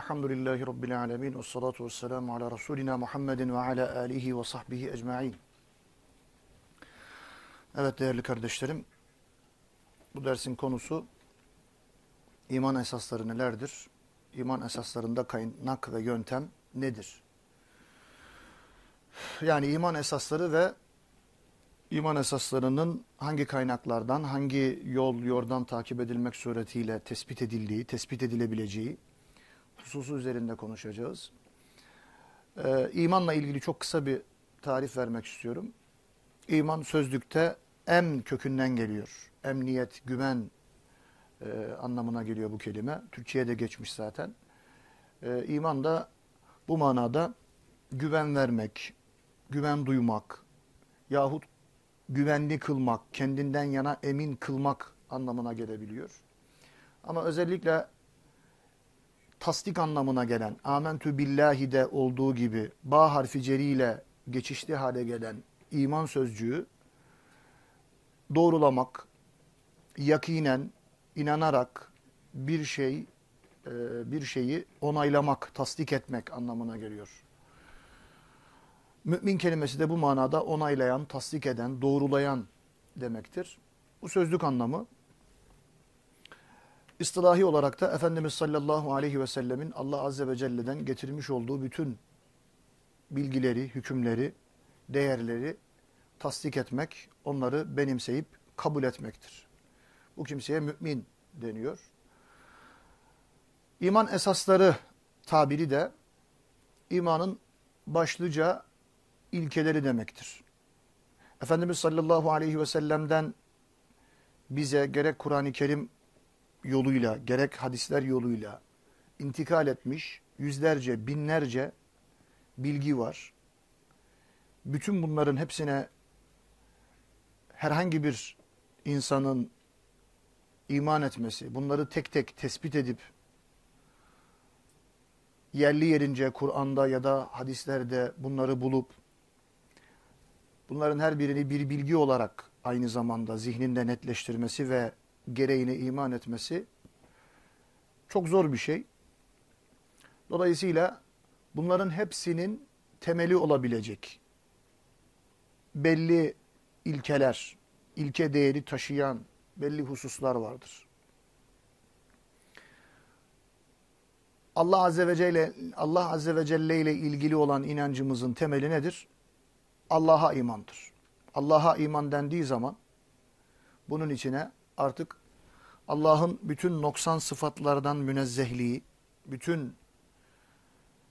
Elhamdülillahi Rabbil alemin. Ve salatu ve selamu ala Resulina Muhammedin ve ala alihi ve sahbihi ecma'in. Evet değerli kardeşlerim. Bu dersin konusu iman esasları nelerdir? İman esaslarında kaynak ve yöntem nedir? Yani iman esasları ve iman esaslarının hangi kaynaklardan, hangi yol, yordan takip edilmek suretiyle tespit edildiği, tespit edilebileceği hususu üzerinde konuşacağız. Ee, imanla ilgili çok kısa bir tarif vermek istiyorum. İman sözlükte em kökünden geliyor. Emniyet, güven e, anlamına geliyor bu kelime. Türkçe'ye geçmiş zaten. E, iman da bu manada güven vermek, güven duymak yahut güvenli kılmak, kendinden yana emin kılmak anlamına gelebiliyor. Ama özellikle tasdik anlamına gelen amentü billahi de olduğu gibi ba harfi ceriyle geçişli hale gelen iman sözcüğü doğrulamak, yakinen, inanarak bir şey e, bir şeyi onaylamak, tasdik etmek anlamına geliyor. Mümin kelimesi de bu manada onaylayan, tasdik eden, doğrulayan demektir. Bu sözlük anlamı istilahi olarak da Efendimiz sallallahu aleyhi ve sellemin Allah azze ve celle'den getirmiş olduğu bütün bilgileri, hükümleri, değerleri tasdik etmek, onları benimseyip kabul etmektir. Bu kimseye mümin deniyor. İman esasları tabiri de imanın başlıca ilkeleri demektir. Efendimiz sallallahu aleyhi ve sellem'den bize gerek Kur'an-ı Kerim yoluyla gerek hadisler yoluyla intikal etmiş yüzlerce, binlerce bilgi var. Bütün bunların hepsine herhangi bir insanın iman etmesi, bunları tek tek tespit edip yerli yerince Kur'an'da ya da hadislerde bunları bulup bunların her birini bir bilgi olarak aynı zamanda zihninde netleştirmesi ve gereğine iman etmesi çok zor bir şey. Dolayısıyla bunların hepsinin temeli olabilecek belli ilkeler, ilke değeri taşıyan belli hususlar vardır. Allah Azze ve Celle Allah Azze ve Celle ile ilgili olan inancımızın temeli nedir? Allah'a imandır. Allah'a iman dendiği zaman bunun içine artık Allah'ın bütün noksan sıfatlardan münezzehliği, bütün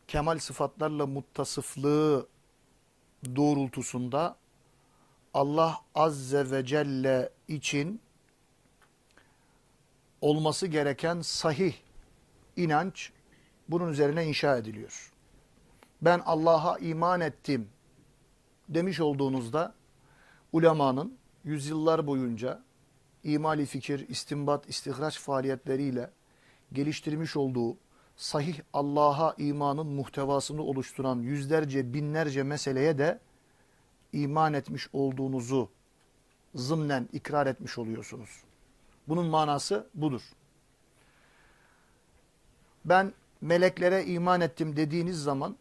kemal sıfatlarla muttasıflığı doğrultusunda Allah Azze ve Celle için olması gereken sahih inanç bunun üzerine inşa ediliyor. Ben Allah'a iman ettim demiş olduğunuzda ulemanın yüzyıllar boyunca imali fikir, istimbat, istihraç faaliyetleriyle geliştirmiş olduğu sahih Allah'a imanın muhtevasını oluşturan yüzlerce, binlerce meseleye de iman etmiş olduğunuzu zımnen ikrar etmiş oluyorsunuz. Bunun manası budur. Ben meleklere iman ettim dediğiniz zaman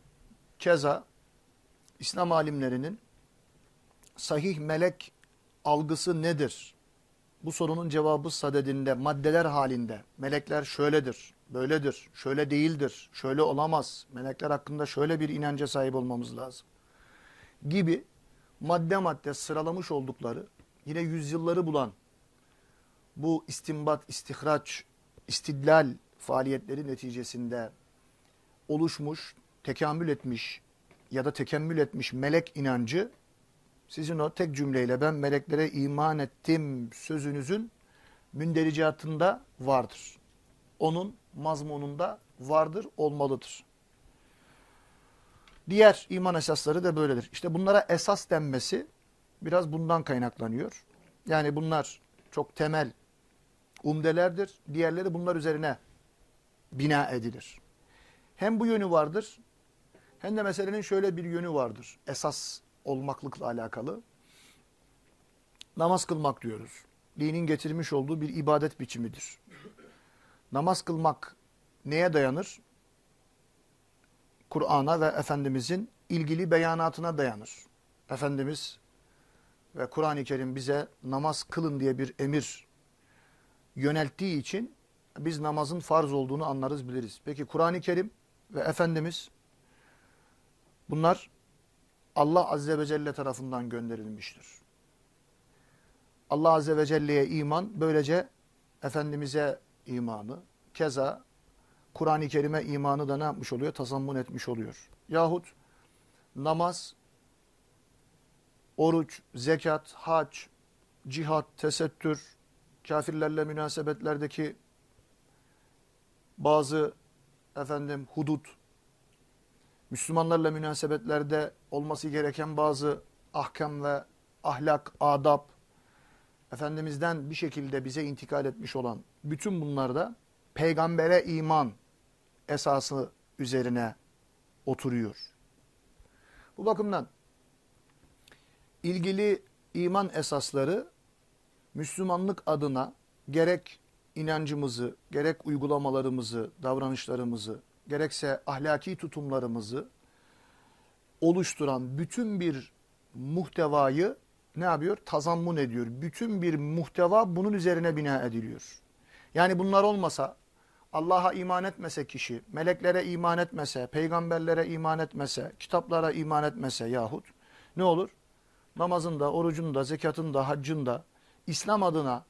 keza İslam alimlerinin sahih melek algısı nedir? Bu sorunun cevabı sadedinde, maddeler halinde. Melekler şöyledir, böyledir, şöyle değildir, şöyle olamaz. Melekler hakkında şöyle bir inanca sahip olmamız lazım. Gibi madde madde sıralamış oldukları, yine yüzyılları bulan bu istimbat, istihraç, istidlal faaliyetleri neticesinde oluşmuş, tekamül etmiş ya da tekemmül etmiş melek inancı sizin o tek cümleyle ben meleklere iman ettim sözünüzün mündericatında vardır. Onun mazmununda vardır, olmalıdır. Diğer iman esasları da böyledir. İşte bunlara esas denmesi biraz bundan kaynaklanıyor. Yani bunlar çok temel umdelerdir. Diğerleri bunlar üzerine bina edilir. Hem bu yönü vardır hem de meselenin şöyle bir yönü vardır. Esas olmaklıkla alakalı. Namaz kılmak diyoruz. Dinin getirmiş olduğu bir ibadet biçimidir. Namaz kılmak neye dayanır? Kur'an'a ve Efendimizin ilgili beyanatına dayanır. Efendimiz ve Kur'an-ı Kerim bize namaz kılın diye bir emir yönelttiği için biz namazın farz olduğunu anlarız biliriz. Peki Kur'an-ı Kerim ve Efendimiz bunlar Allah Azze ve Celle tarafından gönderilmiştir. Allah Azze ve Celle'ye iman böylece Efendimiz'e imanı, keza Kur'an-ı Kerim'e imanı da ne yapmış oluyor? Tazammun etmiş oluyor. Yahut namaz, oruç, zekat, hac, cihat, tesettür, kafirlerle münasebetlerdeki bazı efendim hudut, Müslümanlarla münasebetlerde olması gereken bazı ahkam ve ahlak, adab, Efendimiz'den bir şekilde bize intikal etmiş olan bütün bunlarda peygambere iman esası üzerine oturuyor. Bu bakımdan ilgili iman esasları Müslümanlık adına gerek inancımızı, gerek uygulamalarımızı, davranışlarımızı, gerekse ahlaki tutumlarımızı oluşturan bütün bir muhtevayı ne yapıyor? Tazammun ediyor. Bütün bir muhteva bunun üzerine bina ediliyor. Yani bunlar olmasa, Allah'a iman etmese kişi, meleklere iman etmese, peygamberlere iman etmese, kitaplara iman etmese yahut ne olur? Namazında, orucunda, zekatında, haccında, İslam adına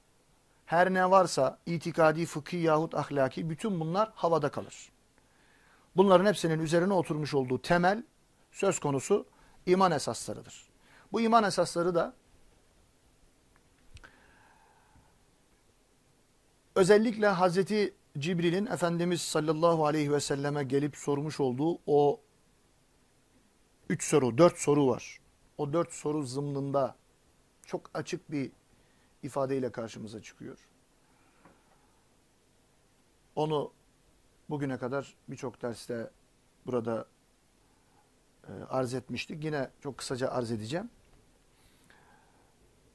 her ne varsa itikadi, fıkhi yahut ahlaki bütün bunlar havada kalır. Bunların hepsinin üzerine oturmuş olduğu temel söz konusu iman esaslarıdır. Bu iman esasları da özellikle Hazreti Cibril'in Efendimiz sallallahu aleyhi ve selleme gelip sormuş olduğu o üç soru, dört soru var. O dört soru zımnında çok açık bir ifadeyle karşımıza çıkıyor. Onu bugüne kadar birçok derste burada e, arz etmiştik. Yine çok kısaca arz edeceğim.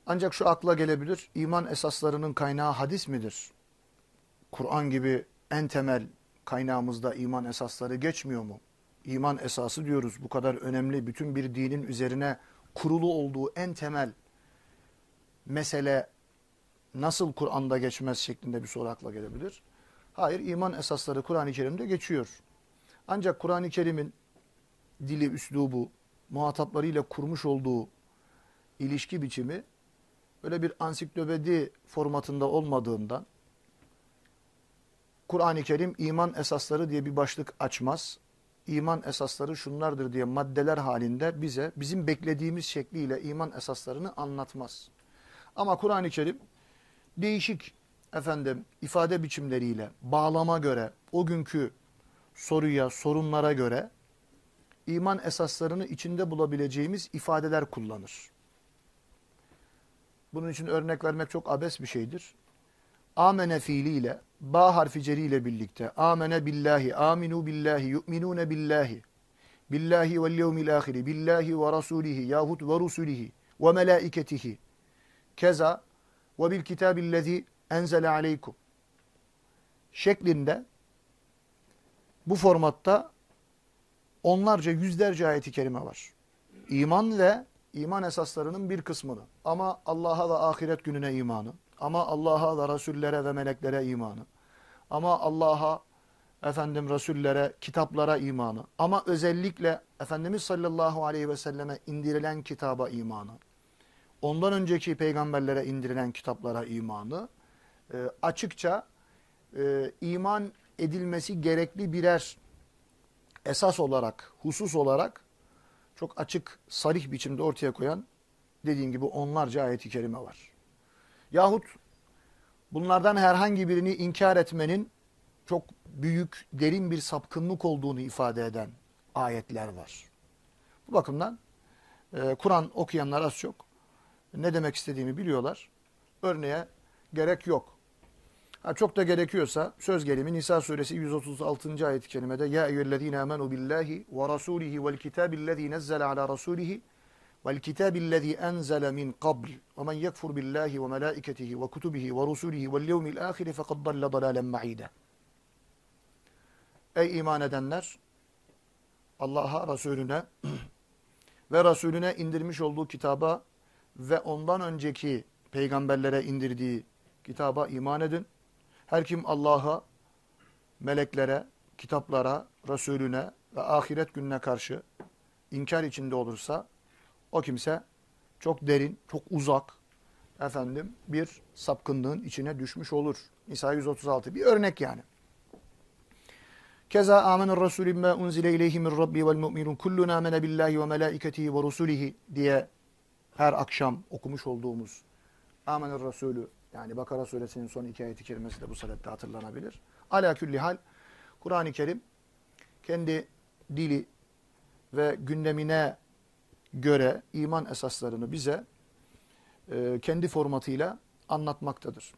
Ancak şu akla gelebilir. İman esaslarının kaynağı hadis midir? Kur'an gibi en temel kaynağımızda iman esasları geçmiyor mu? İman esası diyoruz. Bu kadar önemli, bütün bir dinin üzerine kurulu olduğu en temel mesele nasıl Kur'an'da geçmez şeklinde bir soru akla gelebilir. Hayır, iman esasları Kur'an-ı Kerim'de geçiyor. Ancak Kur'an-ı Kerim'in dili, üslubu, muhataplarıyla kurmuş olduğu ilişki biçimi böyle bir ansiklopedi formatında olmadığından Kur'an-ı Kerim iman esasları diye bir başlık açmaz. İman esasları şunlardır diye maddeler halinde bize bizim beklediğimiz şekliyle iman esaslarını anlatmaz. Ama Kur'an-ı Kerim değişik efendim ifade biçimleriyle bağlama göre o günkü soruya, sorunlara göre iman esaslarını içinde bulabileceğimiz ifadeler kullanır. Bunun için örnek vermek çok abes bir şeydir. Amene fiiliyle, ba harfi ile birlikte, amene billahi, aminu billahi, yu'minune billahi, billahi vel yevmil ahiri, billahi ve rasulihi, yahut ve rusulihi, ve melaiketihi, keza ve bil kitabillezi enzele aleykum şeklinde bu formatta onlarca yüzlerce ayeti kerime var. İman ve iman esaslarının bir kısmını. Ama Allah'a ve ahiret gününe imanı, ama Allah'a ve Resullere ve meleklere imanı, ama Allah'a, efendim Resullere, kitaplara imanı, ama özellikle Efendimiz sallallahu aleyhi ve selleme indirilen kitaba imanı, ondan önceki peygamberlere indirilen kitaplara imanı, e, açıkça e, iman edilmesi gerekli birer esas olarak, husus olarak çok açık, sarih biçimde ortaya koyan dediğim gibi onlarca ayeti kerime var. Yahut bunlardan herhangi birini inkar etmenin çok büyük, derin bir sapkınlık olduğunu ifade eden ayetler var. Bu bakımdan e, Kur'an okuyanlar az çok ne demek istediğimi biliyorlar. Örneğe gerek yok. Ha, çok da gerekiyorsa söz gelimi Nisa suresi 136. ayet-i kerimede Ya eyyühellezine amenu billahi ve rasulihi vel kitabillezî nezzele ala rasulihi vel kitabillezî enzele min qabl ve men yekfur billahi ve melâiketihi ve kutubihi ve rusulihi vel yevmil âhiri fekad dalle dalâlen ma'ide Ey iman edenler! Allah'a, Resulüne ve Resulüne indirmiş olduğu kitaba ve ondan önceki peygamberlere indirdiği kitaba iman edin. Her kim Allah'a, meleklere, kitaplara, Resulüne ve ahiret gününe karşı inkar içinde olursa o kimse çok derin, çok uzak efendim bir sapkınlığın içine düşmüş olur. Nisa 136 bir örnek yani. Keza amener rasulü bima unzile ileyhi min rabbi vel mu'minun kullun amene billahi ve melaiketihi ve rusulihi diye her akşam okumuş olduğumuz amener rasulü yani Bakara suresinin son iki ayeti kerimesi de bu sebepte hatırlanabilir. Ala külli hal Kur'an-ı Kerim kendi dili ve gündemine göre iman esaslarını bize e, kendi formatıyla anlatmaktadır.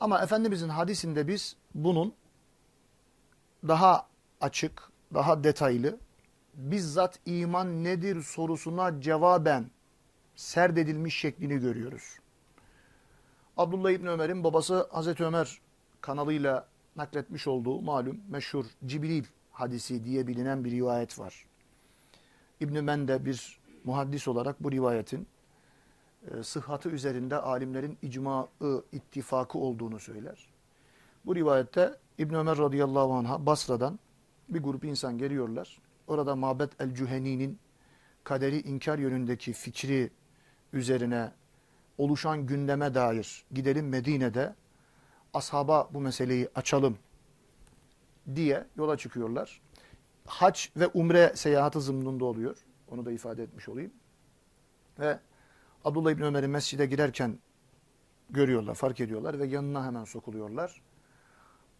Ama Efendimizin hadisinde biz bunun daha açık, daha detaylı, bizzat iman nedir sorusuna cevaben serdedilmiş şeklini görüyoruz. Abdullah İbni Ömer'in babası Hazreti Ömer kanalıyla nakletmiş olduğu malum meşhur Cibril hadisi diye bilinen bir rivayet var. İbn-i Mende bir muhaddis olarak bu rivayetin e, sıhhatı üzerinde alimlerin icmaı, ittifakı olduğunu söyler. Bu rivayette İbn Ömer radıyallahu anh'a Basra'dan bir grup insan geliyorlar. Orada Mabet el-Cüheni'nin kaderi inkar yönündeki fikri üzerine oluşan gündeme dair gidelim Medine'de ashaba bu meseleyi açalım diye yola çıkıyorlar. Hac ve umre seyahatı zımnında oluyor. Onu da ifade etmiş olayım. Ve Abdullah İbni Ömer'in mescide girerken görüyorlar, fark ediyorlar ve yanına hemen sokuluyorlar.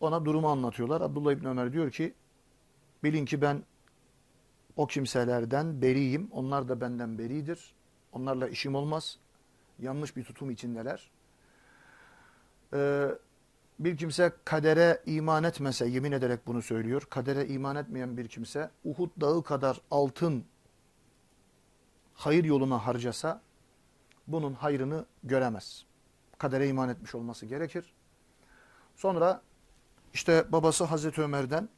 Ona durumu anlatıyorlar. Abdullah İbni Ömer diyor ki, bilin ki ben o kimselerden beriyim. Onlar da benden beridir. Onlarla işim olmaz. Yanlış bir tutum içindeler. Ee, bir kimse kadere iman etmese, yemin ederek bunu söylüyor. Kadere iman etmeyen bir kimse Uhud dağı kadar altın hayır yoluna harcasa bunun hayrını göremez. Kadere iman etmiş olması gerekir. Sonra işte babası Hazreti Ömer'den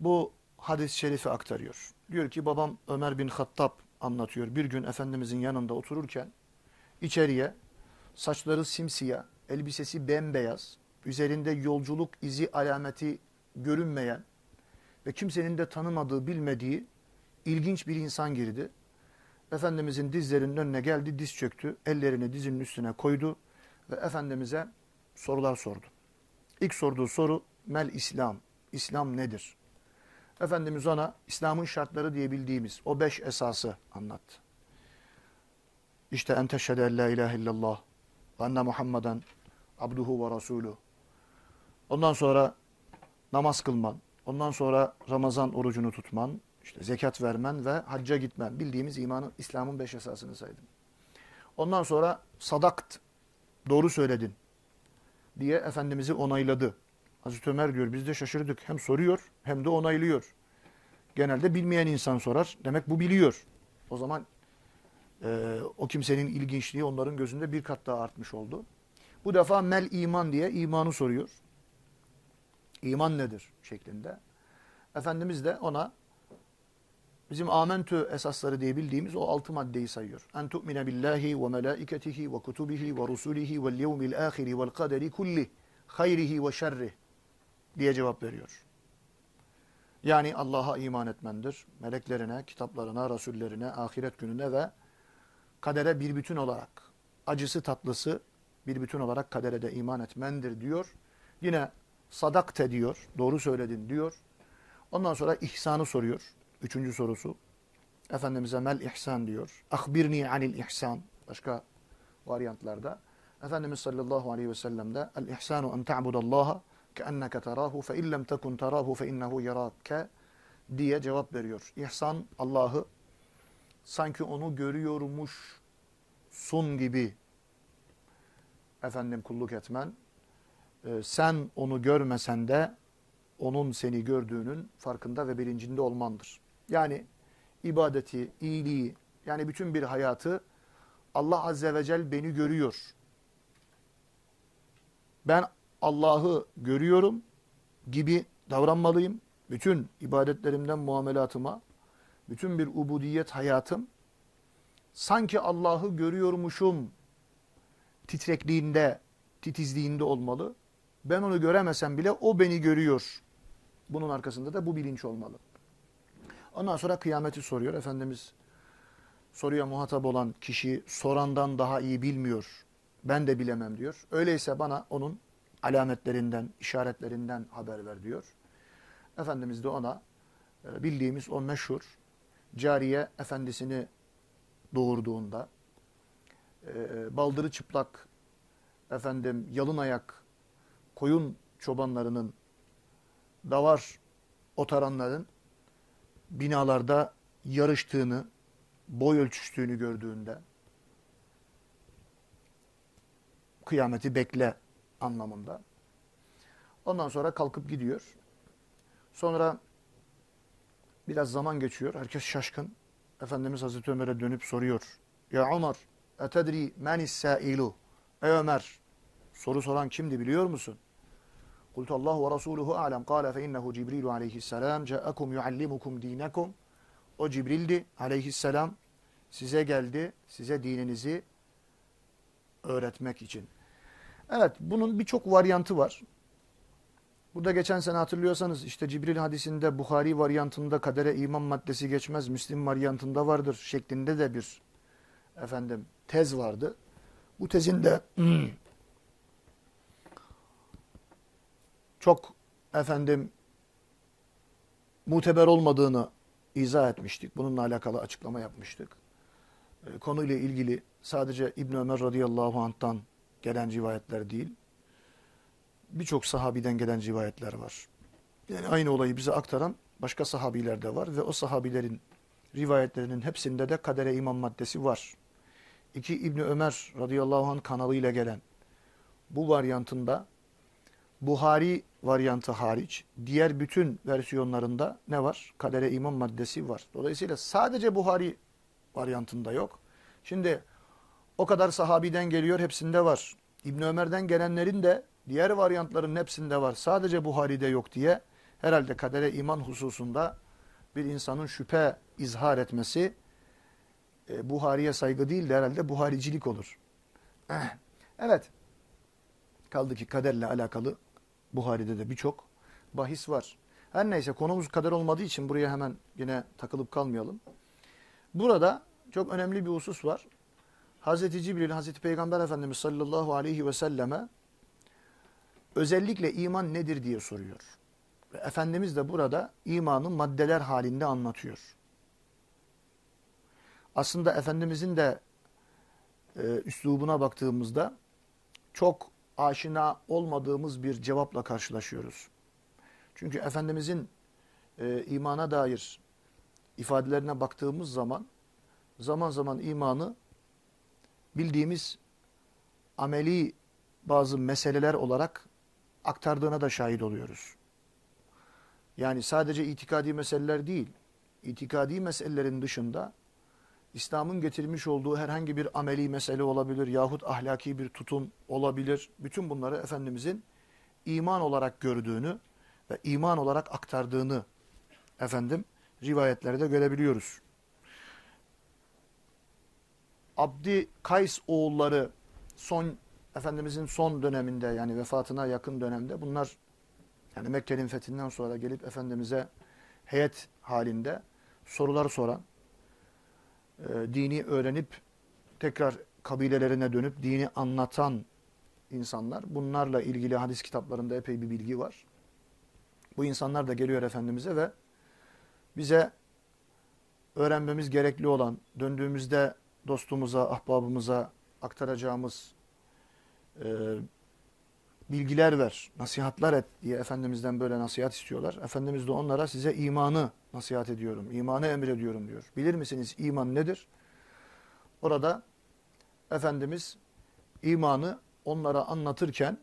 bu hadis-i şerifi aktarıyor. Diyor ki babam Ömer bin Hattab anlatıyor. Bir gün Efendimizin yanında otururken içeriye saçları simsiyah, elbisesi bembeyaz, üzerinde yolculuk izi alameti görünmeyen ve kimsenin de tanımadığı, bilmediği ilginç bir insan girdi. Efendimizin dizlerinin önüne geldi, diz çöktü, ellerini dizinin üstüne koydu ve Efendimiz'e sorular sordu. İlk sorduğu soru, Mel İslam, İslam nedir? Efendimiz ona İslam'ın şartları diye bildiğimiz o beş esası anlattı. İşte en teşhede en la ilahe illallah ve enne Muhammeden abduhu ve rasuluhu. Ondan sonra namaz kılman, ondan sonra Ramazan orucunu tutman, işte zekat vermen ve hacca gitmen. Bildiğimiz imanın, İslam'ın beş esasını saydım. Ondan sonra sadakt, doğru söyledin diye Efendimiz'i onayladı. Hazreti Ömer diyor biz de şaşırdık. Hem soruyor hem de onaylıyor. Genelde bilmeyen insan sorar. Demek bu biliyor. O zaman e, o kimsenin ilginçliği onların gözünde bir kat daha artmış oldu. Bu defa mel iman diye imanı soruyor. İman nedir şeklinde. Efendimiz de ona bizim amentü esasları diye bildiğimiz o altı maddeyi sayıyor. En tu'mine billahi ve melaiketihi ve kutubihi ve rusulihi vel yevmil ahiri vel kaderi kulli hayrihi ve şerrih diye cevap veriyor. Yani Allah'a iman etmendir. Meleklerine, kitaplarına, rasullerine, ahiret gününe ve kadere bir bütün olarak, acısı tatlısı bir bütün olarak kadere de iman etmendir diyor. Yine sadakte diyor, doğru söyledin diyor. Ondan sonra ihsanı soruyor. Üçüncü sorusu. Efendimiz'e mel ihsan diyor. Ahbirni anil ihsan. Başka varyantlarda. Efendimiz sallallahu aleyhi ve sellem de el ihsanu en ta'budallaha terahu fe illem tekun terahu fe innehu yarakke diye cevap veriyor. İhsan Allah'ı sanki onu görüyormuşsun gibi efendim kulluk etmen. Ee, sen onu görmesen de onun seni gördüğünün farkında ve bilincinde olmandır. Yani ibadeti, iyiliği, yani bütün bir hayatı Allah Azze ve Celle beni görüyor. Ben Allah'ı görüyorum gibi davranmalıyım. bütün ibadetlerimden muamelatıma, bütün bir ubudiyet hayatım sanki Allah'ı görüyormuşum titrekliğinde, titizliğinde olmalı. Ben onu göremesem bile o beni görüyor. Bunun arkasında da bu bilinç olmalı. Ondan sonra kıyameti soruyor. Efendimiz soruya muhatap olan kişi sorandan daha iyi bilmiyor. Ben de bilemem diyor. Öyleyse bana onun alametlerinden, işaretlerinden haber ver diyor. Efendimiz de ona e, bildiğimiz o meşhur cariye efendisini doğurduğunda e, baldırı çıplak efendim yalın ayak koyun çobanlarının davar otaranların binalarda yarıştığını, boy ölçüştüğünü gördüğünde kıyameti bekle anlamında. Ondan sonra kalkıp gidiyor. Sonra biraz zaman geçiyor. Herkes şaşkın. Efendimiz Hazreti Ömer'e dönüp soruyor. Ya Ömer, etedri menis sailu. Ey Ömer, soru soran kimdi biliyor musun? Kultu Allah ve Resuluhu alem. Kale fe innehu Cibrilu aleyhisselam. Ce'akum yuallimukum dinekum. O Cibril'di aleyhisselam. Size geldi, size dininizi öğretmek için. Evet, bunun birçok varyantı var. Burada geçen sene hatırlıyorsanız işte Cibril hadisinde Bukhari varyantında kadere iman maddesi geçmez, Müslim varyantında vardır şeklinde de bir efendim tez vardı. Bu tezin de çok efendim muteber olmadığını izah etmiştik. Bununla alakalı açıklama yapmıştık. E, konuyla ilgili sadece İbn Ömer radıyallahu anh'tan gelen rivayetler değil, birçok sahabiden gelen rivayetler var. Yani aynı olayı bize aktaran başka sahabiler de var ve o sahabilerin rivayetlerinin hepsinde de kadere iman maddesi var. İki İbn Ömer radıyallahu anh kanalıyla gelen bu varyantında Buhari varyantı hariç diğer bütün versiyonlarında ne var? Kadere iman maddesi var. Dolayısıyla sadece Buhari varyantında yok. Şimdi o kadar sahabiden geliyor hepsinde var. İbn Ömer'den gelenlerin de diğer varyantların hepsinde var. Sadece Buhari'de yok diye herhalde kadere iman hususunda bir insanın şüphe izhar etmesi e, Buhari'ye saygı değil de herhalde Buharicilik olur. Evet. Kaldı ki kaderle alakalı Buhari'de de birçok bahis var. Her neyse konumuz kader olmadığı için buraya hemen yine takılıp kalmayalım. Burada çok önemli bir husus var. Hazreti Cibril, Hazreti Peygamber Efendimiz sallallahu aleyhi ve selleme özellikle iman nedir diye soruyor. Ve Efendimiz de burada imanı maddeler halinde anlatıyor. Aslında Efendimizin de e, üslubuna baktığımızda çok aşina olmadığımız bir cevapla karşılaşıyoruz. Çünkü Efendimizin e, imana dair ifadelerine baktığımız zaman zaman zaman imanı bildiğimiz ameli bazı meseleler olarak aktardığına da şahit oluyoruz. Yani sadece itikadi meseleler değil, itikadi meselelerin dışında İslam'ın getirmiş olduğu herhangi bir ameli mesele olabilir yahut ahlaki bir tutum olabilir. Bütün bunları Efendimizin iman olarak gördüğünü ve iman olarak aktardığını efendim rivayetlerde görebiliyoruz. Abdi Kays oğulları son Efendimizin son döneminde yani vefatına yakın dönemde bunlar yani Mekke'nin fethinden sonra gelip Efendimiz'e heyet halinde sorular soran, e, dini öğrenip tekrar kabilelerine dönüp dini anlatan insanlar. Bunlarla ilgili hadis kitaplarında epey bir bilgi var. Bu insanlar da geliyor Efendimiz'e ve bize öğrenmemiz gerekli olan, döndüğümüzde dostumuza, ahbabımıza aktaracağımız e, bilgiler ver, nasihatler et diye Efendimiz'den böyle nasihat istiyorlar. Efendimiz de onlara size imanı nasihat ediyorum, imanı emrediyorum diyor. Bilir misiniz iman nedir? Orada Efendimiz imanı onlara anlatırken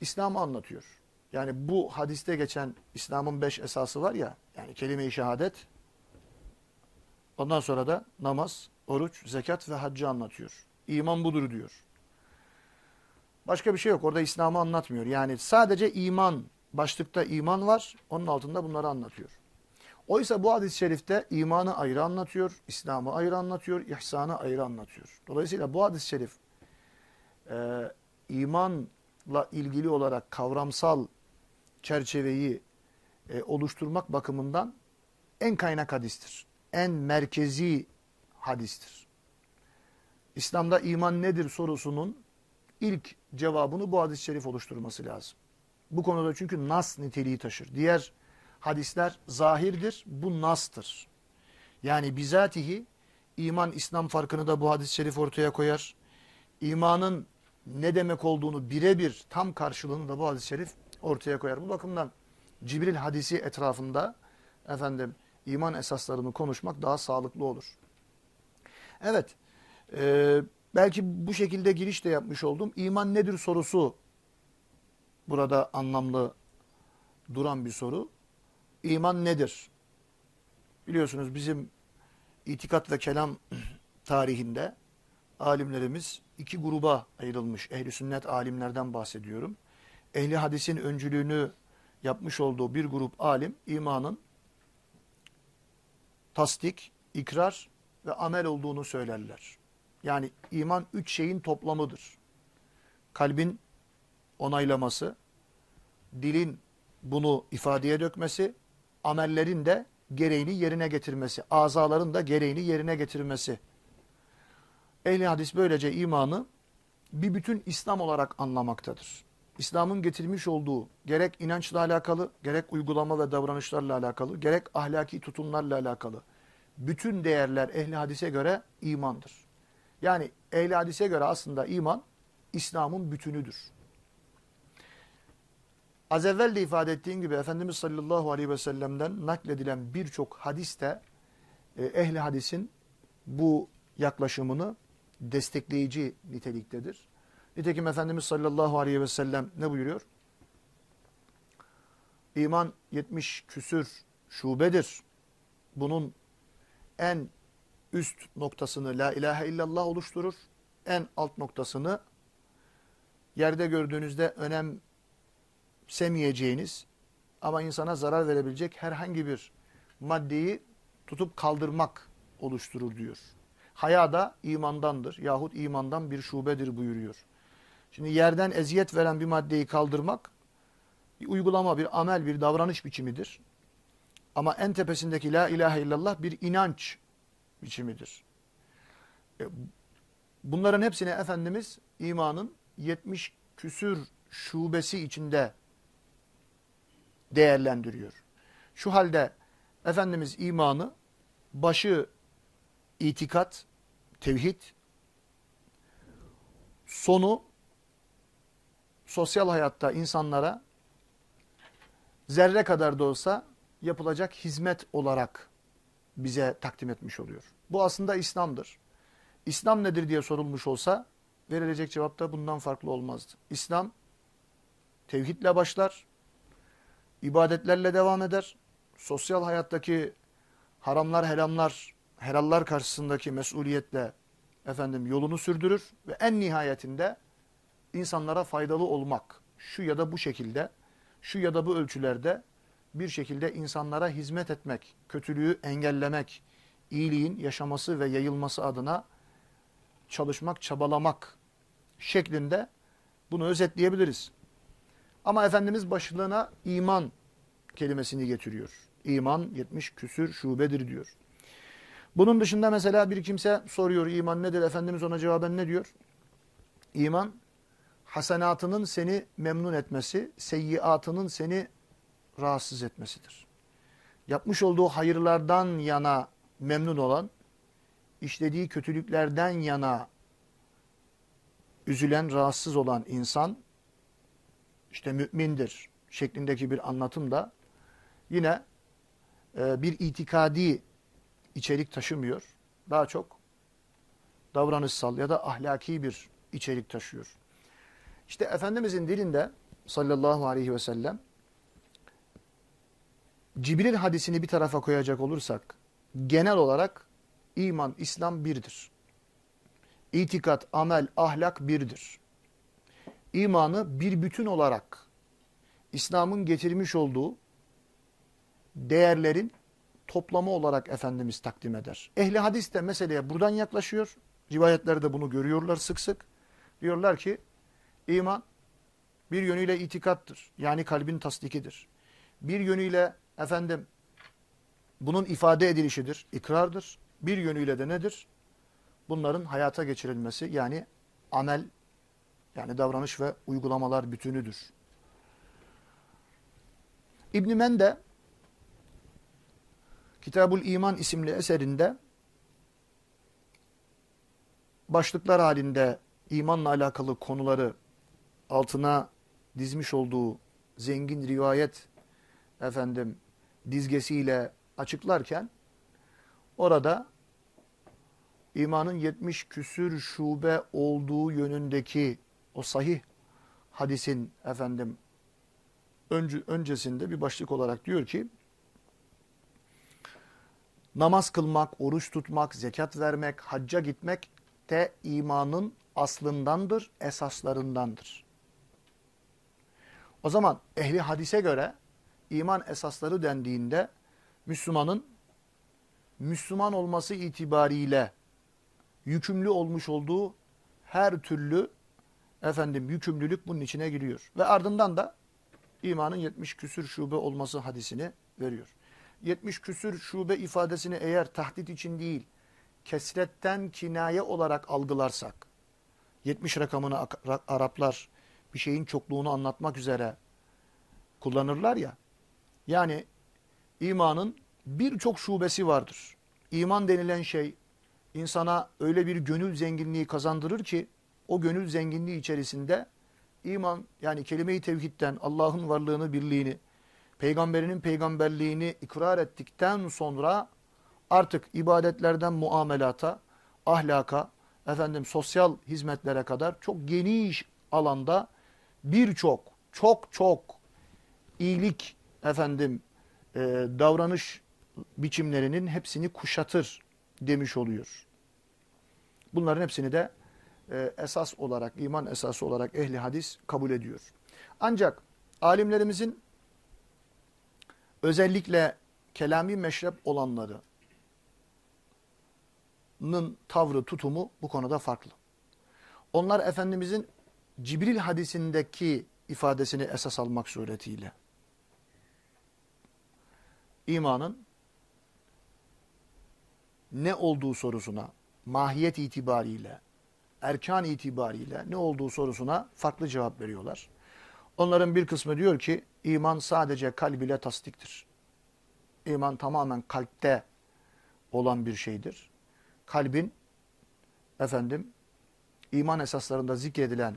İslam'ı anlatıyor. Yani bu hadiste geçen İslam'ın beş esası var ya, yani kelime-i şehadet, ondan sonra da namaz, oruç, zekat ve haccı anlatıyor. İman budur diyor. Başka bir şey yok. Orada İslam'ı anlatmıyor. Yani sadece iman başlıkta iman var. Onun altında bunları anlatıyor. Oysa bu hadis-i şerifte imanı ayrı anlatıyor, İslam'ı ayrı anlatıyor, ihsanı ayrı anlatıyor. Dolayısıyla bu hadis-i şerif e, imanla ilgili olarak kavramsal çerçeveyi e, oluşturmak bakımından en kaynak hadistir. En merkezi hadistir. İslam'da iman nedir sorusunun ilk cevabını bu hadis-i şerif oluşturması lazım. Bu konuda çünkü nas niteliği taşır. Diğer hadisler zahirdir, bu nastır. Yani bizatihi iman İslam farkını da bu hadis-i şerif ortaya koyar. İmanın ne demek olduğunu birebir tam karşılığını da bu hadis-i şerif ortaya koyar. Bu bakımdan Cibril hadisi etrafında efendim iman esaslarını konuşmak daha sağlıklı olur. Evet, e, belki bu şekilde giriş de yapmış oldum. İman nedir sorusu burada anlamlı duran bir soru. İman nedir? Biliyorsunuz bizim itikat ve kelam tarihinde alimlerimiz iki gruba ayrılmış. Ehli sünnet alimlerden bahsediyorum. Ehli hadisin öncülüğünü yapmış olduğu bir grup alim imanın tasdik, ikrar ve amel olduğunu söylerler. Yani iman üç şeyin toplamıdır. Kalbin onaylaması, dilin bunu ifadeye dökmesi, amellerin de gereğini yerine getirmesi, azaların da gereğini yerine getirmesi. Ehli hadis böylece imanı bir bütün İslam olarak anlamaktadır. İslam'ın getirmiş olduğu gerek inançla alakalı, gerek uygulama ve davranışlarla alakalı, gerek ahlaki tutumlarla alakalı bütün değerler ehli hadise göre imandır. Yani ehli hadise göre aslında iman İslam'ın bütünüdür. Az evvel de ifade ettiğim gibi Efendimiz sallallahu aleyhi ve sellem'den nakledilen birçok hadiste e, ehli hadisin bu yaklaşımını destekleyici niteliktedir. Nitekim Efendimiz sallallahu aleyhi ve sellem ne buyuruyor? İman 70 küsür şubedir. Bunun en üst noktasını la ilahe illallah oluşturur. En alt noktasını yerde gördüğünüzde önemsemeyeceğiniz ama insana zarar verebilecek herhangi bir maddeyi tutup kaldırmak oluşturur diyor. Haya da imandandır yahut imandan bir şubedir buyuruyor. Şimdi yerden eziyet veren bir maddeyi kaldırmak bir uygulama, bir amel, bir davranış biçimidir. Ama en tepesindeki la ilahe illallah bir inanç biçimidir. E, bunların hepsine Efendimiz imanın 70 küsür şubesi içinde değerlendiriyor. Şu halde Efendimiz imanı başı itikat, tevhid, sonu sosyal hayatta insanlara zerre kadar da olsa yapılacak hizmet olarak bize takdim etmiş oluyor. Bu aslında İslam'dır. İslam nedir diye sorulmuş olsa verilecek cevap da bundan farklı olmazdı. İslam tevhidle başlar, ibadetlerle devam eder, sosyal hayattaki haramlar, helamlar, helallar karşısındaki mesuliyetle efendim yolunu sürdürür ve en nihayetinde insanlara faydalı olmak şu ya da bu şekilde, şu ya da bu ölçülerde bir şekilde insanlara hizmet etmek, kötülüğü engellemek, iyiliğin yaşaması ve yayılması adına çalışmak, çabalamak şeklinde bunu özetleyebiliriz. Ama Efendimiz başlığına iman kelimesini getiriyor. İman 70 küsür şubedir diyor. Bunun dışında mesela bir kimse soruyor iman nedir? Efendimiz ona cevaben ne diyor? İman hasenatının seni memnun etmesi, seyyiatının seni rahatsız etmesidir. Yapmış olduğu hayırlardan yana memnun olan, işlediği kötülüklerden yana üzülen, rahatsız olan insan işte mümindir şeklindeki bir anlatım da yine e, bir itikadi içerik taşımıyor. Daha çok davranışsal ya da ahlaki bir içerik taşıyor. İşte Efendimizin dilinde sallallahu aleyhi ve sellem Cibril hadisini bir tarafa koyacak olursak genel olarak iman, İslam birdir. İtikat, amel, ahlak birdir. İmanı bir bütün olarak İslam'ın getirmiş olduğu değerlerin toplamı olarak Efendimiz takdim eder. Ehli hadis de meseleye buradan yaklaşıyor. Rivayetlerde bunu görüyorlar sık sık. Diyorlar ki iman bir yönüyle itikattır. Yani kalbin tasdikidir. Bir yönüyle efendim bunun ifade edilişidir, ikrardır. Bir yönüyle de nedir? Bunların hayata geçirilmesi yani amel yani davranış ve uygulamalar bütünüdür. İbn Mende Kitabul İman isimli eserinde başlıklar halinde imanla alakalı konuları altına dizmiş olduğu zengin rivayet efendim dizgesiyle açıklarken orada imanın 70 küsür şube olduğu yönündeki o sahih hadisin efendim önce, öncesinde bir başlık olarak diyor ki namaz kılmak, oruç tutmak, zekat vermek, hacca gitmek de imanın aslındandır, esaslarındandır. O zaman ehli hadise göre iman esasları dendiğinde Müslümanın Müslüman olması itibariyle yükümlü olmuş olduğu her türlü efendim yükümlülük bunun içine giriyor. Ve ardından da imanın 70 küsür şube olması hadisini veriyor. 70 küsür şube ifadesini eğer tahdit için değil, kesretten kinaye olarak algılarsak, 70 rakamını Araplar bir şeyin çokluğunu anlatmak üzere kullanırlar ya, yani imanın birçok şubesi vardır. İman denilen şey insana öyle bir gönül zenginliği kazandırır ki o gönül zenginliği içerisinde iman yani kelime-i tevhidden Allah'ın varlığını, birliğini, peygamberinin peygamberliğini ikrar ettikten sonra artık ibadetlerden muamelata, ahlaka, efendim sosyal hizmetlere kadar çok geniş alanda birçok, çok çok iyilik efendim e, davranış biçimlerinin hepsini kuşatır demiş oluyor. Bunların hepsini de e, esas olarak, iman esası olarak ehli hadis kabul ediyor. Ancak alimlerimizin özellikle kelami meşrep olanlarının tavrı, tutumu bu konuda farklı. Onlar Efendimizin Cibril hadisindeki ifadesini esas almak suretiyle imanın ne olduğu sorusuna mahiyet itibariyle, erkan itibariyle ne olduğu sorusuna farklı cevap veriyorlar. Onların bir kısmı diyor ki iman sadece kalb ile tasdiktir. İman tamamen kalpte olan bir şeydir. Kalbin efendim iman esaslarında zikredilen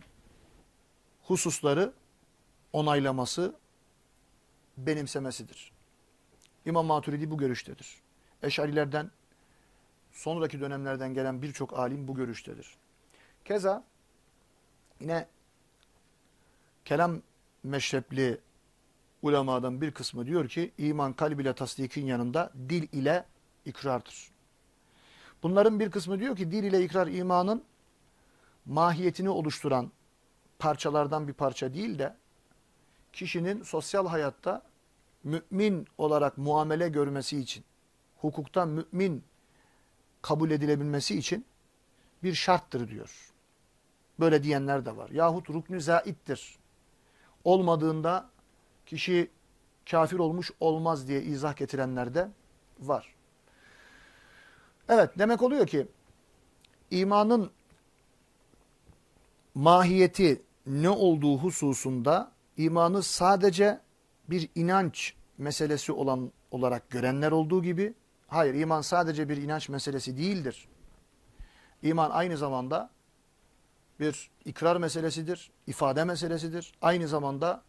hususları onaylaması, benimsemesidir. İmam Maturidi bu görüştedir. Eşarilerden sonraki dönemlerden gelen birçok alim bu görüştedir. Keza yine kelam meşrepli ulemadan bir kısmı diyor ki iman kalb ile tasdikin yanında dil ile ikrardır. Bunların bir kısmı diyor ki dil ile ikrar imanın mahiyetini oluşturan parçalardan bir parça değil de kişinin sosyal hayatta mümin olarak muamele görmesi için, hukukta mümin kabul edilebilmesi için bir şarttır diyor. Böyle diyenler de var. Yahut ruknü zaittir. Olmadığında kişi kafir olmuş olmaz diye izah getirenler de var. Evet demek oluyor ki imanın mahiyeti ne olduğu hususunda imanı sadece bir inanç meselesi olan olarak görenler olduğu gibi hayır iman sadece bir inanç meselesi değildir. İman aynı zamanda bir ikrar meselesidir, ifade meselesidir. Aynı zamanda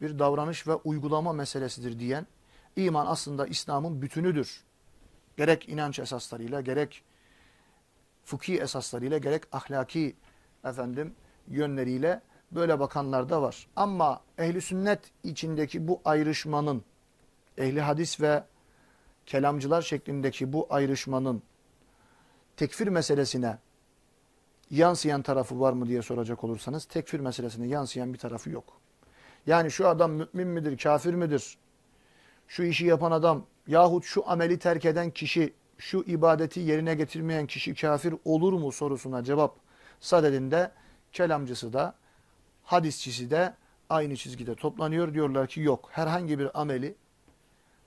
bir davranış ve uygulama meselesidir diyen iman aslında İslam'ın bütünüdür. Gerek inanç esaslarıyla, gerek fıkhi esaslarıyla, gerek ahlaki efendim yönleriyle böyle bakanlar da var. Ama ehli sünnet içindeki bu ayrışmanın, ehli hadis ve kelamcılar şeklindeki bu ayrışmanın tekfir meselesine yansıyan tarafı var mı diye soracak olursanız tekfir meselesine yansıyan bir tarafı yok. Yani şu adam mümin midir, kafir midir? Şu işi yapan adam yahut şu ameli terk eden kişi, şu ibadeti yerine getirmeyen kişi kafir olur mu sorusuna cevap sadedinde kelamcısı da hadisçisi de aynı çizgide toplanıyor. Diyorlar ki yok herhangi bir ameli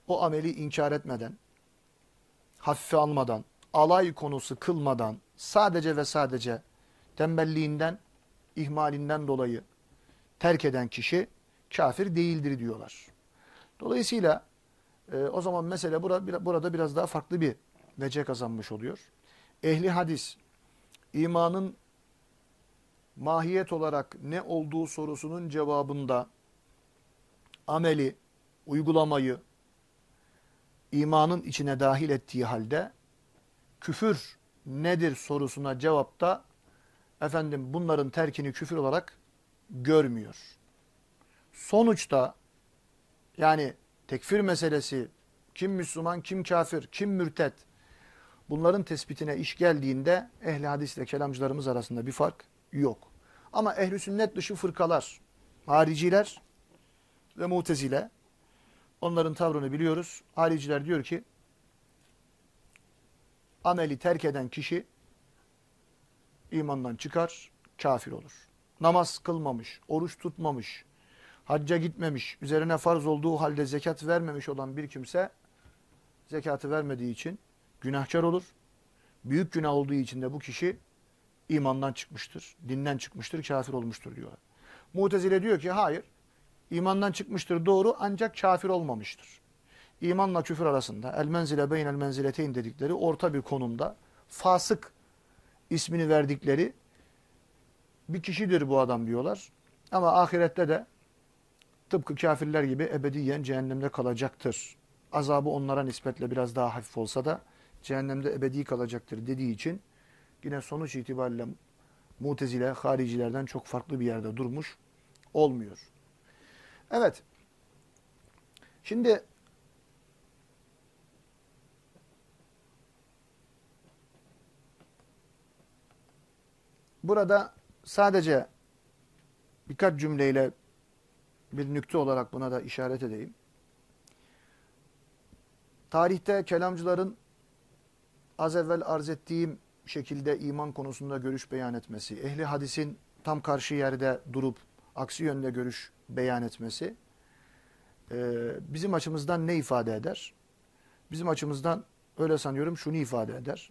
o ameli inkar etmeden, hafife almadan, alay konusu kılmadan sadece ve sadece tembelliğinden, ihmalinden dolayı terk eden kişi kafir değildir diyorlar. Dolayısıyla e, o zaman mesele burada, burada biraz daha farklı bir vece kazanmış oluyor. Ehli hadis imanın mahiyet olarak ne olduğu sorusunun cevabında ameli, uygulamayı imanın içine dahil ettiği halde küfür nedir sorusuna cevapta efendim bunların terkini küfür olarak görmüyor. Sonuçta yani tekfir meselesi kim Müslüman, kim kafir, kim mürtet bunların tespitine iş geldiğinde ehli hadisle kelamcılarımız arasında bir fark yok. Ama ehli sünnet dışı fırkalar, hariciler ve mutezile onların tavrını biliyoruz. Hariciler diyor ki ameli terk eden kişi imandan çıkar, kafir olur. Namaz kılmamış, oruç tutmamış, hacca gitmemiş, üzerine farz olduğu halde zekat vermemiş olan bir kimse zekatı vermediği için günahkar olur. Büyük günah olduğu için de bu kişi imandan çıkmıştır, dinden çıkmıştır, kafir olmuştur diyorlar. Mutezile diyor ki hayır, imandan çıkmıştır doğru ancak kafir olmamıştır. İmanla küfür arasında el menzile beynel menzileteyn dedikleri orta bir konumda fasık ismini verdikleri bir kişidir bu adam diyorlar. Ama ahirette de tıpkı kafirler gibi ebediyen cehennemde kalacaktır. Azabı onlara nispetle biraz daha hafif olsa da cehennemde ebedi kalacaktır dediği için yine sonuç itibariyle mutezile, haricilerden çok farklı bir yerde durmuş olmuyor. Evet. Şimdi burada sadece birkaç cümleyle bir nükte olarak buna da işaret edeyim. Tarihte kelamcıların az evvel arz ettiğim şekilde iman konusunda görüş beyan etmesi, ehli hadisin tam karşı yerde durup aksi yönde görüş beyan etmesi e, bizim açımızdan ne ifade eder? Bizim açımızdan öyle sanıyorum şunu ifade eder.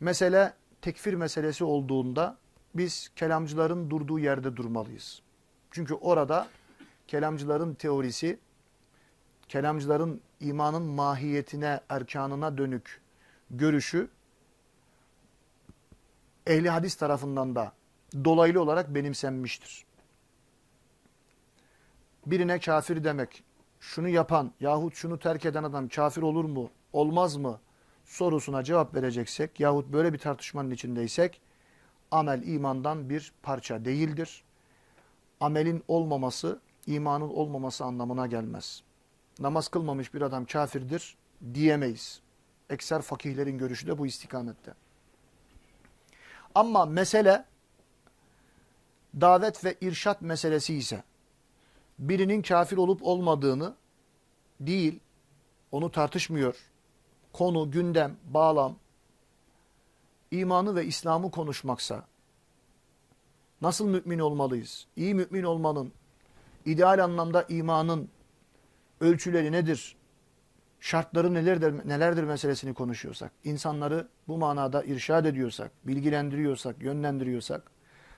Mesele tekfir meselesi olduğunda biz kelamcıların durduğu yerde durmalıyız. Çünkü orada kelamcıların teorisi, kelamcıların imanın mahiyetine, erkanına dönük görüşü ehli hadis tarafından da dolaylı olarak benimsenmiştir. Birine kafir demek, şunu yapan yahut şunu terk eden adam kafir olur mu, olmaz mı sorusuna cevap vereceksek yahut böyle bir tartışmanın içindeysek amel imandan bir parça değildir. Amelin olmaması imanın olmaması anlamına gelmez. Namaz kılmamış bir adam kafirdir diyemeyiz. Ekser fakihlerin görüşü de bu istikamette. Ama mesele davet ve irşat meselesi ise birinin kafir olup olmadığını değil, onu tartışmıyor. Konu, gündem, bağlam, imanı ve İslam'ı konuşmaksa nasıl mümin olmalıyız? İyi mümin olmanın, ideal anlamda imanın ölçüleri nedir? Şartları nelerdir, nelerdir meselesini konuşuyorsak, insanları bu manada irşad ediyorsak, bilgilendiriyorsak, yönlendiriyorsak,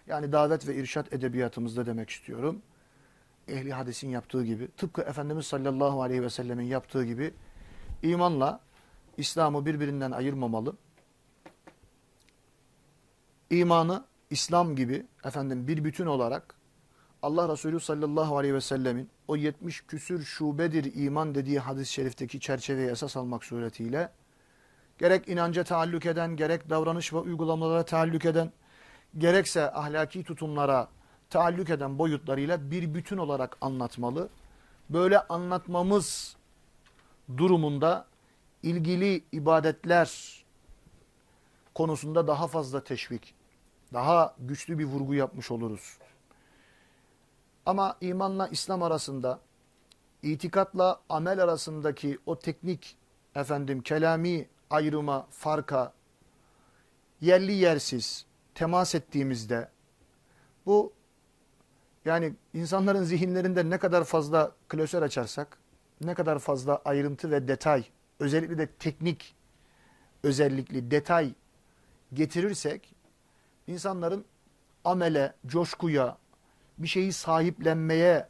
yani davet ve irşat edebiyatımızda demek istiyorum. Ehli hadisin yaptığı gibi, tıpkı Efendimiz sallallahu aleyhi ve sellemin yaptığı gibi imanla İslam'ı birbirinden ayırmamalı. İmanı İslam gibi efendim bir bütün olarak Allah Resulü sallallahu aleyhi ve sellemin o 70 küsür şubedir iman dediği hadis-i şerifteki çerçeveye esas almak suretiyle gerek inanca taallük eden, gerek davranış ve uygulamalara taallük eden, gerekse ahlaki tutumlara taallük eden boyutlarıyla bir bütün olarak anlatmalı. Böyle anlatmamız durumunda ilgili ibadetler konusunda daha fazla teşvik, daha güçlü bir vurgu yapmış oluruz. Ama imanla İslam arasında, itikatla amel arasındaki o teknik, efendim kelami ayrıma, farka, yerli yersiz temas ettiğimizde bu yani insanların zihinlerinde ne kadar fazla klasör açarsak, ne kadar fazla ayrıntı ve detay, özellikle de teknik özellikli detay getirirsek, insanların amele, coşkuya, bir şeyi sahiplenmeye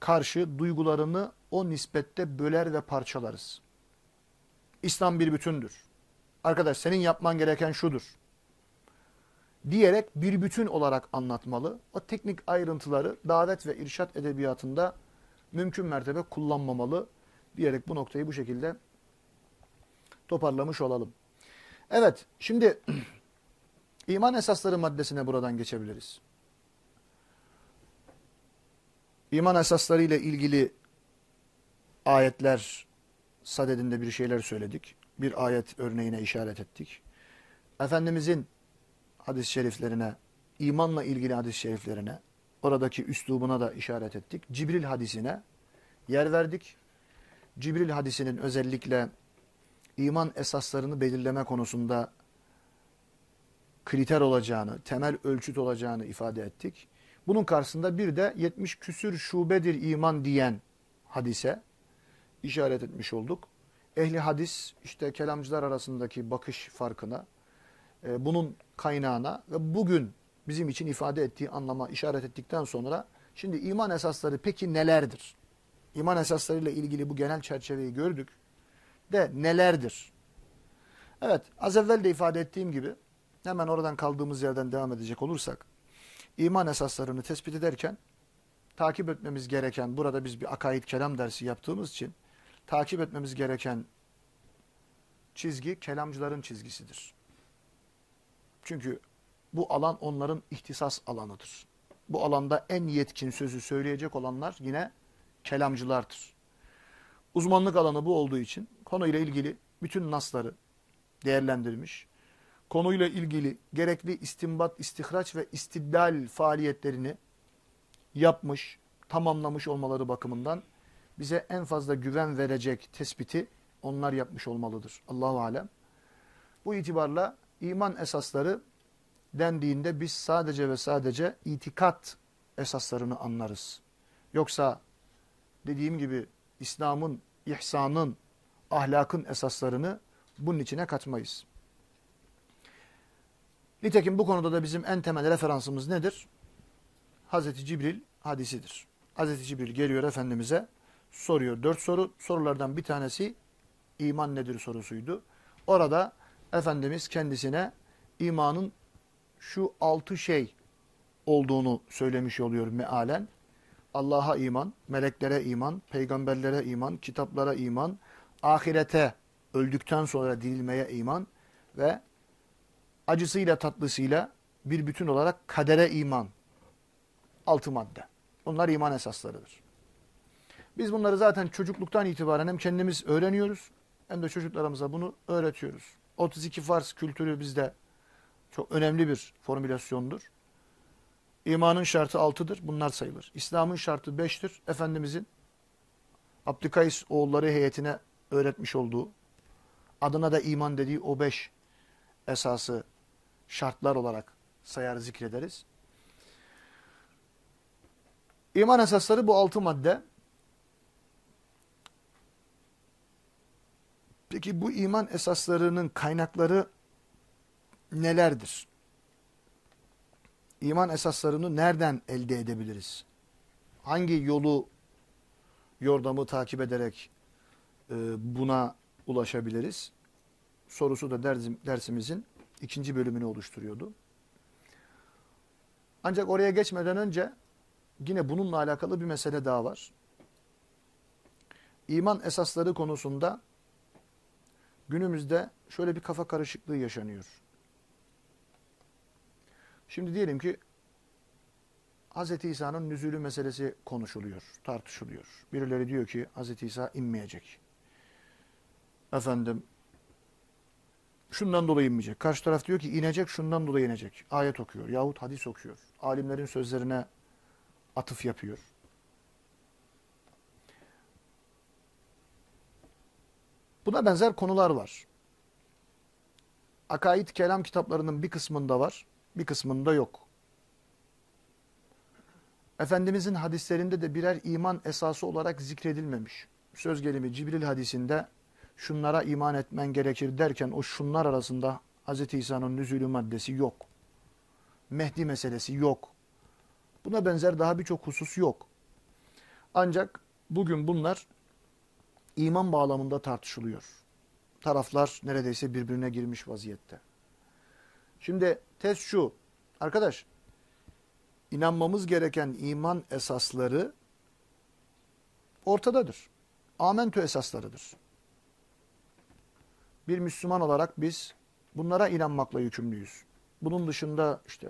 karşı duygularını o nispette böler ve parçalarız. İslam bir bütündür. Arkadaş senin yapman gereken şudur. Diyerek bir bütün olarak anlatmalı. O teknik ayrıntıları davet ve irşat edebiyatında mümkün mertebe kullanmamalı. Diyerek bu noktayı bu şekilde toparlamış olalım. Evet şimdi iman esasları maddesine buradan geçebiliriz. İman esasları ile ilgili ayetler sadedinde bir şeyler söyledik. Bir ayet örneğine işaret ettik. Efendimizin hadis-i şeriflerine, imanla ilgili hadis-i şeriflerine, oradaki üslubuna da işaret ettik. Cibril hadisine yer verdik. Cibril hadisinin özellikle iman esaslarını belirleme konusunda kriter olacağını, temel ölçüt olacağını ifade ettik. Bunun karşısında bir de 70 küsür şubedir iman diyen hadise işaret etmiş olduk. Ehli hadis işte kelamcılar arasındaki bakış farkına, e, bunun kaynağına ve bugün bizim için ifade ettiği anlama işaret ettikten sonra şimdi iman esasları peki nelerdir? İman esaslarıyla ilgili bu genel çerçeveyi gördük de nelerdir? Evet az evvel de ifade ettiğim gibi hemen oradan kaldığımız yerden devam edecek olursak iman esaslarını tespit ederken takip etmemiz gereken, burada biz bir akaid kelam dersi yaptığımız için takip etmemiz gereken çizgi kelamcıların çizgisidir. Çünkü bu alan onların ihtisas alanıdır. Bu alanda en yetkin sözü söyleyecek olanlar yine kelamcılardır. Uzmanlık alanı bu olduğu için konuyla ilgili bütün nasları değerlendirmiş, konuyla ilgili gerekli istimbat, istihraç ve istiddal faaliyetlerini yapmış, tamamlamış olmaları bakımından bize en fazla güven verecek tespiti onlar yapmış olmalıdır. Allahu alem. Bu itibarla iman esasları dendiğinde biz sadece ve sadece itikat esaslarını anlarız. Yoksa dediğim gibi İslam'ın, ihsanın, ahlakın esaslarını bunun içine katmayız. Nitekim bu konuda da bizim en temel referansımız nedir? Hazreti Cibril hadisidir. Hazreti Cibril geliyor Efendimiz'e soruyor. Dört soru. Sorulardan bir tanesi iman nedir sorusuydu. Orada Efendimiz kendisine imanın şu altı şey olduğunu söylemiş oluyor mealen. Allah'a iman, meleklere iman, peygamberlere iman, kitaplara iman, ahirete, öldükten sonra dirilmeye iman ve acısıyla tatlısıyla bir bütün olarak kadere iman. Altı madde. Bunlar iman esaslarıdır. Biz bunları zaten çocukluktan itibaren hem kendimiz öğreniyoruz hem de çocuklarımıza bunu öğretiyoruz. 32 farz kültürü bizde çok önemli bir formülasyondur. İmanın şartı 6'dır. Bunlar sayılır. İslam'ın şartı 5'tir. Efendimizin Abdükays oğulları heyetine öğretmiş olduğu, adına da iman dediği o 5 esası şartlar olarak sayar zikrederiz. İman esasları bu altı madde. Peki bu iman esaslarının kaynakları nelerdir? İman esaslarını nereden elde edebiliriz? Hangi yolu, yordamı takip ederek e, buna ulaşabiliriz? Sorusu da dersimizin ikinci bölümünü oluşturuyordu. Ancak oraya geçmeden önce yine bununla alakalı bir mesele daha var. İman esasları konusunda günümüzde şöyle bir kafa karışıklığı yaşanıyor. Şimdi diyelim ki Hz. İsa'nın nüzulü meselesi konuşuluyor, tartışılıyor. Birileri diyor ki Hz. İsa inmeyecek. Efendim şundan dolayı inmeyecek. Karşı taraf diyor ki inecek şundan dolayı inecek. Ayet okuyor yahut hadis okuyor. Alimlerin sözlerine atıf yapıyor. Buna benzer konular var. Akaid kelam kitaplarının bir kısmında var, bir kısmında yok. Efendimizin hadislerinde de birer iman esası olarak zikredilmemiş. Söz gelimi Cibril hadisinde şunlara iman etmen gerekir derken o şunlar arasında Hz. İsa'nın nüzulü maddesi yok. Mehdi meselesi yok. Buna benzer daha birçok husus yok. Ancak bugün bunlar iman bağlamında tartışılıyor. Taraflar neredeyse birbirine girmiş vaziyette. Şimdi test şu. Arkadaş, inanmamız gereken iman esasları ortadadır. Amentü esaslarıdır. Bir Müslüman olarak biz bunlara inanmakla yükümlüyüz. Bunun dışında işte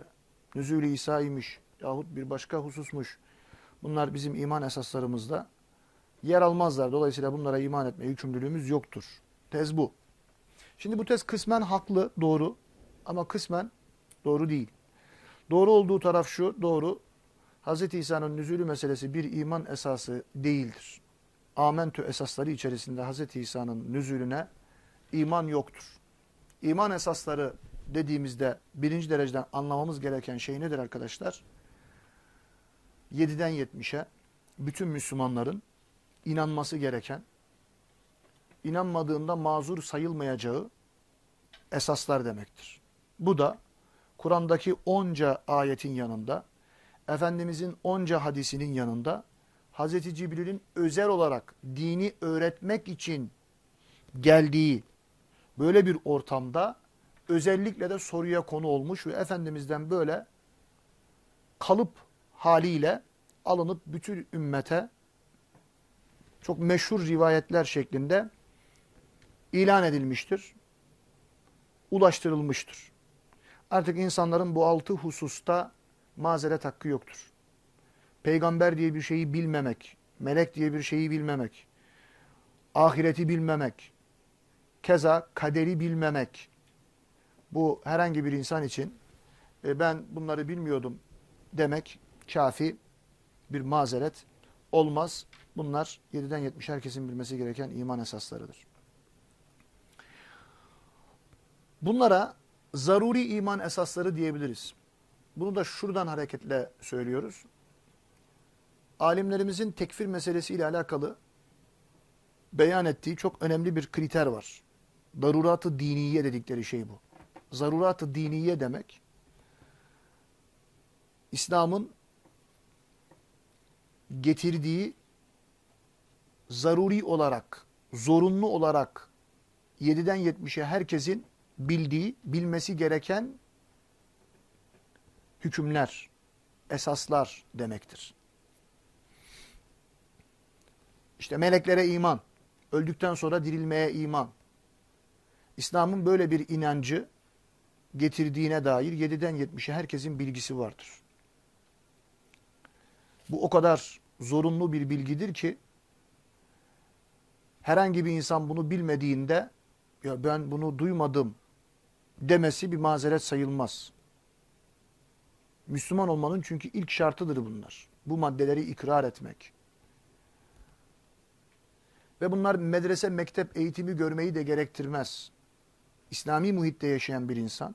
Nüzul-i İsa'ymış yahut bir başka hususmuş. Bunlar bizim iman esaslarımızda yer almazlar. Dolayısıyla bunlara iman etme yükümlülüğümüz yoktur. Tez bu. Şimdi bu tez kısmen haklı, doğru ama kısmen doğru değil. Doğru olduğu taraf şu, doğru. Hz. İsa'nın nüzulü meselesi bir iman esası değildir. Amentü esasları içerisinde Hz. İsa'nın nüzulüne iman yoktur. İman esasları dediğimizde birinci dereceden anlamamız gereken şey nedir arkadaşlar? 7'den 70'e bütün Müslümanların inanması gereken, inanmadığında mazur sayılmayacağı esaslar demektir. Bu da Kur'an'daki onca ayetin yanında, Efendimizin onca hadisinin yanında Hz. Cibril'in özel olarak dini öğretmek için geldiği böyle bir ortamda özellikle de soruya konu olmuş ve Efendimiz'den böyle kalıp haliyle alınıp bütün ümmete çok meşhur rivayetler şeklinde ilan edilmiştir, ulaştırılmıştır. Artık insanların bu altı hususta mazeret hakkı yoktur. Peygamber diye bir şeyi bilmemek, melek diye bir şeyi bilmemek, ahireti bilmemek, keza kaderi bilmemek, bu herhangi bir insan için e, ben bunları bilmiyordum demek kafi bir mazeret olmaz. Bunlar 7'den 70 herkesin bilmesi gereken iman esaslarıdır. Bunlara zaruri iman esasları diyebiliriz. Bunu da şuradan hareketle söylüyoruz. Alimlerimizin tekfir meselesiyle alakalı beyan ettiği çok önemli bir kriter var. Darurat-ı diniye dedikleri şey bu. Zarurat-ı diniye demek, İslam'ın getirdiği zaruri olarak, zorunlu olarak 7'den 70'e herkesin bildiği, bilmesi gereken hükümler, esaslar demektir. İşte meleklere iman, öldükten sonra dirilmeye iman. İslam'ın böyle bir inancı getirdiğine dair 7'den 70'e herkesin bilgisi vardır. Bu o kadar zorunlu bir bilgidir ki herhangi bir insan bunu bilmediğinde ya ben bunu duymadım demesi bir mazeret sayılmaz. Müslüman olmanın çünkü ilk şartıdır bunlar. Bu maddeleri ikrar etmek. Ve bunlar medrese, mektep eğitimi görmeyi de gerektirmez. İslami muhitte yaşayan bir insan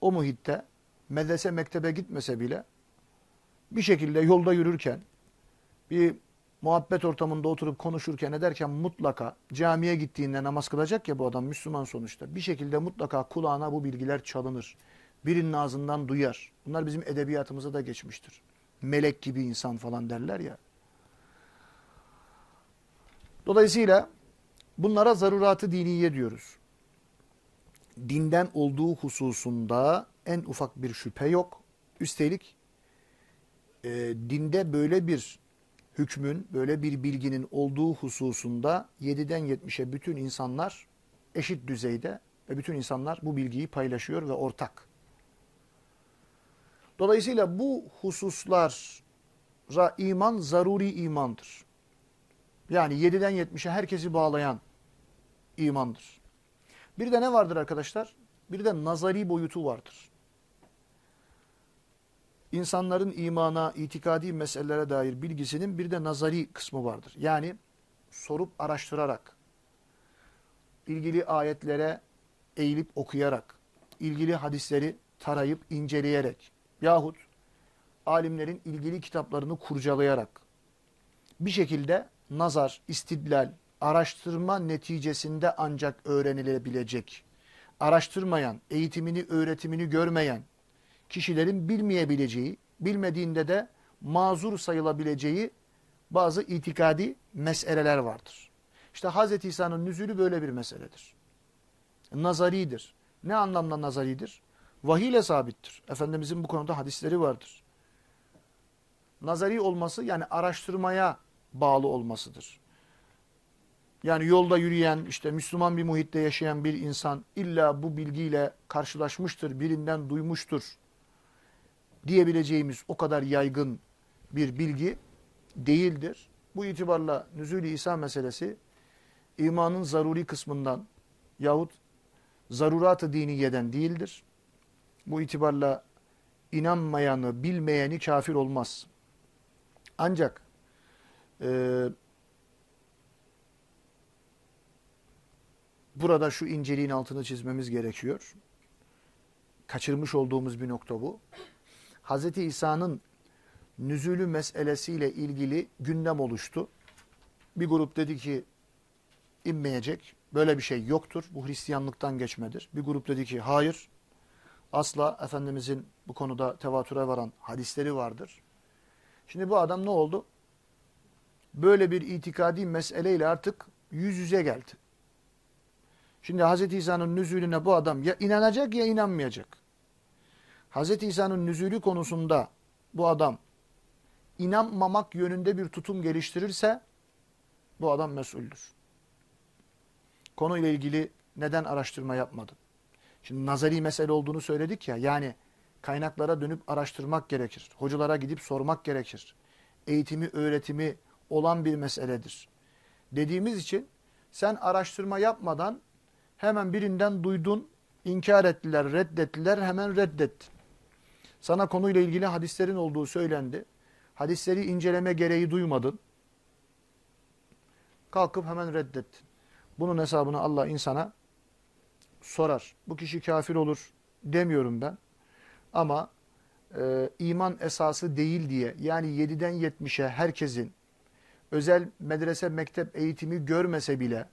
o muhitte medrese, mektebe gitmese bile bir şekilde yolda yürürken bir muhabbet ortamında oturup konuşurken ederken mutlaka camiye gittiğinde namaz kılacak ya bu adam Müslüman sonuçta. Bir şekilde mutlaka kulağına bu bilgiler çalınır. Birinin ağzından duyar. Bunlar bizim edebiyatımıza da geçmiştir. Melek gibi insan falan derler ya. Dolayısıyla bunlara zaruratı diniye diyoruz. Dinden olduğu hususunda en ufak bir şüphe yok. Üstelik e, dinde böyle bir hükmün, böyle bir bilginin olduğu hususunda 7'den 70'e bütün insanlar eşit düzeyde ve bütün insanlar bu bilgiyi paylaşıyor ve ortak. Dolayısıyla bu hususlara iman zaruri imandır. Yani 7'den 70'e herkesi bağlayan imandır. Bir de ne vardır arkadaşlar? Bir de nazari boyutu vardır. insanların imana, itikadi meselelere dair bilgisinin bir de nazari kısmı vardır. Yani sorup araştırarak, ilgili ayetlere eğilip okuyarak, ilgili hadisleri tarayıp inceleyerek yahut alimlerin ilgili kitaplarını kurcalayarak bir şekilde nazar, istidlal, araştırma neticesinde ancak öğrenilebilecek, araştırmayan, eğitimini, öğretimini görmeyen kişilerin bilmeyebileceği, bilmediğinde de mazur sayılabileceği bazı itikadi meseleler vardır. İşte Hz. İsa'nın nüzülü böyle bir meseledir. Nazaridir. Ne anlamda nazaridir? Vahiy ile sabittir. Efendimizin bu konuda hadisleri vardır. Nazari olması yani araştırmaya bağlı olmasıdır. Yani yolda yürüyen, işte Müslüman bir muhitte yaşayan bir insan illa bu bilgiyle karşılaşmıştır, birinden duymuştur diyebileceğimiz o kadar yaygın bir bilgi değildir. Bu itibarla nüzul-i İsa meselesi imanın zaruri kısmından yahut zarurat-ı diniyeden değildir. Bu itibarla inanmayanı, bilmeyeni kafir olmaz. Ancak e, burada şu inceliğin altını çizmemiz gerekiyor. Kaçırmış olduğumuz bir nokta bu. Hz. İsa'nın nüzülü meselesiyle ilgili gündem oluştu. Bir grup dedi ki inmeyecek. Böyle bir şey yoktur. Bu Hristiyanlıktan geçmedir. Bir grup dedi ki hayır. Asla Efendimizin bu konuda tevatüre varan hadisleri vardır. Şimdi bu adam ne oldu? Böyle bir itikadi meseleyle artık yüz yüze geldi. Şimdi Hz. İsa'nın nüzülüne bu adam ya inanacak ya inanmayacak. Hz. İsa'nın nüzülü konusunda bu adam inanmamak yönünde bir tutum geliştirirse bu adam mesuldür. Konuyla ilgili neden araştırma yapmadın? Şimdi nazari mesele olduğunu söyledik ya yani kaynaklara dönüp araştırmak gerekir. Hocalara gidip sormak gerekir. Eğitimi, öğretimi olan bir meseledir. Dediğimiz için sen araştırma yapmadan hemen birinden duydun, inkar ettiler, reddettiler, hemen reddettin. Sana konuyla ilgili hadislerin olduğu söylendi. Hadisleri inceleme gereği duymadın. Kalkıp hemen reddettin. Bunun hesabını Allah insana sorar. Bu kişi kafir olur demiyorum ben. Ama e, iman esası değil diye yani 7'den 70'e herkesin özel medrese mektep eğitimi görmese bile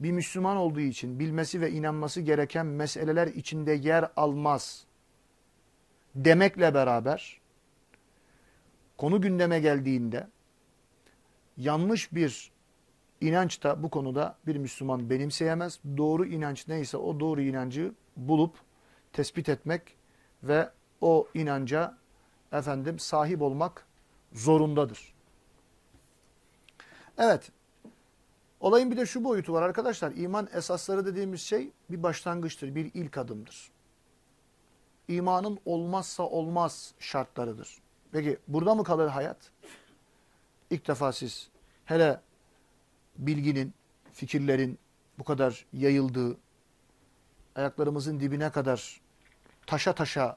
bir Müslüman olduğu için bilmesi ve inanması gereken meseleler içinde yer almaz demekle beraber konu gündeme geldiğinde yanlış bir inanç da bu konuda bir Müslüman benimseyemez. Doğru inanç neyse o doğru inancı bulup tespit etmek ve o inanca efendim sahip olmak zorundadır. Evet. Olayın bir de şu boyutu var arkadaşlar. İman esasları dediğimiz şey bir başlangıçtır, bir ilk adımdır imanın olmazsa olmaz şartlarıdır. Peki burada mı kalır hayat? İlk defa siz hele bilginin, fikirlerin bu kadar yayıldığı, ayaklarımızın dibine kadar taşa taşa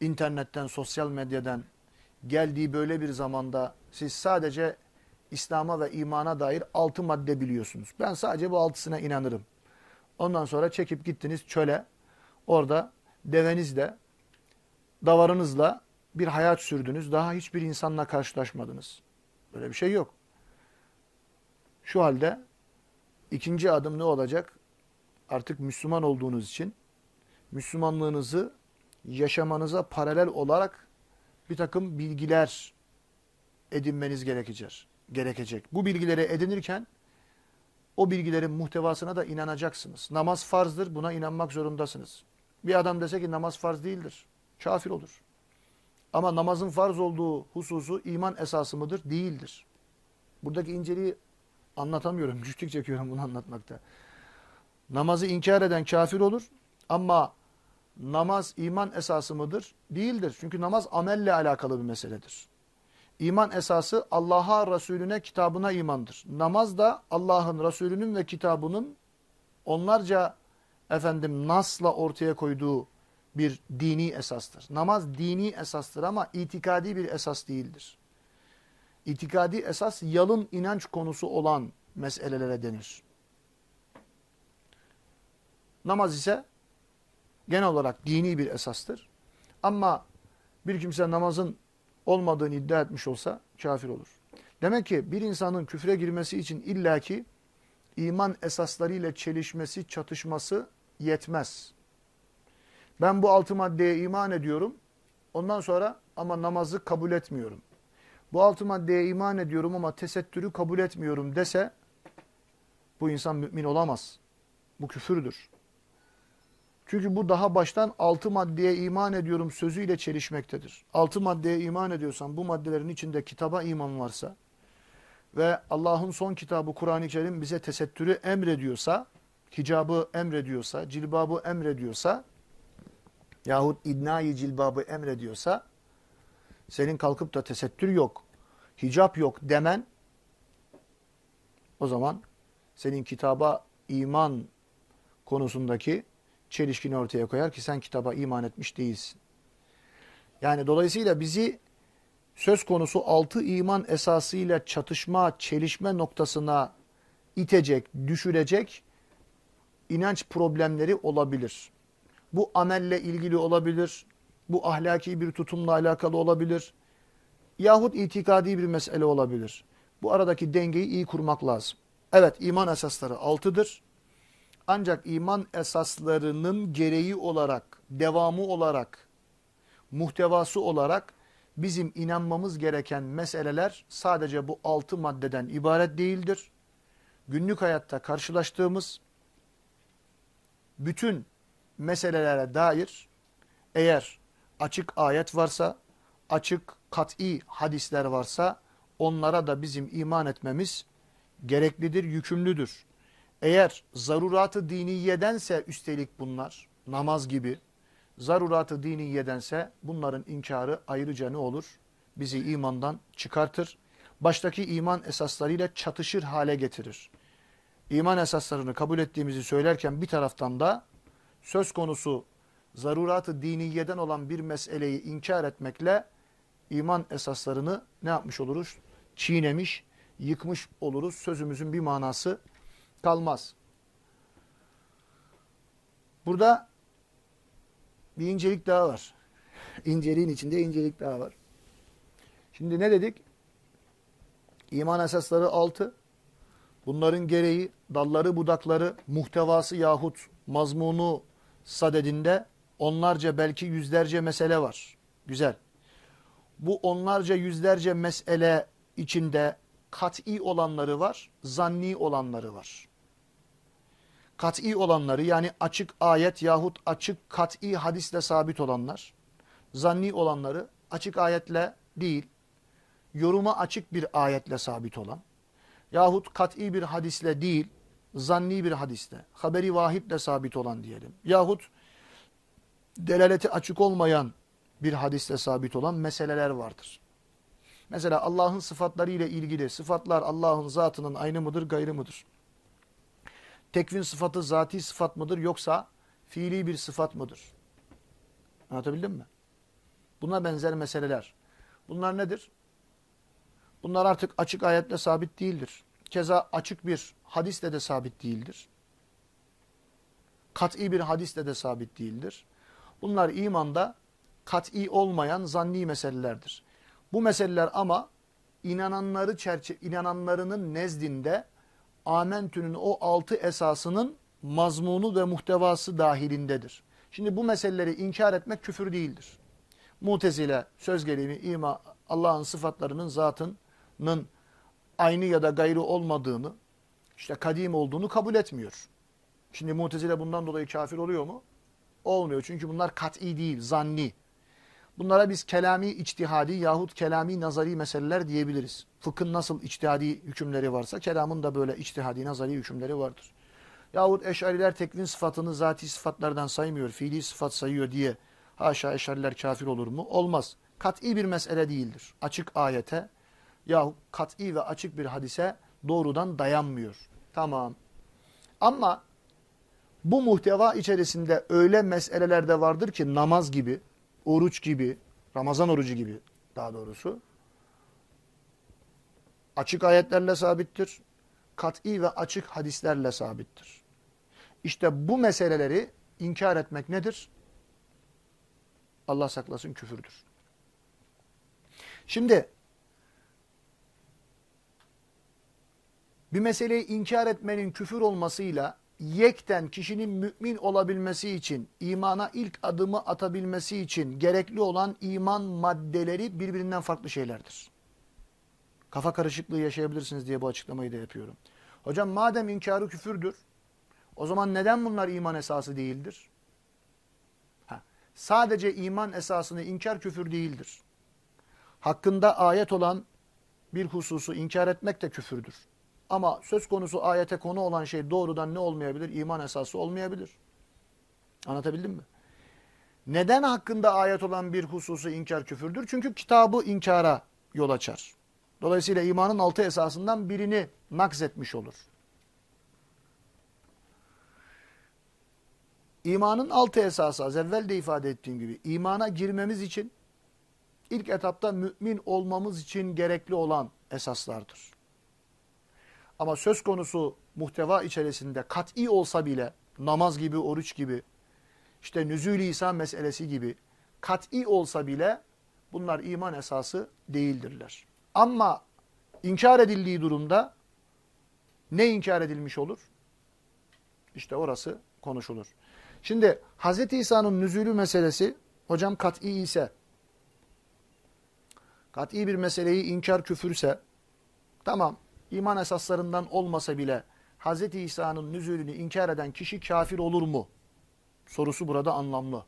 internetten, sosyal medyadan geldiği böyle bir zamanda siz sadece İslam'a ve imana dair altı madde biliyorsunuz. Ben sadece bu altısına inanırım. Ondan sonra çekip gittiniz çöle. Orada devenizle, davarınızla bir hayat sürdünüz. Daha hiçbir insanla karşılaşmadınız. Böyle bir şey yok. Şu halde ikinci adım ne olacak? Artık Müslüman olduğunuz için Müslümanlığınızı yaşamanıza paralel olarak bir takım bilgiler edinmeniz gerekecek. Gerekecek. Bu bilgileri edinirken o bilgilerin muhtevasına da inanacaksınız. Namaz farzdır, buna inanmak zorundasınız. Bir adam dese ki namaz farz değildir kafir olur. Ama namazın farz olduğu hususu iman esası mıdır? Değildir. Buradaki inceliği anlatamıyorum. Güçlük çekiyorum bunu anlatmakta. Namazı inkar eden kafir olur ama namaz iman esası mıdır? Değildir. Çünkü namaz amelle alakalı bir meseledir. İman esası Allah'a, Resulüne, kitabına imandır. Namaz da Allah'ın, Resulünün ve kitabının onlarca efendim nasla ortaya koyduğu bir dini esastır. Namaz dini esastır ama itikadi bir esas değildir. İtikadi esas yalın inanç konusu olan meselelere denir. Namaz ise genel olarak dini bir esastır. Ama bir kimse namazın olmadığını iddia etmiş olsa kafir olur. Demek ki bir insanın küfre girmesi için illaki iman esaslarıyla çelişmesi, çatışması yetmez. Ben bu altı maddeye iman ediyorum. Ondan sonra ama namazı kabul etmiyorum. Bu altı maddeye iman ediyorum ama tesettürü kabul etmiyorum dese bu insan mümin olamaz. Bu küfürdür. Çünkü bu daha baştan altı maddeye iman ediyorum sözüyle çelişmektedir. Altı maddeye iman ediyorsan bu maddelerin içinde kitaba iman varsa ve Allah'ın son kitabı Kur'an-ı Kerim bize tesettürü emrediyorsa, hicabı emrediyorsa, cilbabı emrediyorsa yahut idnai cilbabı emrediyorsa senin kalkıp da tesettür yok, hicap yok demen o zaman senin kitaba iman konusundaki çelişkini ortaya koyar ki sen kitaba iman etmiş değilsin. Yani dolayısıyla bizi söz konusu altı iman esasıyla çatışma, çelişme noktasına itecek, düşürecek inanç problemleri olabilir. Bu amelle ilgili olabilir, bu ahlaki bir tutumla alakalı olabilir yahut itikadi bir mesele olabilir. Bu aradaki dengeyi iyi kurmak lazım. Evet iman esasları altıdır. Ancak iman esaslarının gereği olarak, devamı olarak, muhtevası olarak bizim inanmamız gereken meseleler sadece bu altı maddeden ibaret değildir. Günlük hayatta karşılaştığımız bütün meselelere dair eğer açık ayet varsa, açık kat'i hadisler varsa onlara da bizim iman etmemiz gereklidir, yükümlüdür. Eğer zaruratı diniyedense üstelik bunlar, namaz gibi, zaruratı diniyedense bunların inkarı ayrıca ne olur? Bizi imandan çıkartır. Baştaki iman esaslarıyla çatışır hale getirir. İman esaslarını kabul ettiğimizi söylerken bir taraftan da söz konusu zaruratı diniyeden olan bir meseleyi inkar etmekle iman esaslarını ne yapmış oluruz? Çiğnemiş, yıkmış oluruz. Sözümüzün bir manası kalmaz. Burada bir incelik daha var. İnceliğin içinde incelik daha var. Şimdi ne dedik? İman esasları altı. Bunların gereği, dalları, budakları, muhtevası yahut mazmunu sadedinde onlarca belki yüzlerce mesele var. Güzel. Bu onlarca yüzlerce mesele içinde kat'i olanları var, zanni olanları var. Kat'i olanları yani açık ayet yahut açık kat'i hadisle sabit olanlar, zanni olanları açık ayetle değil, yoruma açık bir ayetle sabit olan, yahut kat'i bir hadisle değil, zanni bir hadisle, haberi vahitle sabit olan diyelim, yahut delaleti açık olmayan bir hadisle sabit olan meseleler vardır. Mesela Allah'ın sıfatları ile ilgili sıfatlar Allah'ın zatının aynı mıdır, gayrı mıdır? Tekvin sıfatı zati sıfat mıdır yoksa fiili bir sıfat mıdır? Anlatabildim mi? Buna benzer meseleler. Bunlar nedir? Bunlar artık açık ayetle sabit değildir. Keza açık bir hadisle de sabit değildir. Kat'i bir hadisle de sabit değildir. Bunlar imanda kat'i olmayan zanni meselelerdir. Bu meseleler ama inananları çerçe inananlarının nezdinde amentünün o altı esasının mazmunu ve muhtevası dahilindedir. Şimdi bu meseleleri inkar etmek küfür değildir. Mutezile söz gelimi ima Allah'ın sıfatlarının zatının aynı ya da gayrı olmadığını, işte kadim olduğunu kabul etmiyor. Şimdi mutezile bundan dolayı kafir oluyor mu? Olmuyor. Çünkü bunlar kat'i değil, zanni. Bunlara biz kelami içtihadi yahut kelami nazari meseleler diyebiliriz. Fıkhın nasıl içtihadi hükümleri varsa kelamın da böyle içtihadi nazari hükümleri vardır. Yahut eşariler tekvin sıfatını zati sıfatlardan saymıyor, fiili sıfat sayıyor diye haşa eşariler kafir olur mu? Olmaz. Kat'i bir mesele değildir. Açık ayete yahut kat'i ve açık bir hadise doğrudan dayanmıyor. Tamam. Ama Bu muhteva içerisinde öyle meseleler de vardır ki namaz gibi, oruç gibi, Ramazan orucu gibi daha doğrusu açık ayetlerle sabittir. Kat'i ve açık hadislerle sabittir. İşte bu meseleleri inkar etmek nedir? Allah saklasın küfürdür. Şimdi bir meseleyi inkar etmenin küfür olmasıyla yekten kişinin mümin olabilmesi için, imana ilk adımı atabilmesi için gerekli olan iman maddeleri birbirinden farklı şeylerdir. Kafa karışıklığı yaşayabilirsiniz diye bu açıklamayı da yapıyorum. Hocam madem inkarı küfürdür, o zaman neden bunlar iman esası değildir? Ha, sadece iman esasını inkar küfür değildir. Hakkında ayet olan bir hususu inkar etmek de küfürdür. Ama söz konusu ayete konu olan şey doğrudan ne olmayabilir? İman esası olmayabilir. Anlatabildim mi? Neden hakkında ayet olan bir hususu inkar küfürdür? Çünkü kitabı inkara yol açar. Dolayısıyla imanın altı esasından birini nakzetmiş olur. İmanın altı esası az evvel de ifade ettiğim gibi imana girmemiz için ilk etapta mümin olmamız için gerekli olan esaslardır. Ama söz konusu muhteva içerisinde kat'i olsa bile namaz gibi, oruç gibi, işte nüzul-i İsa meselesi gibi kat'i olsa bile bunlar iman esası değildirler. Ama inkar edildiği durumda ne inkar edilmiş olur? İşte orası konuşulur. Şimdi Hz. İsa'nın nüzulü meselesi hocam kat'i ise kat'i bir meseleyi inkar küfürse tamam iman esaslarından olmasa bile Hz. İsa'nın nüzulünü inkar eden kişi kafir olur mu? Sorusu burada anlamlı.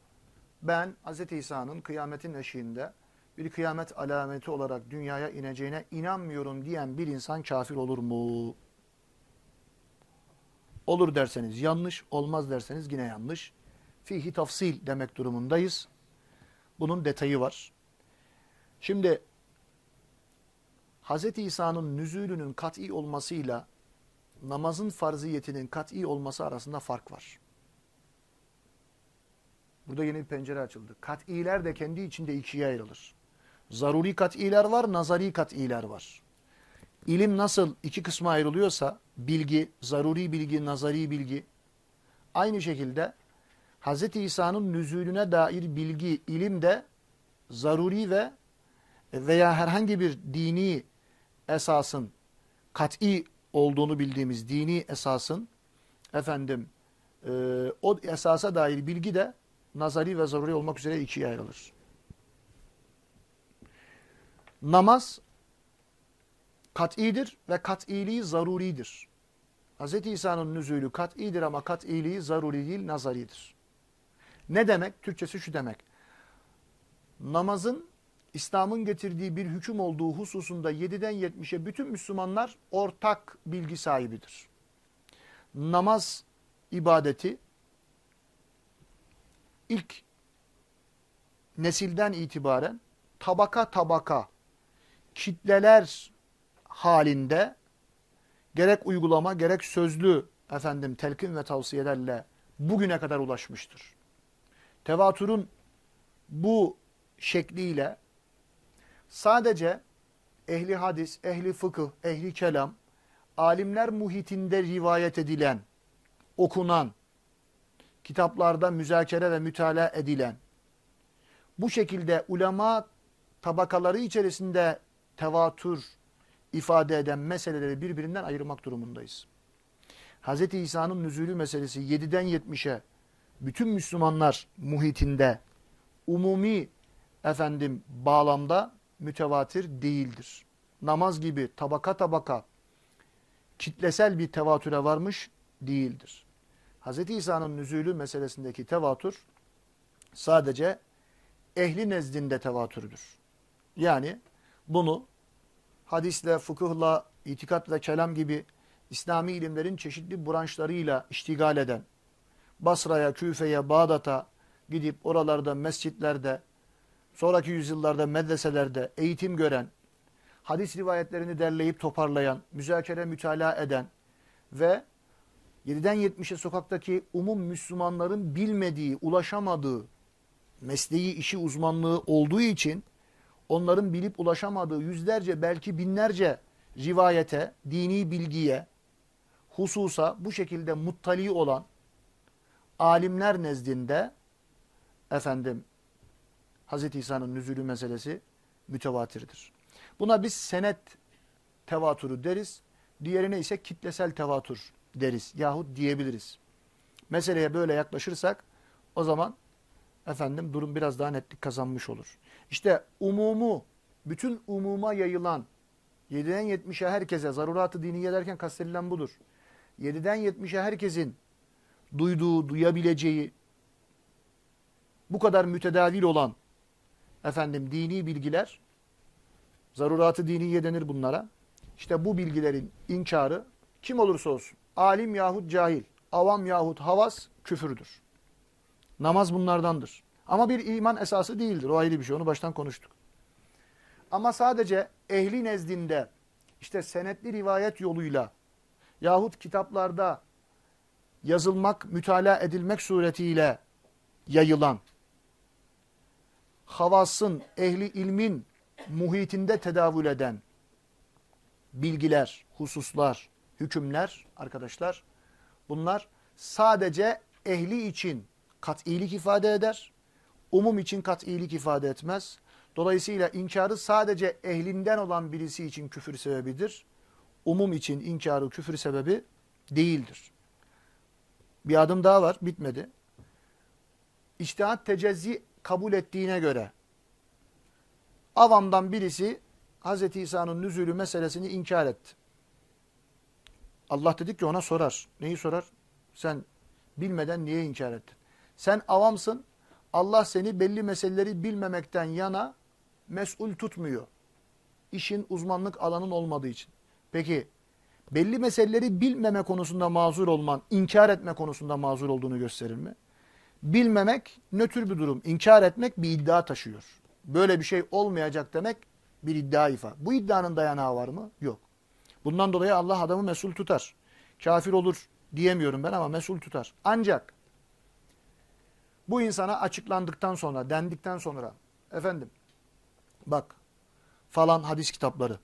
Ben Hz. İsa'nın kıyametin eşiğinde bir kıyamet alameti olarak dünyaya ineceğine inanmıyorum diyen bir insan kafir olur mu? Olur derseniz yanlış, olmaz derseniz yine yanlış. Fihi tafsil demek durumundayız. Bunun detayı var. Şimdi Hz. İsa'nın nüzulünün kat'i olmasıyla namazın farziyetinin kat'i olması arasında fark var. Burada yeni bir pencere açıldı. Kat'iler de kendi içinde ikiye ayrılır. Zaruri kat'iler var, nazari kat'iler var. İlim nasıl iki kısma ayrılıyorsa, bilgi, zaruri bilgi, nazari bilgi, aynı şekilde Hz. İsa'nın nüzulüne dair bilgi, ilim de zaruri ve veya herhangi bir dini esasın kat'i olduğunu bildiğimiz dini esasın efendim e, o esasa dair bilgi de nazari ve zaruri olmak üzere ikiye ayrılır. Namaz kat'idir ve kat'iliği zaruridir. Hz. İsa'nın nüzulü kat'idir ama kat'iliği zaruri değil, nazaridir. Ne demek? Türkçesi şu demek. Namazın İslam'ın getirdiği bir hüküm olduğu hususunda 7'den 70'e bütün Müslümanlar ortak bilgi sahibidir. Namaz ibadeti ilk nesilden itibaren tabaka tabaka kitleler halinde gerek uygulama gerek sözlü efendim telkin ve tavsiyelerle bugüne kadar ulaşmıştır. Tevatürün bu şekliyle sadece ehli hadis, ehli fıkıh, ehli kelam, alimler muhitinde rivayet edilen, okunan, kitaplarda müzakere ve mütalaa edilen, bu şekilde ulema tabakaları içerisinde tevatür ifade eden meseleleri birbirinden ayırmak durumundayız. Hz. İsa'nın nüzulü meselesi 7'den 70'e bütün Müslümanlar muhitinde umumi efendim bağlamda mütevatir değildir. Namaz gibi tabaka tabaka kitlesel bir tevatüre varmış değildir. Hz. İsa'nın nüzulü meselesindeki tevatür sadece ehli nezdinde tevatürdür. Yani bunu hadisle, fıkıhla, itikat ve kelam gibi İslami ilimlerin çeşitli branşlarıyla iştigal eden, Basra'ya, Küfe'ye, Bağdat'a gidip oralarda mescitlerde, sonraki yüzyıllarda medreselerde eğitim gören, hadis rivayetlerini derleyip toparlayan, müzakere mütalaa eden ve 7'den 70'e sokaktaki umum Müslümanların bilmediği, ulaşamadığı, mesleği, işi, uzmanlığı olduğu için onların bilip ulaşamadığı yüzlerce belki binlerce rivayete, dini bilgiye, hususa bu şekilde muttali olan alimler nezdinde efendim Hz. İsa'nın nüzulü meselesi mütevatirdir. Buna biz senet tevatürü deriz. Diğerine ise kitlesel tevatür deriz yahut diyebiliriz. Meseleye böyle yaklaşırsak o zaman efendim durum biraz daha netlik kazanmış olur. İşte umumu, bütün umuma yayılan 7'den 70'e herkese zaruratı diniye derken kastedilen budur. 7'den 70'e herkesin duyduğu, duyabileceği bu kadar mütedavil olan efendim dini bilgiler zaruratı diniye denir bunlara. İşte bu bilgilerin inkarı kim olursa olsun alim yahut cahil, avam yahut havas küfürdür. Namaz bunlardandır. Ama bir iman esası değildir. O ayrı bir şey. Onu baştan konuştuk. Ama sadece ehli nezdinde işte senetli rivayet yoluyla yahut kitaplarda yazılmak, mütalaa edilmek suretiyle yayılan havasın, ehli ilmin muhitinde tedavül eden bilgiler, hususlar, hükümler arkadaşlar bunlar sadece ehli için kat'ilik ifade eder. Umum için kat'ilik ifade etmez. Dolayısıyla inkarı sadece ehlinden olan birisi için küfür sebebidir. Umum için inkarı küfür sebebi değildir. Bir adım daha var, bitmedi. İçtihat tecezzi kabul ettiğine göre avamdan birisi Hz. İsa'nın nüzülü meselesini inkar etti. Allah dedik ki ona sorar. Neyi sorar? Sen bilmeden niye inkar ettin? Sen avamsın. Allah seni belli meseleleri bilmemekten yana mesul tutmuyor. İşin uzmanlık alanın olmadığı için. Peki belli meseleleri bilmeme konusunda mazur olman, inkar etme konusunda mazur olduğunu gösterir mi? Bilmemek nötr bir durum. İnkar etmek bir iddia taşıyor. Böyle bir şey olmayacak demek bir iddia ifade. Bu iddianın dayanağı var mı? Yok. Bundan dolayı Allah adamı mesul tutar. Kafir olur diyemiyorum ben ama mesul tutar. Ancak bu insana açıklandıktan sonra, dendikten sonra efendim bak falan hadis kitapları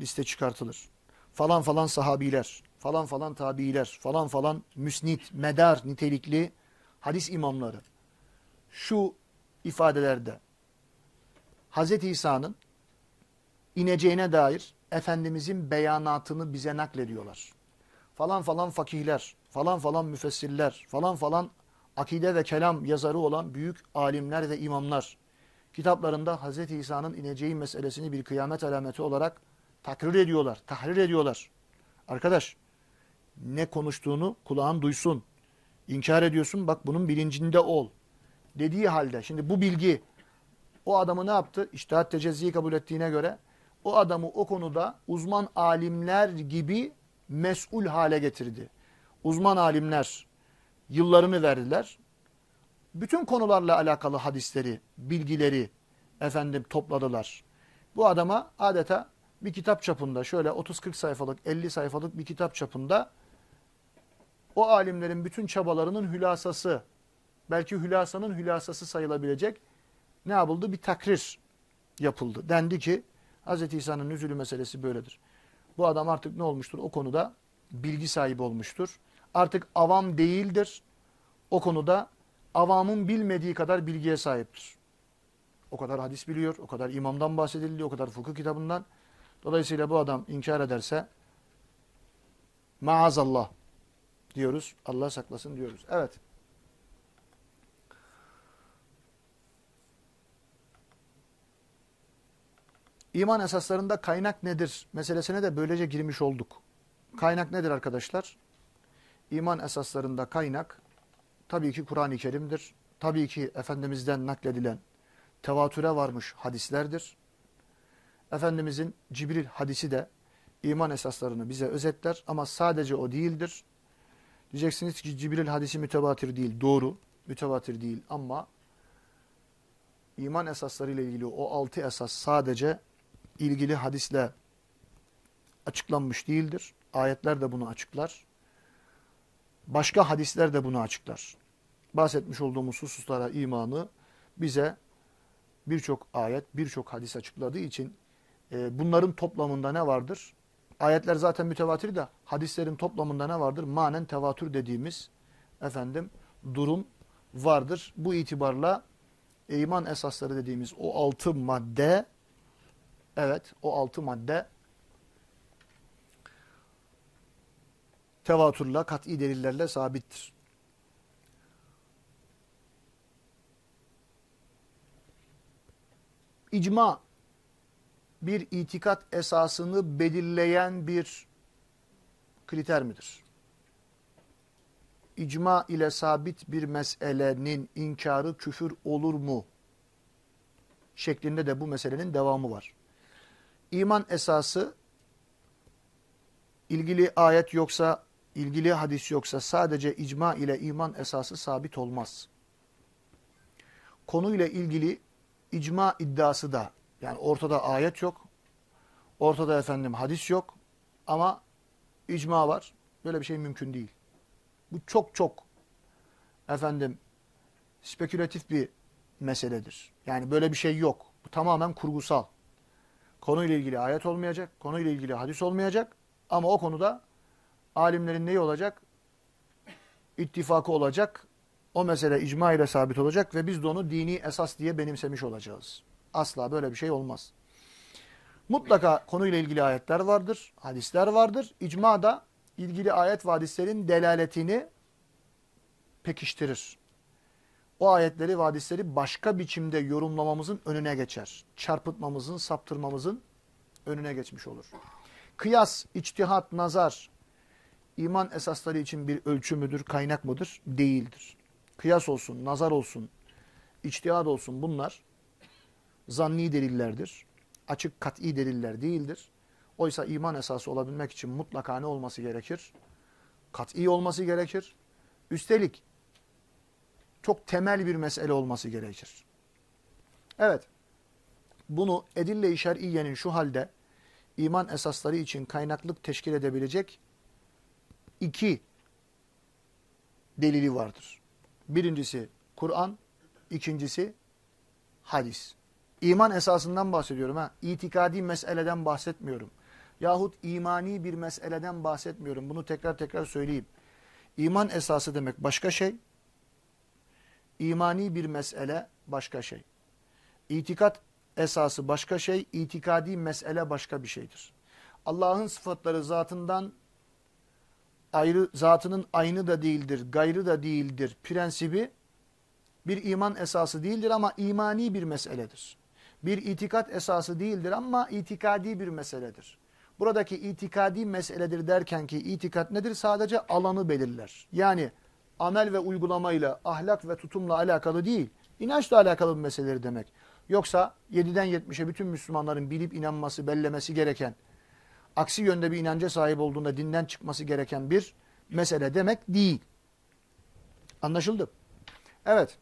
liste çıkartılır. Falan falan sahabiler, falan falan tabiiler, falan falan müsnit, medar nitelikli hadis imamları şu ifadelerde Hz. İsa'nın ineceğine dair Efendimizin beyanatını bize naklediyorlar. Falan falan fakihler, falan falan müfessirler, falan falan akide ve kelam yazarı olan büyük alimler ve imamlar kitaplarında Hz. İsa'nın ineceği meselesini bir kıyamet alameti olarak takrir ediyorlar, tahrir ediyorlar. Arkadaş ne konuştuğunu kulağın duysun. İnkar ediyorsun bak bunun bilincinde ol. Dediği halde şimdi bu bilgi o adamı ne yaptı? İştihat tecezziyi kabul ettiğine göre o adamı o konuda uzman alimler gibi mesul hale getirdi. Uzman alimler yıllarını verdiler. Bütün konularla alakalı hadisleri, bilgileri efendim topladılar. Bu adama adeta bir kitap çapında şöyle 30-40 sayfalık, 50 sayfalık bir kitap çapında o alimlerin bütün çabalarının hülasası, belki hülasanın hülasası sayılabilecek ne yapıldı? Bir takrir yapıldı. Dendi ki Hz. İsa'nın nüzülü meselesi böyledir. Bu adam artık ne olmuştur? O konuda bilgi sahibi olmuştur. Artık avam değildir. O konuda avamın bilmediği kadar bilgiye sahiptir. O kadar hadis biliyor, o kadar imamdan bahsedildi, o kadar fıkıh kitabından. Dolayısıyla bu adam inkar ederse maazallah diyoruz. Allah saklasın diyoruz. Evet. İman esaslarında kaynak nedir meselesine de böylece girmiş olduk. Kaynak nedir arkadaşlar? İman esaslarında kaynak tabii ki Kur'an-ı Kerim'dir. Tabii ki Efendimiz'den nakledilen tevatüre varmış hadislerdir. Efendimizin Cibril hadisi de iman esaslarını bize özetler ama sadece o değildir. Diyeceksiniz ki Cibril hadisi mütevatir değil. Doğru, mütevatir değil ama iman esasları ile ilgili o altı esas sadece ilgili hadisle açıklanmış değildir. Ayetler de bunu açıklar. Başka hadisler de bunu açıklar. Bahsetmiş olduğumuz hususlara imanı bize birçok ayet, birçok hadis açıkladığı için e, bunların toplamında ne vardır? Ayetler zaten mütevatir de hadislerin toplamında ne vardır? Manen tevatür dediğimiz efendim durum vardır. Bu itibarla iman esasları dediğimiz o altı madde evet o altı madde tevatürle, kat'i delillerle sabittir. İcma bir itikat esasını belirleyen bir kriter midir? İcma ile sabit bir meselenin inkarı küfür olur mu? Şeklinde de bu meselenin devamı var. İman esası ilgili ayet yoksa, ilgili hadis yoksa sadece icma ile iman esası sabit olmaz. Konuyla ilgili icma iddiası da yani ortada ayet yok. Ortada efendim hadis yok. Ama icma var. Böyle bir şey mümkün değil. Bu çok çok efendim spekülatif bir meseledir. Yani böyle bir şey yok. Bu tamamen kurgusal. Konuyla ilgili ayet olmayacak. Konuyla ilgili hadis olmayacak. Ama o konuda alimlerin neyi olacak? İttifakı olacak. O mesele icma ile sabit olacak ve biz de onu dini esas diye benimsemiş olacağız. Asla böyle bir şey olmaz. Mutlaka konuyla ilgili ayetler vardır, hadisler vardır. İcma da ilgili ayet ve hadislerin delaletini pekiştirir. O ayetleri ve hadisleri başka biçimde yorumlamamızın önüne geçer. Çarpıtmamızın, saptırmamızın önüne geçmiş olur. Kıyas, içtihat, nazar, iman esasları için bir ölçü müdür, kaynak mıdır? Değildir. Kıyas olsun, nazar olsun, içtihat olsun bunlar zanni delillerdir. Açık kat'i deliller değildir. Oysa iman esası olabilmek için mutlaka ne olması gerekir? Kat'i olması gerekir. Üstelik çok temel bir mesele olması gerekir. Evet, bunu edille-i şer'iyenin şu halde iman esasları için kaynaklık teşkil edebilecek iki delili vardır. Birincisi Kur'an, ikincisi hadis. İman esasından bahsediyorum ha. İtikadi meseleden bahsetmiyorum. Yahut imani bir meseleden bahsetmiyorum. Bunu tekrar tekrar söyleyeyim. İman esası demek başka şey. İmani bir mesele başka şey. İtikat esası başka şey, itikadi mesele başka bir şeydir. Allah'ın sıfatları zatından ayrı, zatının aynı da değildir, gayrı da değildir prensibi bir iman esası değildir ama imani bir meseledir. Bir itikat esası değildir ama itikadi bir meseledir. Buradaki itikadi meseledir derken ki itikat nedir? Sadece alanı belirler. Yani amel ve uygulamayla, ahlak ve tutumla alakalı değil, inançla alakalı bir meseledir demek. Yoksa 7'den 70'e bütün Müslümanların bilip inanması, bellemesi gereken, aksi yönde bir inanca sahip olduğunda dinden çıkması gereken bir mesele demek değil. Anlaşıldı? Evet.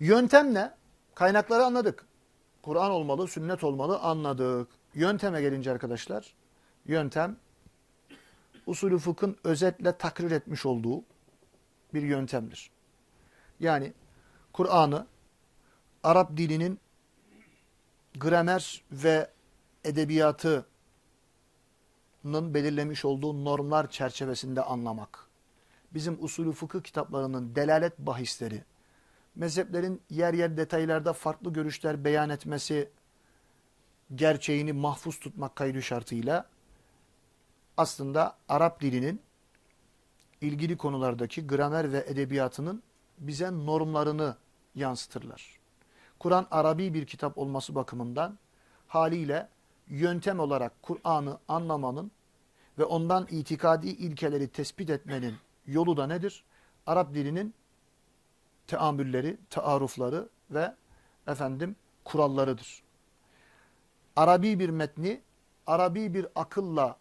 Yöntem ne? Kaynakları anladık. Kur'an olmalı, sünnet olmalı anladık. Yönteme gelince arkadaşlar, yöntem usulü fıkhın özetle takrir etmiş olduğu bir yöntemdir. Yani Kur'an'ı Arap dilinin gramer ve edebiyatının belirlemiş olduğu normlar çerçevesinde anlamak. Bizim usulü fıkıh kitaplarının delalet bahisleri, mezheplerin yer yer detaylarda farklı görüşler beyan etmesi gerçeğini mahfuz tutmak kaydı şartıyla aslında Arap dilinin ilgili konulardaki gramer ve edebiyatının bize normlarını yansıtırlar. Kur'an Arabi bir kitap olması bakımından haliyle yöntem olarak Kur'an'ı anlamanın ve ondan itikadi ilkeleri tespit etmenin yolu da nedir? Arap dilinin teamülleri, taarufları ve efendim kurallarıdır. Arabi bir metni Arabi bir akılla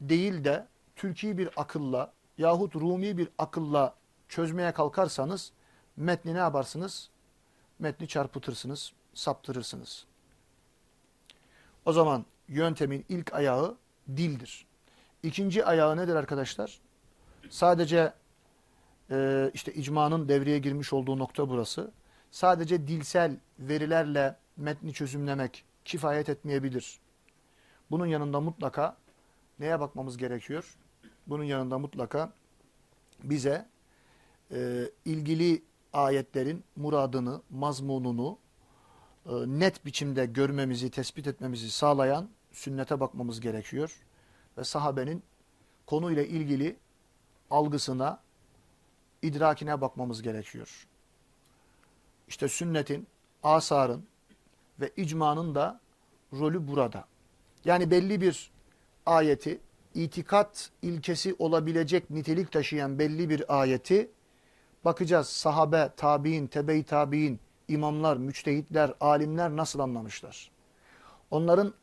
değil de Türkiye bir akılla yahut Rumi bir akılla çözmeye kalkarsanız metni ne yaparsınız? Metni çarpıtırsınız, saptırırsınız. O zaman yöntemin ilk ayağı dildir. İkinci ayağı nedir arkadaşlar? Sadece e, işte icmanın devreye girmiş olduğu nokta burası. Sadece dilsel verilerle metni çözümlemek kifayet etmeyebilir. Bunun yanında mutlaka neye bakmamız gerekiyor? Bunun yanında mutlaka bize e, ilgili ayetlerin muradını, mazmununu e, net biçimde görmemizi, tespit etmemizi sağlayan sünnete bakmamız gerekiyor. Ve sahabenin konuyla ilgili algısına, idrakine bakmamız gerekiyor. İşte sünnetin, asarın ve icmanın da rolü burada. Yani belli bir ayeti, itikat ilkesi olabilecek nitelik taşıyan belli bir ayeti bakacağız sahabe, tabi'in, tebe-i tabi'in, imamlar, müçtehitler, alimler nasıl anlamışlar? Onların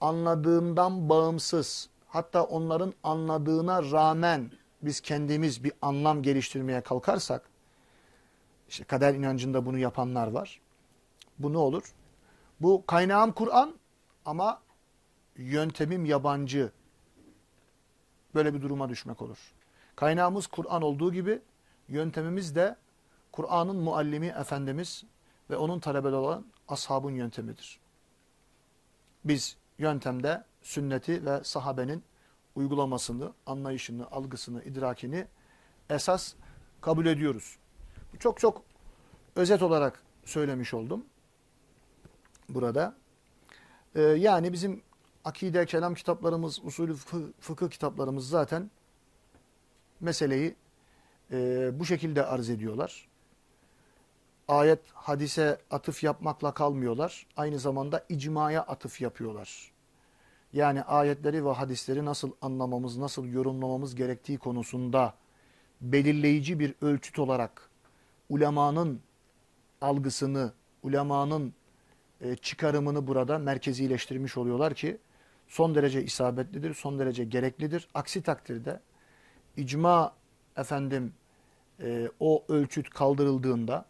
anladığından bağımsız, hatta onların anladığına rağmen biz kendimiz bir anlam geliştirmeye kalkarsak, işte kader inancında bunu yapanlar var. Bu ne olur? Bu kaynağım Kur'an ama yöntemim yabancı. Böyle bir duruma düşmek olur. Kaynağımız Kur'an olduğu gibi yöntemimiz de Kur'an'ın muallimi Efendimiz ve onun talebeleri olan ashabın yöntemidir. Biz yöntemde sünneti ve sahabenin uygulamasını, anlayışını, algısını, idrakini esas kabul ediyoruz. Çok çok özet olarak söylemiş oldum burada. Ee, yani bizim akide, kelam kitaplarımız, usulü fıkıh kitaplarımız zaten meseleyi e, bu şekilde arz ediyorlar. Ayet, hadise atıf yapmakla kalmıyorlar. Aynı zamanda icmaya atıf yapıyorlar. Yani ayetleri ve hadisleri nasıl anlamamız, nasıl yorumlamamız gerektiği konusunda belirleyici bir ölçüt olarak ulemanın algısını, ulemanın e, çıkarımını burada merkezileştirmiş oluyorlar ki son derece isabetlidir, son derece gereklidir. Aksi takdirde icma efendim e, o ölçüt kaldırıldığında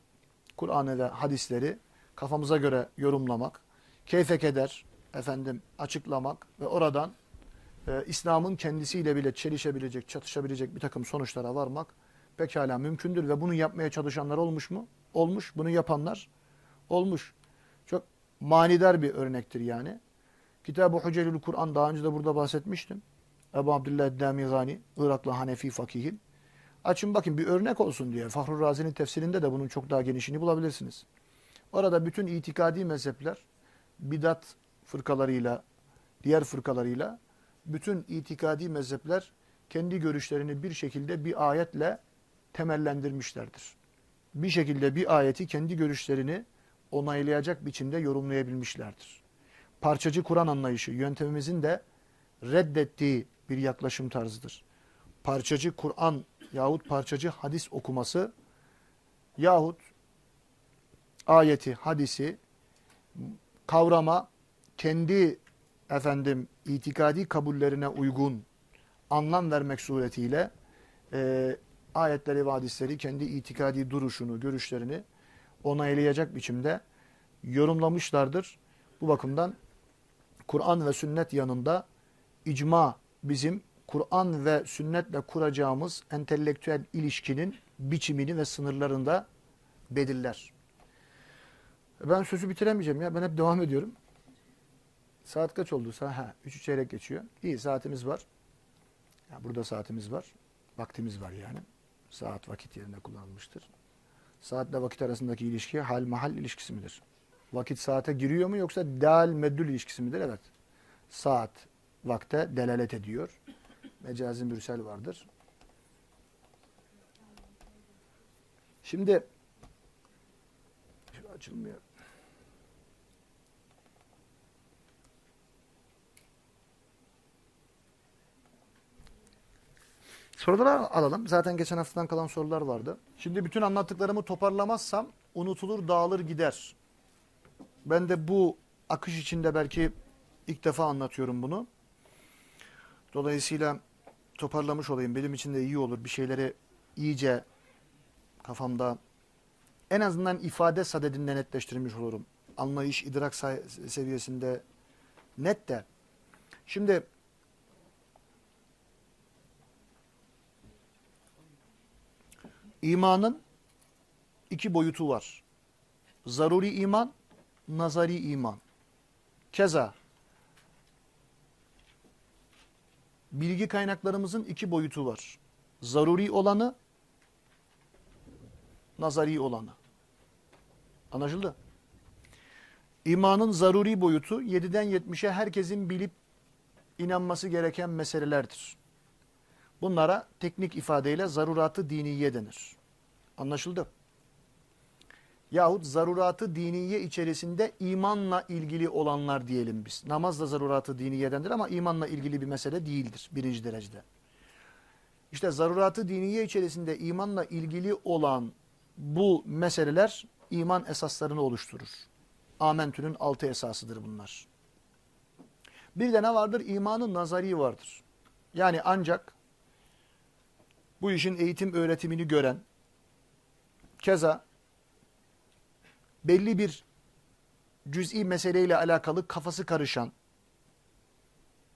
Kur'an'ı ve hadisleri kafamıza göre yorumlamak, keyfek eder, efendim açıklamak ve oradan e, İslam'ın kendisiyle bile çelişebilecek, çatışabilecek bir takım sonuçlara varmak pekala mümkündür ve bunu yapmaya çalışanlar olmuş mu? Olmuş. Bunu yapanlar olmuş. Çok manidar bir örnektir yani. Kitab-ı Hucelül Kur'an daha önce de burada bahsetmiştim. Ebu Abdullah Damigani, Iraklı Hanefi fakihim. Açın bakın bir örnek olsun diye. Fahrur Razi'nin tefsirinde de bunun çok daha genişini bulabilirsiniz. Orada bütün itikadi mezhepler bidat fırkalarıyla, diğer fırkalarıyla bütün itikadi mezhepler kendi görüşlerini bir şekilde bir ayetle temellendirmişlerdir. Bir şekilde bir ayeti kendi görüşlerini onaylayacak biçimde yorumlayabilmişlerdir. Parçacı Kur'an anlayışı yöntemimizin de reddettiği bir yaklaşım tarzıdır. Parçacı Kur'an yahut parçacı hadis okuması yahut ayeti, hadisi kavrama kendi efendim itikadi kabullerine uygun anlam vermek suretiyle e, ayetleri ve hadisleri kendi itikadi duruşunu, görüşlerini onaylayacak biçimde yorumlamışlardır. Bu bakımdan Kur'an ve sünnet yanında icma bizim Kur'an ve sünnetle kuracağımız entelektüel ilişkinin biçimini ve sınırlarını da belirler. Ben sözü bitiremeyeceğim ya. Ben hep devam ediyorum. Saat kaç oldu? Ha, 3 çeyrek geçiyor. İyi saatimiz var. Ya burada saatimiz var. Vaktimiz var yani. Saat vakit yerinde kullanılmıştır. Saatle vakit arasındaki ilişki hal mahal ilişkisi midir? Vakit saate giriyor mu yoksa dal meddül ilişkisi midir? Evet. Saat vakte delalet ediyor. Mecazi mürsel vardır. Şimdi açılmıyor. Soruları alalım. Zaten geçen haftadan kalan sorular vardı. Şimdi bütün anlattıklarımı toparlamazsam unutulur, dağılır, gider. Ben de bu akış içinde belki ilk defa anlatıyorum bunu. Dolayısıyla toparlamış olayım. Benim için de iyi olur. Bir şeyleri iyice kafamda en azından ifade sadedinde netleştirmiş olurum. Anlayış, idrak seviyesinde net de. Şimdi İmanın iki boyutu var. Zaruri iman, nazari iman. Keza bilgi kaynaklarımızın iki boyutu var. Zaruri olanı, nazari olanı. Anlaşıldı? İmanın zaruri boyutu 7'den 70'e herkesin bilip inanması gereken meselelerdir. Bunlara teknik ifadeyle zaruratı diniye denir. Anlaşıldı? Yahut zaruratı diniye içerisinde imanla ilgili olanlar diyelim biz. Namaz da zaruratı diniyedendir ama imanla ilgili bir mesele değildir birinci derecede. İşte zaruratı diniye içerisinde imanla ilgili olan bu meseleler iman esaslarını oluşturur. Amentü'nün altı esasıdır bunlar. Bir de ne vardır? İmanın nazari vardır. Yani ancak bu işin eğitim öğretimini gören, keza belli bir cüz'i meseleyle alakalı kafası karışan,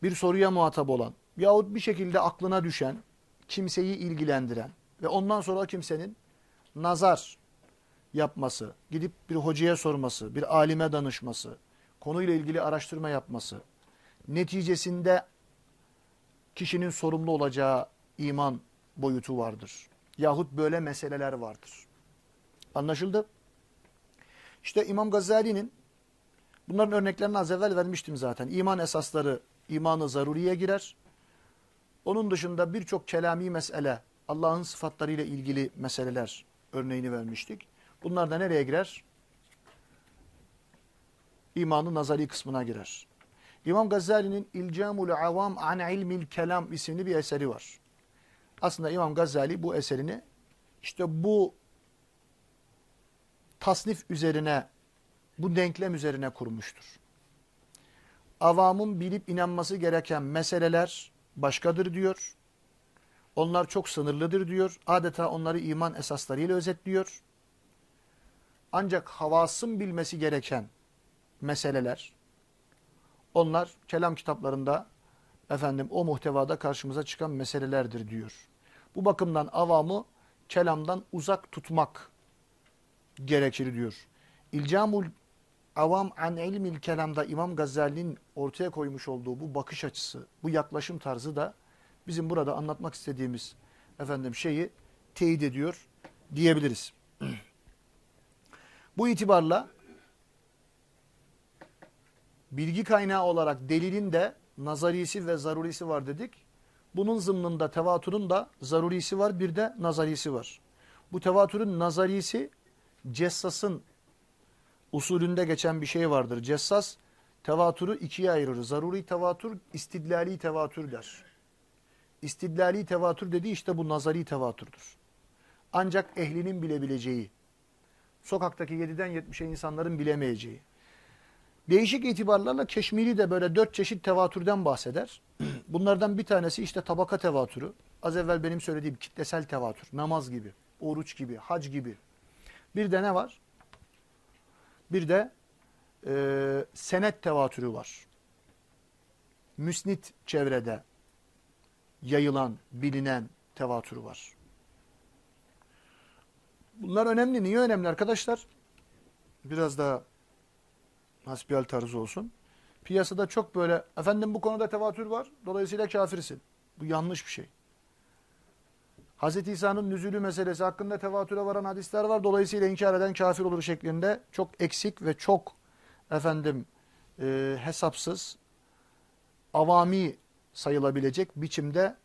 bir soruya muhatap olan yahut bir şekilde aklına düşen, kimseyi ilgilendiren ve ondan sonra o kimsenin nazar yapması, gidip bir hocaya sorması, bir alime danışması, konuyla ilgili araştırma yapması, neticesinde kişinin sorumlu olacağı iman boyutu vardır. Yahut böyle meseleler vardır. Anlaşıldı? İşte İmam Gazali'nin bunların örneklerini az evvel vermiştim zaten. İman esasları imanı zaruriye girer. Onun dışında birçok kelami mesele, Allah'ın sıfatlarıyla ilgili meseleler örneğini vermiştik. Bunlar da nereye girer? İmanı nazari kısmına girer. İmam Gazali'nin İlcamul Avam an ilmil kelam isimli bir eseri var. Aslında İmam Gazali bu eserini işte bu tasnif üzerine, bu denklem üzerine kurmuştur. Avamın bilip inanması gereken meseleler başkadır diyor. Onlar çok sınırlıdır diyor. Adeta onları iman esaslarıyla özetliyor. Ancak havasın bilmesi gereken meseleler, onlar kelam kitaplarında efendim o muhtevada karşımıza çıkan meselelerdir diyor. Bu bakımdan avamı kelamdan uzak tutmak gerekir diyor. İlcamul avam an ilmil kelamda İmam Gazali'nin ortaya koymuş olduğu bu bakış açısı, bu yaklaşım tarzı da bizim burada anlatmak istediğimiz efendim şeyi teyit ediyor diyebiliriz. bu itibarla bilgi kaynağı olarak delilin de nazarisi ve zarurisi var dedik. Bunun zımnında tevatürün da zarurisi var bir de nazarisi var. Bu tevatürün nazarisi Cessas'ın usulünde geçen bir şey vardır. Cessas tevatürü ikiye ayırır. Zaruri tevatür, istidlali tevatür der. İstidlali tevatür dediği işte bu nazari tevatürdür. Ancak ehlinin bilebileceği, sokaktaki 7'den 70'e insanların bilemeyeceği. Değişik itibarlarla Keşmiri de böyle dört çeşit tevatürden bahseder. Bunlardan bir tanesi işte tabaka tevatürü. Az evvel benim söylediğim kitlesel tevatür. Namaz gibi, oruç gibi, hac gibi. Bir de ne var? Bir de e, senet tevatürü var. Müsnit çevrede yayılan, bilinen tevatürü var. Bunlar önemli. Niye önemli arkadaşlar? Biraz daha hasbihal tarzı olsun. Piyasada çok böyle, efendim bu konuda tevatür var, dolayısıyla kafirsin. Bu yanlış bir şey. Hz. İsa'nın nüzülü meselesi hakkında tevatüre varan hadisler var. Dolayısıyla inkar eden kafir olur şeklinde çok eksik ve çok efendim e, hesapsız, avami sayılabilecek biçimde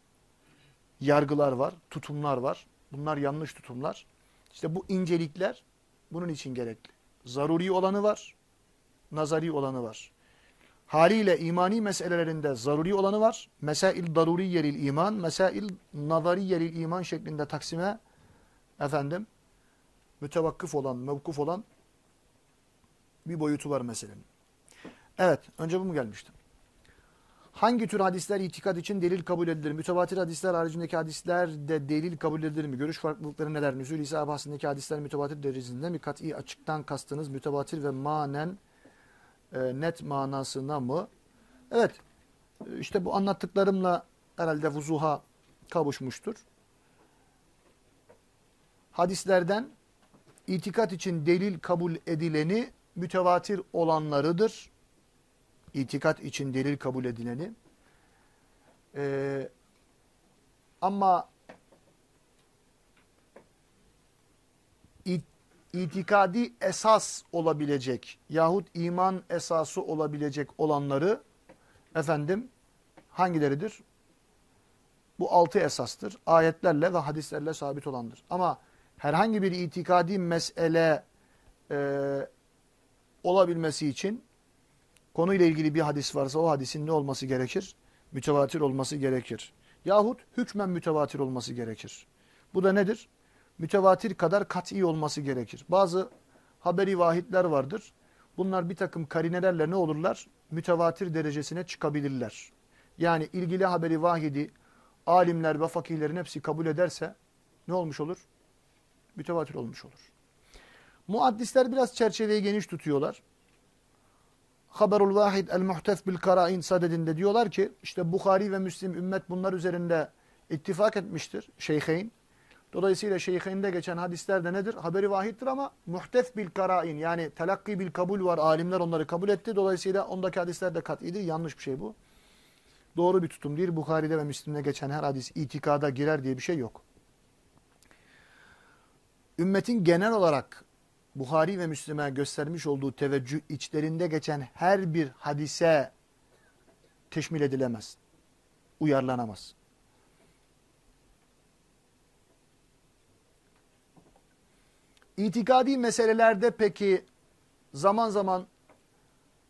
yargılar var, tutumlar var. Bunlar yanlış tutumlar. İşte bu incelikler bunun için gerekli. Zaruri olanı var, nazari olanı var. Haliyle imani meselelerinde zaruri olanı var. Mesail daruri yeril iman, mesail nazari yeril iman şeklinde taksime efendim mütevakkıf olan, mevkuf olan bir boyutu var meselenin. Evet, önce bu mu gelmişti? Hangi tür hadisler itikad için delil kabul edilir? Mütevatir hadisler haricindeki hadisler de delil kabul edilir mi? Görüş farklılıkları neler? Bahsindeki hadisler mütevatir derecesinde mi? Kat'i açıktan kastınız mütevatir ve manen e, net manasına mı? Evet, işte bu anlattıklarımla herhalde vuzuha kavuşmuştur. hadislerden itikat için delil kabul edileni mütevatir olanlarıdır. İtikat için delil kabul edileni. Ee, ama it, itikadi esas olabilecek yahut iman esası olabilecek olanları efendim hangileridir? Bu altı esastır. Ayetlerle ve hadislerle sabit olandır. Ama herhangi bir itikadi mesele e, olabilmesi için konuyla ilgili bir hadis varsa o hadisin ne olması gerekir? Mütevatir olması gerekir. Yahut hükmen mütevatir olması gerekir. Bu da nedir? Mütevatir kadar kat'i olması gerekir. Bazı haberi vahitler vardır. Bunlar bir takım karinelerle ne olurlar? Mütevatir derecesine çıkabilirler. Yani ilgili haberi vahidi alimler ve fakihlerin hepsi kabul ederse ne olmuş olur? Mütevatir olmuş olur. Muaddisler biraz çerçeveyi geniş tutuyorlar. Haberul vahid el muhtef bil karain sadedinde diyorlar ki işte Bukhari ve Müslim ümmet bunlar üzerinde ittifak etmiştir. Şeyheyn. Dolayısıyla şeyheynde geçen hadisler de nedir? Haberi vahittir ama muhtef bil karain yani telakki bil kabul var. Alimler onları kabul etti. Dolayısıyla ondaki hadisler de kat'idir. Yanlış bir şey bu. Doğru bir tutum değil. Bukhari'de ve Müslim'de geçen her hadis itikada girer diye bir şey yok. Ümmetin genel olarak Buhari ve Müslim'e göstermiş olduğu teveccüh içlerinde geçen her bir hadise teşmil edilemez. Uyarlanamaz. İtikadi meselelerde peki zaman zaman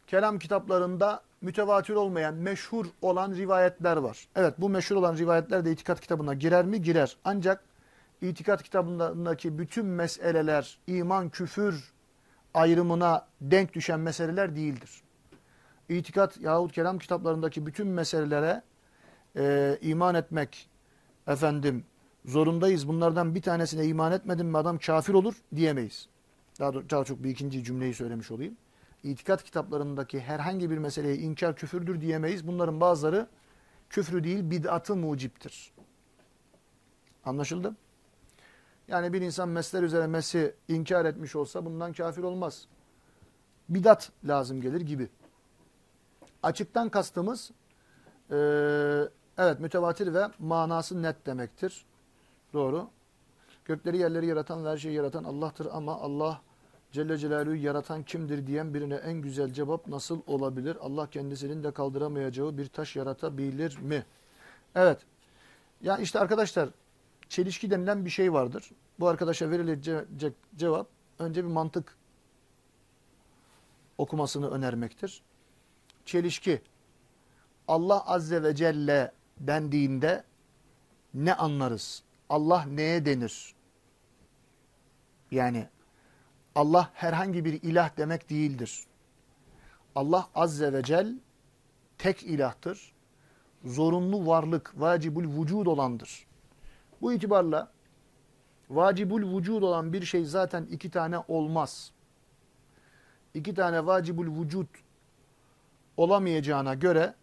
kelam kitaplarında mütevatir olmayan, meşhur olan rivayetler var. Evet bu meşhur olan rivayetler de itikat kitabına girer mi? Girer. Ancak itikat kitabındaki bütün meseleler iman, küfür ayrımına denk düşen meseleler değildir. İtikat yahut kelam kitaplarındaki bütün meselelere e, iman etmek efendim zorundayız. Bunlardan bir tanesine iman etmedim mi adam kafir olur diyemeyiz. Daha, daha çok bir ikinci cümleyi söylemiş olayım. İtikat kitaplarındaki herhangi bir meseleye inkar küfürdür diyemeyiz. Bunların bazıları küfrü değil bid'atı muciptir. Anlaşıldı? Yani bir insan mesler üzere mesi inkar etmiş olsa bundan kafir olmaz. Bidat lazım gelir gibi. Açıktan kastımız e, evet mütevatir ve manası net demektir. Doğru. Gökleri yerleri yaratan ve her şeyi yaratan Allah'tır ama Allah Celle Celaluhu yaratan kimdir diyen birine en güzel cevap nasıl olabilir? Allah kendisinin de kaldıramayacağı bir taş yaratabilir mi? Evet. Ya işte arkadaşlar çelişki denilen bir şey vardır. Bu arkadaşa verilecek cevap önce bir mantık okumasını önermektir. Çelişki Allah Azze ve Celle dendiğinde ne anlarız? Allah neye denir? Yani Allah herhangi bir ilah demek değildir. Allah Azze ve Celle tek ilahtır. Zorunlu varlık, vacibul vücud olandır. Bu itibarla vacibul vücud olan bir şey zaten iki tane olmaz. İki tane vacibul vücud olamayacağına göre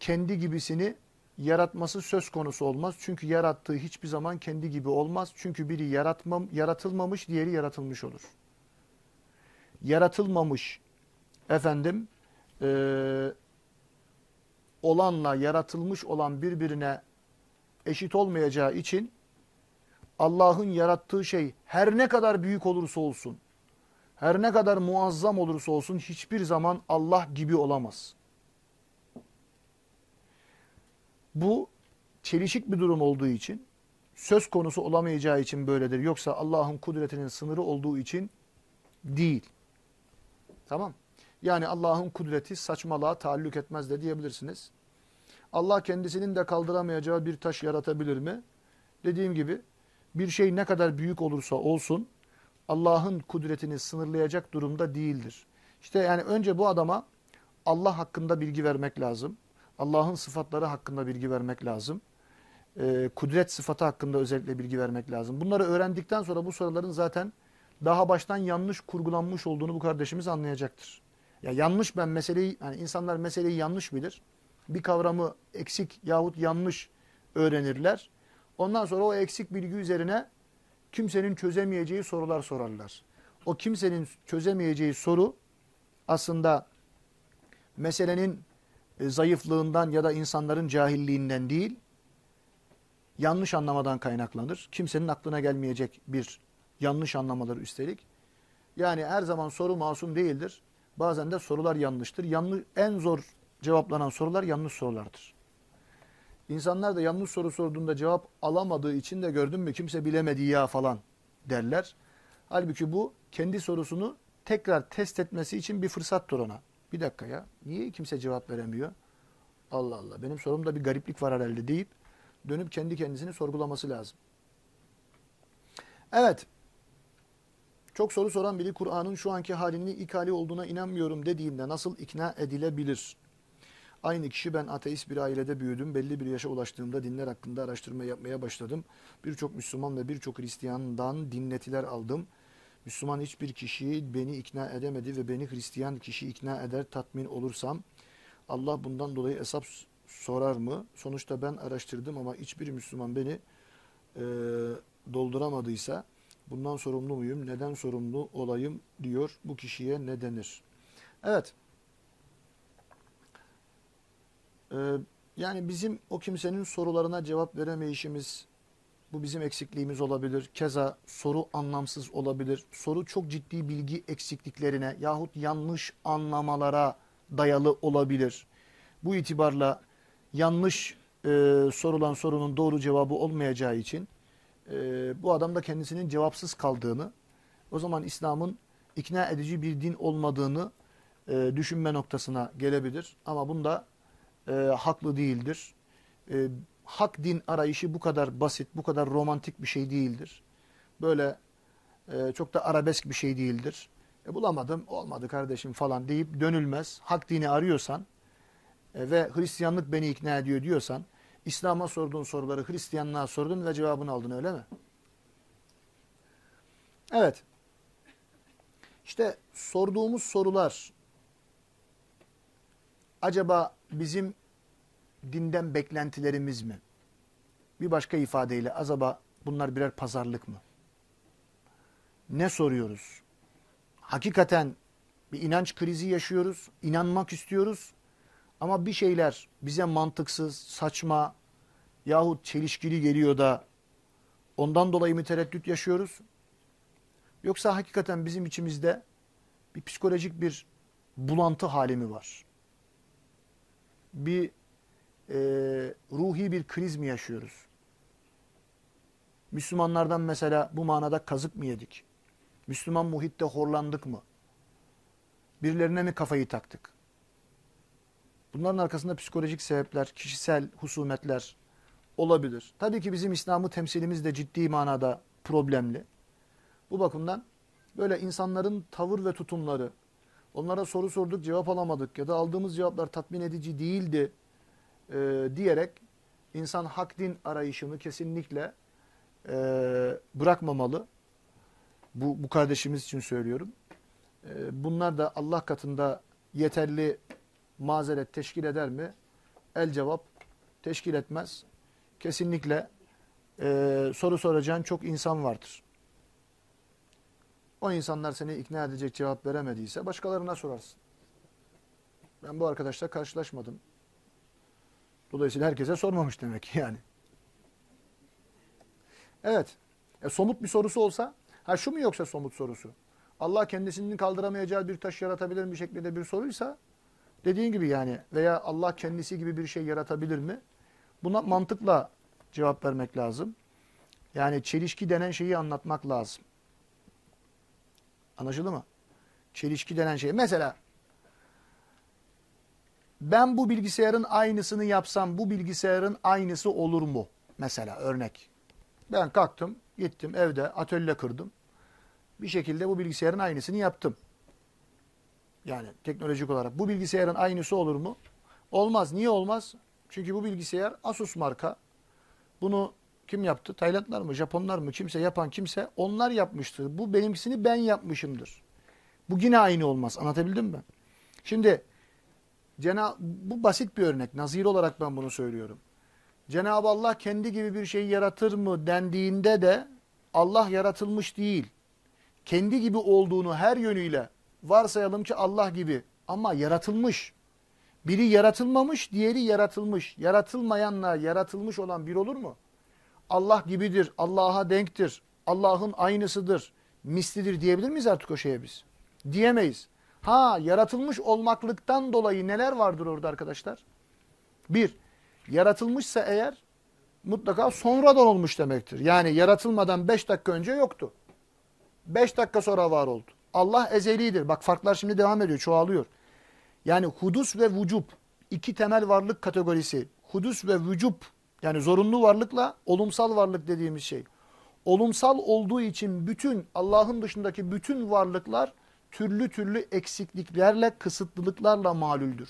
kendi gibisini yaratması söz konusu olmaz. Çünkü yarattığı hiçbir zaman kendi gibi olmaz. Çünkü biri yaratmam, yaratılmamış, diğeri yaratılmış olur. Yaratılmamış efendim e, olanla yaratılmış olan birbirine eşit olmayacağı için Allah'ın yarattığı şey her ne kadar büyük olursa olsun, her ne kadar muazzam olursa olsun hiçbir zaman Allah gibi olamaz. Bu çelişik bir durum olduğu için, söz konusu olamayacağı için böyledir. Yoksa Allah'ın kudretinin sınırı olduğu için değil. Tamam. Yani Allah'ın kudreti saçmalığa taalluk etmez de diyebilirsiniz. Allah kendisinin de kaldıramayacağı bir taş yaratabilir mi? Dediğim gibi bir şey ne kadar büyük olursa olsun Allah'ın kudretini sınırlayacak durumda değildir. İşte yani önce bu adama Allah hakkında bilgi vermek lazım. Allah'ın sıfatları hakkında bilgi vermek lazım. Ee, kudret sıfatı hakkında özellikle bilgi vermek lazım. Bunları öğrendikten sonra bu soruların zaten daha baştan yanlış kurgulanmış olduğunu bu kardeşimiz anlayacaktır. Ya yanlış ben meseleyi, yani insanlar meseleyi yanlış bilir. Bir kavramı eksik yahut yanlış öğrenirler. Ondan sonra o eksik bilgi üzerine kimsenin çözemeyeceği sorular sorarlar. O kimsenin çözemeyeceği soru aslında meselenin e, zayıflığından ya da insanların cahilliğinden değil, yanlış anlamadan kaynaklanır. Kimsenin aklına gelmeyecek bir yanlış anlamadır üstelik. Yani her zaman soru masum değildir. Bazen de sorular yanlıştır. Yanlış, en zor cevaplanan sorular yanlış sorulardır. İnsanlar da yanlış soru sorduğunda cevap alamadığı için de gördün mü kimse bilemedi ya falan derler. Halbuki bu kendi sorusunu tekrar test etmesi için bir fırsattır ona. Bir dakika ya niye kimse cevap veremiyor? Allah Allah benim sorumda bir gariplik var herhalde deyip dönüp kendi kendisini sorgulaması lazım. Evet. Çok soru soran biri Kur'an'ın şu anki halinin ilk hali olduğuna inanmıyorum dediğinde nasıl ikna edilebilir? Aynı kişi ben ateist bir ailede büyüdüm. Belli bir yaşa ulaştığımda dinler hakkında araştırma yapmaya başladım. Birçok Müslüman ve birçok Hristiyandan dinletiler aldım. Müslüman hiçbir kişi beni ikna edemedi ve beni Hristiyan kişi ikna eder tatmin olursam Allah bundan dolayı hesap sorar mı? Sonuçta ben araştırdım ama hiçbir Müslüman beni e, dolduramadıysa bundan sorumlu muyum? Neden sorumlu olayım diyor. Bu kişiye ne denir? Evet. Ee, yani bizim o kimsenin sorularına cevap veremeyişimiz bu bizim eksikliğimiz olabilir. Keza soru anlamsız olabilir. Soru çok ciddi bilgi eksikliklerine yahut yanlış anlamalara dayalı olabilir. Bu itibarla yanlış e, sorulan sorunun doğru cevabı olmayacağı için e, bu adam da kendisinin cevapsız kaldığını, o zaman İslam'ın ikna edici bir din olmadığını e, düşünme noktasına gelebilir. Ama bunda e, haklı değildir. E, hak din arayışı bu kadar basit, bu kadar romantik bir şey değildir. Böyle e, çok da arabesk bir şey değildir. E, bulamadım, olmadı kardeşim falan deyip dönülmez. Hak dini arıyorsan e, ve Hristiyanlık beni ikna ediyor diyorsan, İslam'a sorduğun soruları Hristiyanlığa sordun ve cevabını aldın öyle mi? Evet. İşte sorduğumuz sorular acaba bizim dinden beklentilerimiz mi? Bir başka ifadeyle acaba bunlar birer pazarlık mı? Ne soruyoruz? Hakikaten bir inanç krizi yaşıyoruz, inanmak istiyoruz ama bir şeyler bize mantıksız, saçma yahut çelişkili geliyor da ondan dolayı mı tereddüt yaşıyoruz? Yoksa hakikaten bizim içimizde bir psikolojik bir bulantı hali mi var? Bir e, ruhi bir kriz mi yaşıyoruz? Müslümanlardan mesela bu manada kazık mı yedik? Müslüman muhitte horlandık mı? Birilerine mi kafayı taktık? Bunların arkasında psikolojik sebepler, kişisel husumetler olabilir. Tabii ki bizim İslam'ı temsilimiz de ciddi manada problemli. Bu bakımdan böyle insanların tavır ve tutumları, onlara soru sorduk cevap alamadık ya da aldığımız cevaplar tatmin edici değildi e, diyerek insan hak din arayışını kesinlikle e, bırakmamalı. Bu, bu kardeşimiz için söylüyorum. E, bunlar da Allah katında yeterli mazeret teşkil eder mi? El cevap teşkil etmez. Kesinlikle e, soru soracağın çok insan vardır. O insanlar seni ikna edecek cevap veremediyse başkalarına sorarsın. Ben bu arkadaşla karşılaşmadım. Dolayısıyla herkese sormamış demek yani. Evet. E, somut bir sorusu olsa, ha şu mu yoksa somut sorusu? Allah kendisinin kaldıramayacağı bir taş yaratabilir mi şeklinde bir soruysa, dediğin gibi yani veya Allah kendisi gibi bir şey yaratabilir mi? Buna mantıkla cevap vermek lazım. Yani çelişki denen şeyi anlatmak lazım. Anlaşıldı mı? Çelişki denen şey. Mesela ben bu bilgisayarın aynısını yapsam bu bilgisayarın aynısı olur mu? Mesela örnek. Ben kalktım, gittim evde atölye kırdım. Bir şekilde bu bilgisayarın aynısını yaptım. Yani teknolojik olarak. Bu bilgisayarın aynısı olur mu? Olmaz. Niye olmaz? Çünkü bu bilgisayar Asus marka. Bunu kim yaptı? Taylandlar mı? Japonlar mı? Kimse yapan kimse onlar yapmıştır. Bu benimkisini ben yapmışımdır. Bu yine aynı olmaz. Anlatabildim mi? Şimdi Cenab bu basit bir örnek. Nazir olarak ben bunu söylüyorum. Cenab-ı Allah kendi gibi bir şeyi yaratır mı dendiğinde de Allah yaratılmış değil. Kendi gibi olduğunu her yönüyle varsayalım ki Allah gibi ama yaratılmış. Biri yaratılmamış, diğeri yaratılmış. Yaratılmayanla yaratılmış olan bir olur mu? Allah gibidir, Allah'a denktir, Allah'ın aynısıdır, mislidir diyebilir miyiz artık o şeye biz? Diyemeyiz. Ha yaratılmış olmaklıktan dolayı neler vardır orada arkadaşlar? Bir, yaratılmışsa eğer mutlaka sonradan olmuş demektir. Yani yaratılmadan beş dakika önce yoktu. Beş dakika sonra var oldu. Allah ezelidir. Bak farklar şimdi devam ediyor, çoğalıyor. Yani hudus ve vücub iki temel varlık kategorisi. Hudus ve vücub yani zorunlu varlıkla olumsal varlık dediğimiz şey. Olumsal olduğu için bütün Allah'ın dışındaki bütün varlıklar türlü türlü eksikliklerle, kısıtlılıklarla malüldür.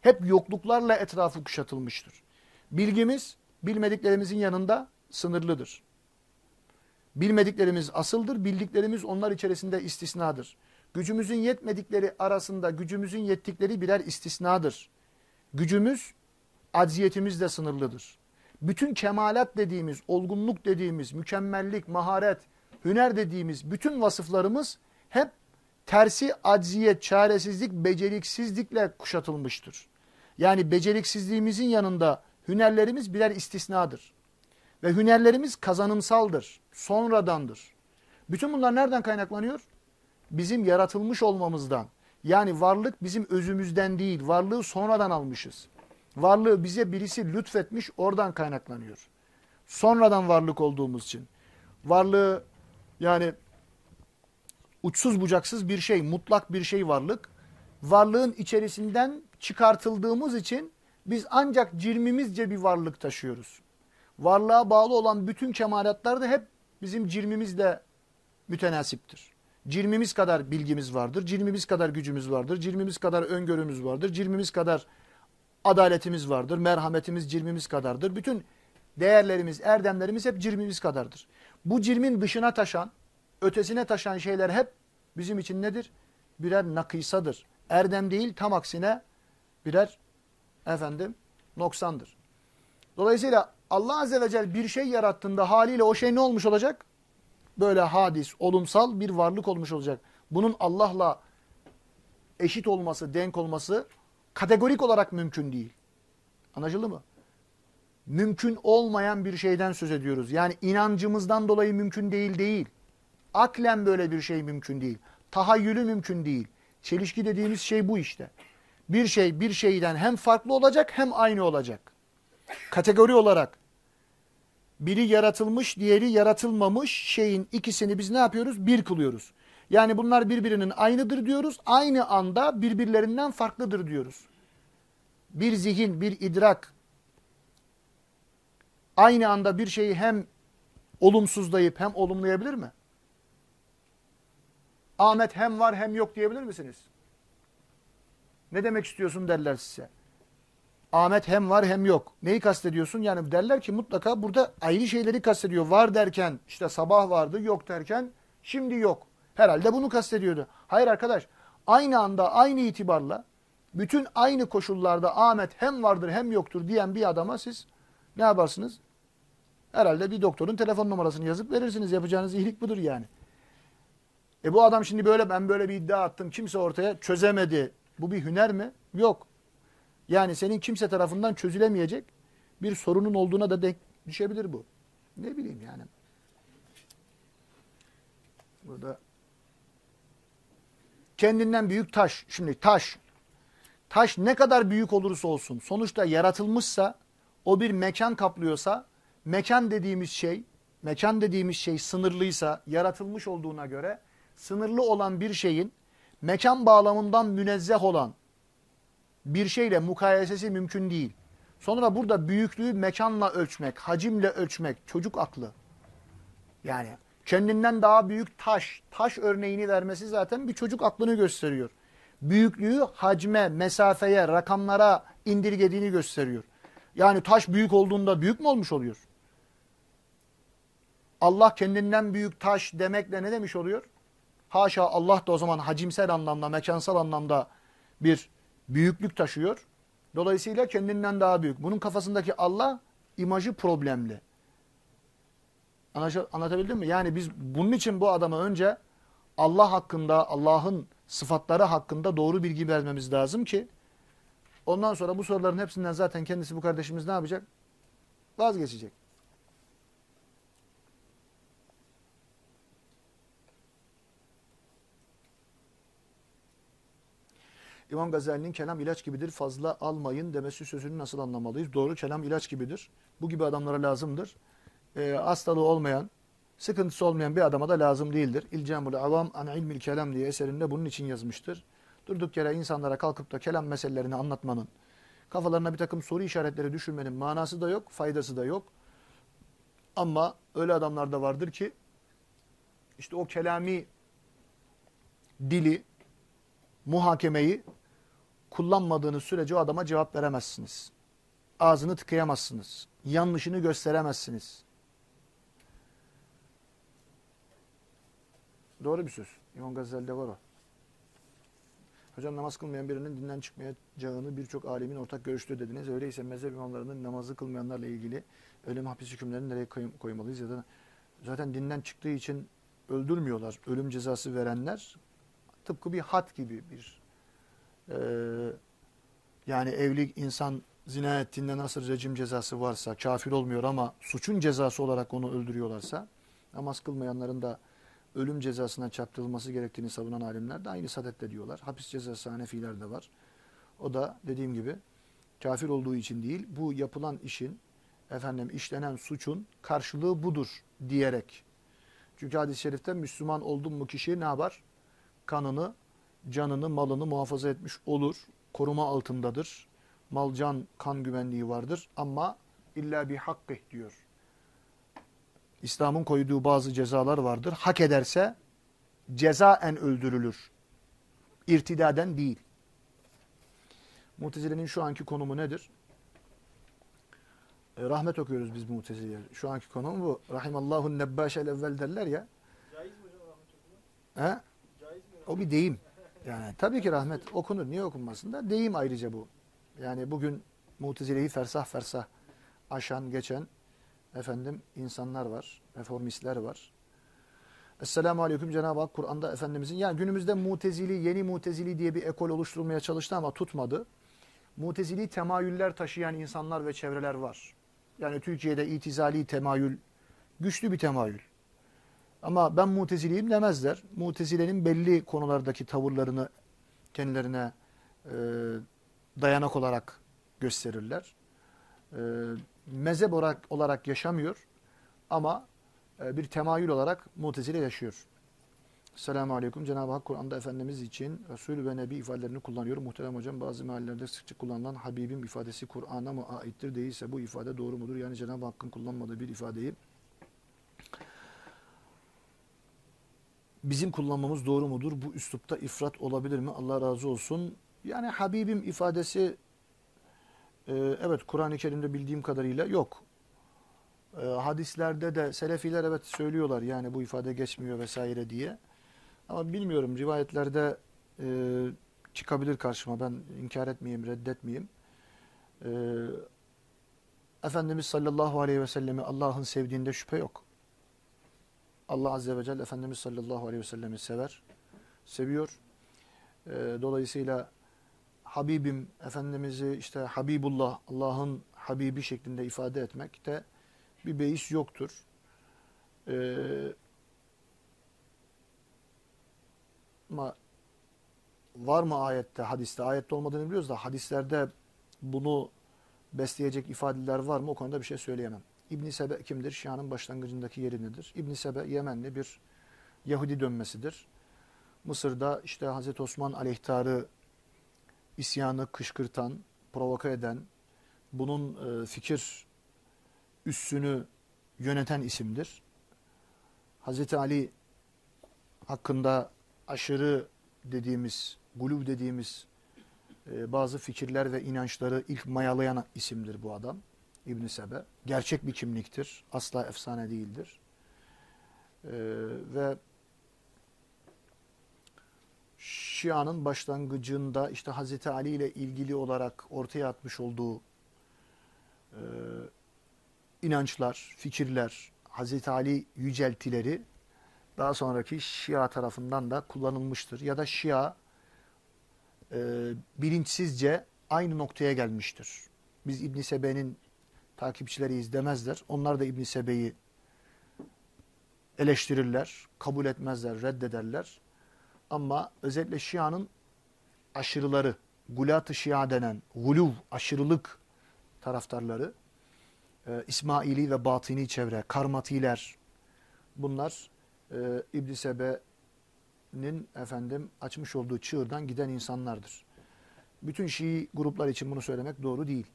Hep yokluklarla etrafı kuşatılmıştır. Bilgimiz bilmediklerimizin yanında sınırlıdır. Bilmediklerimiz asıldır, bildiklerimiz onlar içerisinde istisnadır. Gücümüzün yetmedikleri arasında gücümüzün yettikleri birer istisnadır. Gücümüz acziyetimizle sınırlıdır. Bütün kemalat dediğimiz, olgunluk dediğimiz, mükemmellik, maharet, hüner dediğimiz bütün vasıflarımız hep tersi acziyet, çaresizlik, beceriksizlikle kuşatılmıştır. Yani beceriksizliğimizin yanında hünerlerimiz birer istisnadır. Ve hünerlerimiz kazanımsaldır, sonradandır. Bütün bunlar nereden kaynaklanıyor? Bizim yaratılmış olmamızdan. Yani varlık bizim özümüzden değil, varlığı sonradan almışız. Varlığı bize birisi lütfetmiş, oradan kaynaklanıyor. Sonradan varlık olduğumuz için. Varlığı yani uçsuz bucaksız bir şey, mutlak bir şey varlık. Varlığın içerisinden çıkartıldığımız için biz ancak cirmimizce bir varlık taşıyoruz. Varlığa bağlı olan bütün kemalatlar da hep bizim cirmimizle mütenasiptir. Cirmimiz kadar bilgimiz vardır, cirmimiz kadar gücümüz vardır, cirmimiz kadar öngörümüz vardır, cirmimiz kadar adaletimiz vardır, merhametimiz cirmimiz kadardır. Bütün değerlerimiz, erdemlerimiz hep cirmimiz kadardır. Bu cirmin dışına taşan, ötesine taşan şeyler hep bizim için nedir? Birer nakısadır. Erdem değil, tam aksine birer efendim noksandır. Dolayısıyla Allah Azze ve Celle bir şey yarattığında haliyle o şey ne olmuş olacak? Böyle hadis, olumsal bir varlık olmuş olacak. Bunun Allah'la eşit olması, denk olması kategorik olarak mümkün değil. Anlaşıldı mı? Mümkün olmayan bir şeyden söz ediyoruz. Yani inancımızdan dolayı mümkün değil değil. Aklen böyle bir şey mümkün değil. Tahayyülü mümkün değil. Çelişki dediğimiz şey bu işte. Bir şey bir şeyden hem farklı olacak hem aynı olacak. Kategori olarak biri yaratılmış, diğeri yaratılmamış şeyin ikisini biz ne yapıyoruz? Bir kılıyoruz. Yani bunlar birbirinin aynıdır diyoruz. Aynı anda birbirlerinden farklıdır diyoruz. Bir zihin, bir idrak aynı anda bir şeyi hem olumsuzlayıp hem olumlayabilir mi? Ahmet hem var hem yok diyebilir misiniz? Ne demek istiyorsun derler size. Ahmet hem var hem yok. Neyi kastediyorsun? Yani derler ki mutlaka burada ayrı şeyleri kastediyor. Var derken işte sabah vardı, yok derken şimdi yok. Herhalde bunu kastediyordu. Hayır arkadaş, aynı anda aynı itibarla bütün aynı koşullarda Ahmet hem vardır hem yoktur diyen bir adama siz ne yaparsınız? Herhalde bir doktorun telefon numarasını yazıp verirsiniz. Yapacağınız iyilik budur yani. E bu adam şimdi böyle ben böyle bir iddia attım. Kimse ortaya çözemedi. Bu bir hüner mi? Yok. Yani senin kimse tarafından çözülemeyecek bir sorunun olduğuna da denk düşebilir bu. Ne bileyim yani. Burada kendinden büyük taş. Şimdi taş. Taş ne kadar büyük olursa olsun sonuçta yaratılmışsa o bir mekan kaplıyorsa mekan dediğimiz şey mekan dediğimiz şey sınırlıysa yaratılmış olduğuna göre sınırlı olan bir şeyin mekan bağlamından münezzeh olan bir şeyle mukayesesi mümkün değil. Sonra burada büyüklüğü mekanla ölçmek, hacimle ölçmek, çocuk aklı. Yani kendinden daha büyük taş, taş örneğini vermesi zaten bir çocuk aklını gösteriyor. Büyüklüğü hacme, mesafeye, rakamlara indirgediğini gösteriyor. Yani taş büyük olduğunda büyük mü olmuş oluyor? Allah kendinden büyük taş demekle ne demiş oluyor? Haşa Allah da o zaman hacimsel anlamda, mekansal anlamda bir büyüklük taşıyor. Dolayısıyla kendinden daha büyük. Bunun kafasındaki Allah imajı problemli. Anlatabildim mi? Yani biz bunun için bu adama önce Allah hakkında, Allah'ın sıfatları hakkında doğru bilgi vermemiz lazım ki ondan sonra bu soruların hepsinden zaten kendisi bu kardeşimiz ne yapacak? Vazgeçecek. İmam Gazali'nin kelam ilaç gibidir fazla almayın demesi sözünü nasıl anlamalıyız? Doğru kelam ilaç gibidir. Bu gibi adamlara lazımdır. Ee, hastalığı olmayan, sıkıntısı olmayan bir adama da lazım değildir. İlcamul avam an ilmil kelam diye eserinde bunun için yazmıştır. Durduk yere insanlara kalkıp da kelam meselelerini anlatmanın, kafalarına bir takım soru işaretleri düşürmenin manası da yok, faydası da yok. Ama öyle adamlar da vardır ki işte o kelami dili, muhakemeyi kullanmadığınız sürece o adama cevap veremezsiniz. Ağzını tıkayamazsınız. Yanlışını gösteremezsiniz. Doğru bir söz. İmam Gazali'de var o. Hocam namaz kılmayan birinin dinden çıkmayacağını birçok alimin ortak görüştü dediniz. Öyleyse mezhep imamlarının namazı kılmayanlarla ilgili ölüm hapis hükümlerini nereye koy- koymalıyız? Ya da zaten dinden çıktığı için öldürmüyorlar. Ölüm cezası verenler tıpkı bir hat gibi bir e, yani evli insan zina ettiğinde nasıl rejim cezası varsa kafir olmuyor ama suçun cezası olarak onu öldürüyorlarsa namaz kılmayanların da ölüm cezasına çarptırılması gerektiğini savunan alimler de aynı sadette diyorlar. Hapis cezası Hanefilerde var. O da dediğim gibi kafir olduğu için değil bu yapılan işin efendim işlenen suçun karşılığı budur diyerek. Çünkü hadis-i şerifte Müslüman oldun mu kişi ne yapar? Kanını, canını, malını muhafaza etmiş olur. Koruma altındadır. Mal, can, kan güvenliği vardır. Ama illa bir hakkı diyor. İslam'ın koyduğu bazı cezalar vardır. Hak ederse cezaen öldürülür. İrtidaden değil. Mutezile'nin şu anki konumu nedir? E, rahmet okuyoruz biz Mutezile'ye. Şu anki konum bu. Rahimallahu nebbâşel evvel derler ya. Caiz mi hocam rahmet okumak? He? Caiz mi? O bir deyim. Yani tabii ki rahmet okunur. Niye okunmasın da? Deyim ayrıca bu. Yani bugün Mutezile'yi fersah fersah aşan, geçen efendim insanlar var. Reformistler var. Esselamu Aleyküm Cenab-ı Hak Kur'an'da Efendimizin yani günümüzde Mutezili, yeni Mutezili diye bir ekol oluşturulmaya çalıştı ama tutmadı. Mutezili temayüller taşıyan insanlar ve çevreler var. Yani Türkiye'de itizali temayül güçlü bir temayül. Ama ben muteziliyim demezler. Mutezilenin belli konulardaki tavırlarını kendilerine e, dayanak olarak gösterirler. E, mezhep olarak, olarak yaşamıyor ama e, bir temayül olarak mutezile yaşıyor. Selamun Aleyküm. Cenab-ı Hak Kur'an'da Efendimiz için Resul ve Nebi ifadelerini kullanıyor. Muhterem hocam bazı mahallelerde sıkça kullanılan Habibim ifadesi Kur'an'a mı aittir değilse bu ifade doğru mudur? Yani Cenab-ı Hakk'ın kullanmadığı bir ifadeyi bizim kullanmamız doğru mudur? Bu üslupta ifrat olabilir mi? Allah razı olsun. Yani Habibim ifadesi e, evet Kur'an-ı Kerim'de bildiğim kadarıyla yok. E, hadislerde de Selefiler evet söylüyorlar yani bu ifade geçmiyor vesaire diye. Ama bilmiyorum rivayetlerde e, çıkabilir karşıma. Ben inkar etmeyeyim, reddetmeyeyim. E, Efendimiz sallallahu aleyhi ve sellemi Allah'ın sevdiğinde şüphe yok. Allah Azze ve Celle Efendimiz sallallahu aleyhi ve sellemi sever, seviyor. E, dolayısıyla Habibim, Efendimiz'i işte Habibullah, Allah'ın Habibi şeklinde ifade etmekte bir beis yoktur. E, ama var mı ayette, hadiste? Ayette olmadığını biliyoruz da hadislerde bunu besleyecek ifadeler var mı? O konuda bir şey söyleyemem. İbn Sebe kimdir? Şia'nın başlangıcındaki yeri nedir? İbn Sebe Yemenli bir Yahudi dönmesidir. Mısır'da işte Hazreti Osman aleyhtarı isyanı kışkırtan, provoka eden, bunun e, fikir üssünü yöneten isimdir. Hazreti Ali hakkında aşırı dediğimiz, guluv dediğimiz e, bazı fikirler ve inançları ilk mayalayan isimdir bu adam. İbn Sebe. Gerçek bir kimliktir. Asla efsane değildir. Ee, ve Şia'nın başlangıcında işte Hazreti Ali ile ilgili olarak ortaya atmış olduğu e, inançlar, fikirler, Hazreti Ali yüceltileri daha sonraki Şia tarafından da kullanılmıştır. Ya da Şia e, bilinçsizce aynı noktaya gelmiştir. Biz İbn Sebe'nin takipçileriyiz demezler. Onlar da İbn Sebe'yi eleştirirler, kabul etmezler, reddederler. Ama özellikle Şia'nın aşırıları, gulat-ı Şia denen, guluv, aşırılık taraftarları, e, İsmaili ve batini çevre, karmatiler, bunlar e, İbn Sebe'nin efendim açmış olduğu çığırdan giden insanlardır. Bütün Şii gruplar için bunu söylemek doğru değil.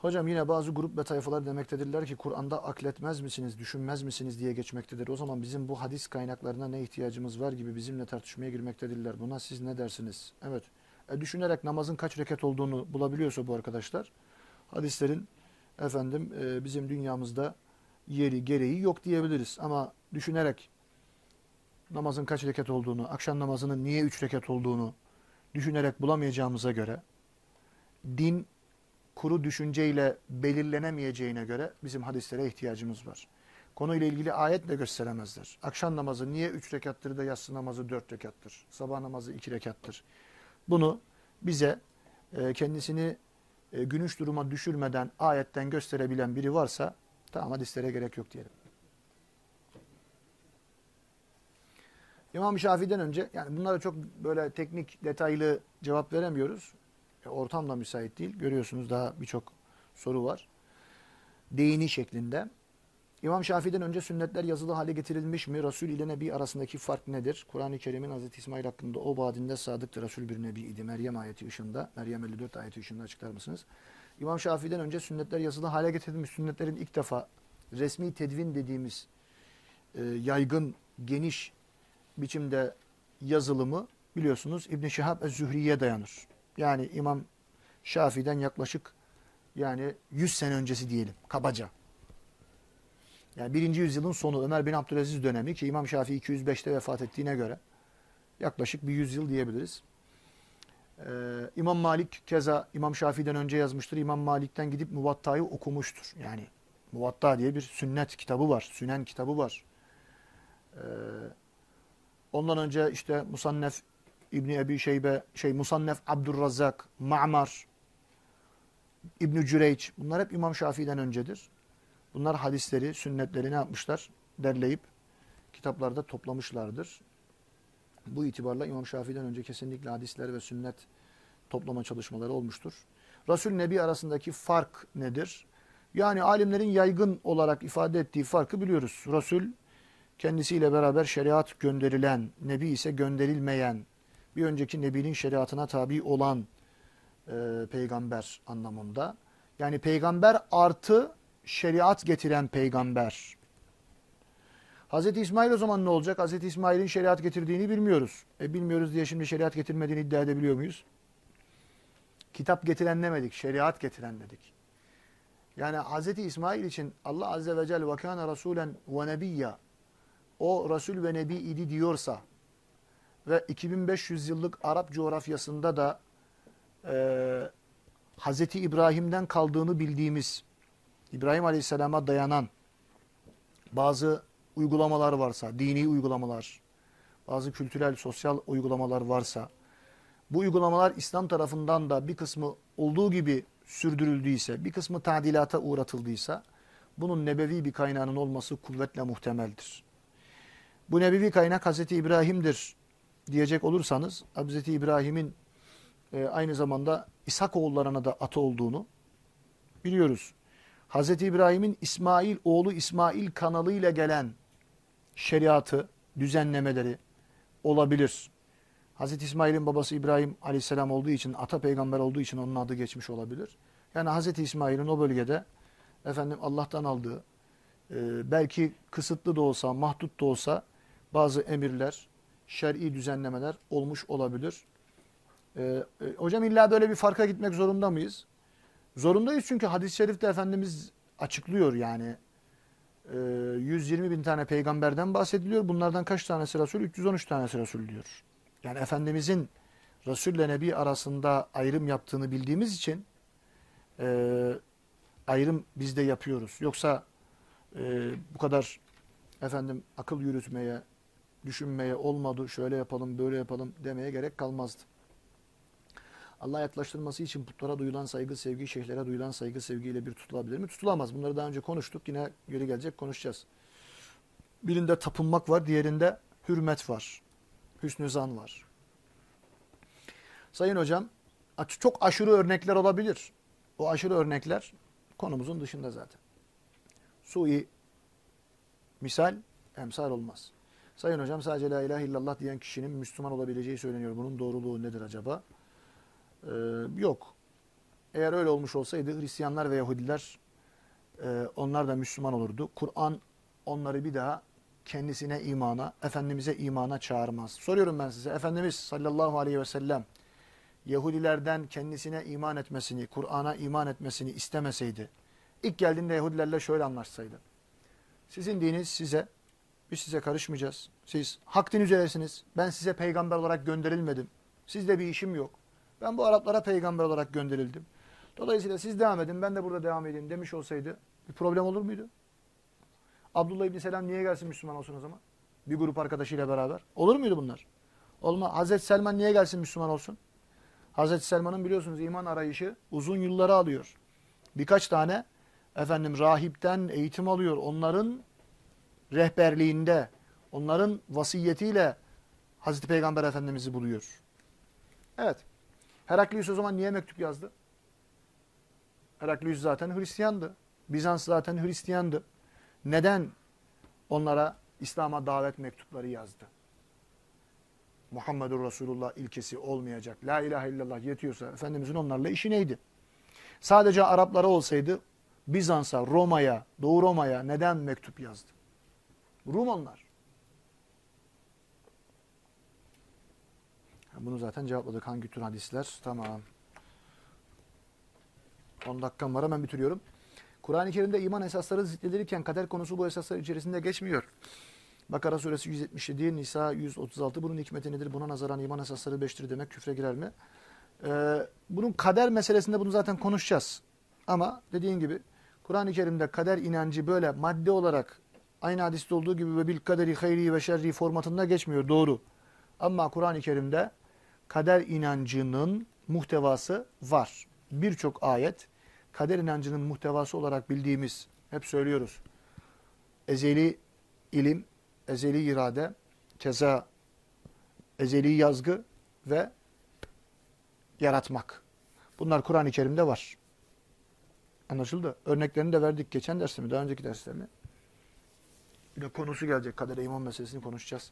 Hocam yine bazı grup ve tayfalar demektedirler ki Kur'an'da akletmez misiniz, düşünmez misiniz diye geçmektedir. O zaman bizim bu hadis kaynaklarına ne ihtiyacımız var gibi bizimle tartışmaya girmektedirler. Buna siz ne dersiniz? Evet. E, düşünerek namazın kaç rekat olduğunu bulabiliyorsa bu arkadaşlar, hadislerin efendim e, bizim dünyamızda yeri gereği yok diyebiliriz. Ama düşünerek namazın kaç rekat olduğunu, akşam namazının niye üç rekat olduğunu düşünerek bulamayacağımıza göre din kuru düşünceyle belirlenemeyeceğine göre bizim hadislere ihtiyacımız var. Konuyla ilgili ayetle gösteremezler. Akşam namazı niye üç rekattır da yatsı namazı dört rekattır? Sabah namazı iki rekattır. Bunu bize e, kendisini e, günüş duruma düşürmeden ayetten gösterebilen biri varsa tamam hadislere gerek yok diyelim. İmam Şafii'den önce yani bunlara çok böyle teknik detaylı cevap veremiyoruz. E, ortam da müsait değil. Görüyorsunuz daha birçok soru var. Değini şeklinde. İmam Şafii'den önce sünnetler yazılı hale getirilmiş mi? Resul ile Nebi arasındaki fark nedir? Kur'an-ı Kerim'in Hz. İsmail hakkında o badinde sadıktı Resul bir Nebi idi. Meryem ayeti ışığında, Meryem 54 ayeti ışığında açıklar mısınız? İmam Şafii'den önce sünnetler yazılı hale getirilmiş. Sünnetlerin ilk defa resmi tedvin dediğimiz e, yaygın, geniş biçimde yazılımı biliyorsunuz İbn-i Şihab Ez-Zühri'ye dayanır. Yani İmam Şafii'den yaklaşık yani 100 sene öncesi diyelim kabaca. Yani birinci yüzyılın sonu Ömer bin Abdülaziz dönemi ki İmam Şafii 205'te vefat ettiğine göre yaklaşık bir yüzyıl diyebiliriz. Ee, İmam Malik keza İmam Şafii'den önce yazmıştır. İmam Malik'ten gidip Muvatta'yı okumuştur. Yani Muvatta diye bir sünnet kitabı var. Sünen kitabı var. Ee, ondan önce işte Musannef İbni Ebi Şeybe, şey Musannef Abdurrazzak, Ma'mar, İbn Cüreyç bunlar hep İmam Şafii'den öncedir. Bunlar hadisleri, sünnetleri ne yapmışlar? Derleyip kitaplarda toplamışlardır. Bu itibarla İmam Şafii'den önce kesinlikle hadisler ve sünnet toplama çalışmaları olmuştur. Resul Nebi arasındaki fark nedir? Yani alimlerin yaygın olarak ifade ettiği farkı biliyoruz. Resul kendisiyle beraber şeriat gönderilen, Nebi ise gönderilmeyen, bir önceki nebinin şeriatına tabi olan e, peygamber anlamında. Yani peygamber artı şeriat getiren peygamber. Hz. İsmail o zaman ne olacak? Hz. İsmail'in şeriat getirdiğini bilmiyoruz. E bilmiyoruz diye şimdi şeriat getirmediğini iddia edebiliyor muyuz? Kitap getiren demedik, şeriat getiren dedik. Yani Hz. İsmail için Allah Azze ve Celle ve kâne rasûlen ve nebiyya o Resul ve Nebi idi diyorsa ve 2500 yıllık Arap coğrafyasında da e, Hz. İbrahim'den kaldığını bildiğimiz İbrahim Aleyhisselam'a dayanan bazı uygulamalar varsa, dini uygulamalar, bazı kültürel, sosyal uygulamalar varsa, bu uygulamalar İslam tarafından da bir kısmı olduğu gibi sürdürüldüyse, bir kısmı tadilata uğratıldıysa, bunun nebevi bir kaynağının olması kuvvetle muhtemeldir. Bu nebevi kaynak Hz. İbrahim'dir diyecek olursanız, Hz. İbrahim'in e, aynı zamanda İshak oğullarına da atı olduğunu biliyoruz. Hz. İbrahim'in İsmail oğlu İsmail kanalıyla gelen şeriatı, düzenlemeleri olabilir. Hz. İsmail'in babası İbrahim aleyhisselam olduğu için, ata peygamber olduğu için onun adı geçmiş olabilir. Yani Hz. İsmail'in o bölgede efendim Allah'tan aldığı, e, belki kısıtlı da olsa, mahdut da olsa bazı emirler, şer'i düzenlemeler olmuş olabilir. E, e, hocam illa böyle bir farka gitmek zorunda mıyız? Zorundayız çünkü hadis-i şerifte Efendimiz açıklıyor yani. E, 120 bin tane peygamberden bahsediliyor. Bunlardan kaç tanesi Resul? 313 tanesi Resul diyor. Yani Efendimizin Resul ile Nebi arasında ayrım yaptığını bildiğimiz için e, ayrım biz de yapıyoruz. Yoksa e, bu kadar efendim akıl yürütmeye, düşünmeye olmadı, şöyle yapalım, böyle yapalım demeye gerek kalmazdı. Allah yaklaştırması için putlara duyulan saygı, sevgi, şeyhlere duyulan saygı, sevgiyle bir tutulabilir mi? Tutulamaz. Bunları daha önce konuştuk. Yine geri gelecek konuşacağız. Birinde tapınmak var, diğerinde hürmet var. Hüsnü zan var. Sayın hocam, çok aşırı örnekler olabilir. O aşırı örnekler konumuzun dışında zaten. Sui misal, emsal olmaz. Sayın hocam sadece la ilahe illallah diyen kişinin Müslüman olabileceği söyleniyor. Bunun doğruluğu nedir acaba? Ee, yok. Eğer öyle olmuş olsaydı Hristiyanlar ve Yahudiler e, onlar da Müslüman olurdu. Kur'an onları bir daha kendisine imana, Efendimiz'e imana çağırmaz. Soruyorum ben size. Efendimiz sallallahu aleyhi ve sellem Yahudilerden kendisine iman etmesini, Kur'an'a iman etmesini istemeseydi, ilk geldiğinde Yahudilerle şöyle anlaşsaydı. Sizin dininiz size, biz size karışmayacağız. Siz hak din üzeresiniz. Ben size peygamber olarak gönderilmedim. Sizde bir işim yok. Ben bu Araplara peygamber olarak gönderildim. Dolayısıyla siz devam edin, ben de burada devam edeyim demiş olsaydı bir problem olur muydu? Abdullah İbni Selam niye gelsin Müslüman olsun o zaman? Bir grup arkadaşıyla beraber. Olur muydu bunlar? Olma. Hazreti Selman niye gelsin Müslüman olsun? Hazreti Selman'ın biliyorsunuz iman arayışı uzun yılları alıyor. Birkaç tane efendim rahipten eğitim alıyor. Onların rehberliğinde, onların vasiyetiyle Hazreti Peygamber Efendimiz'i buluyor. Evet. Heraklius o zaman niye mektup yazdı? Heraklius zaten Hristiyandı. Bizans zaten Hristiyandı. Neden onlara İslam'a davet mektupları yazdı? Muhammedur Resulullah ilkesi olmayacak. La ilahe illallah yetiyorsa Efendimizin onlarla işi neydi? Sadece Araplara olsaydı Bizans'a, Roma'ya, Doğu Roma'ya neden mektup yazdı? Rum onlar. Bunu zaten cevapladık. Hangi tür hadisler? Tamam. 10 dakikam var hemen bitiriyorum. Kur'an-ı Kerim'de iman esasları zikredilirken kader konusu bu esaslar içerisinde geçmiyor. Bakara suresi 177, Nisa 136 bunun hikmeti nedir? Buna nazaran iman esasları 5'tir demek küfre girer mi? Ee, bunun kader meselesinde bunu zaten konuşacağız. Ama dediğim gibi Kur'an-ı Kerim'de kader inancı böyle madde olarak aynı hadiste olduğu gibi ve bil kaderi hayri ve şerri formatında geçmiyor. Doğru. Ama Kur'an-ı Kerim'de kader inancının muhtevası var. Birçok ayet kader inancının muhtevası olarak bildiğimiz, hep söylüyoruz. Ezeli ilim, ezeli irade, keza ezeli yazgı ve yaratmak. Bunlar Kur'an-ı Kerim'de var. Anlaşıldı. Örneklerini de verdik geçen derste mi, daha önceki derste mi? De konusu gelecek. Kadere iman meselesini konuşacağız.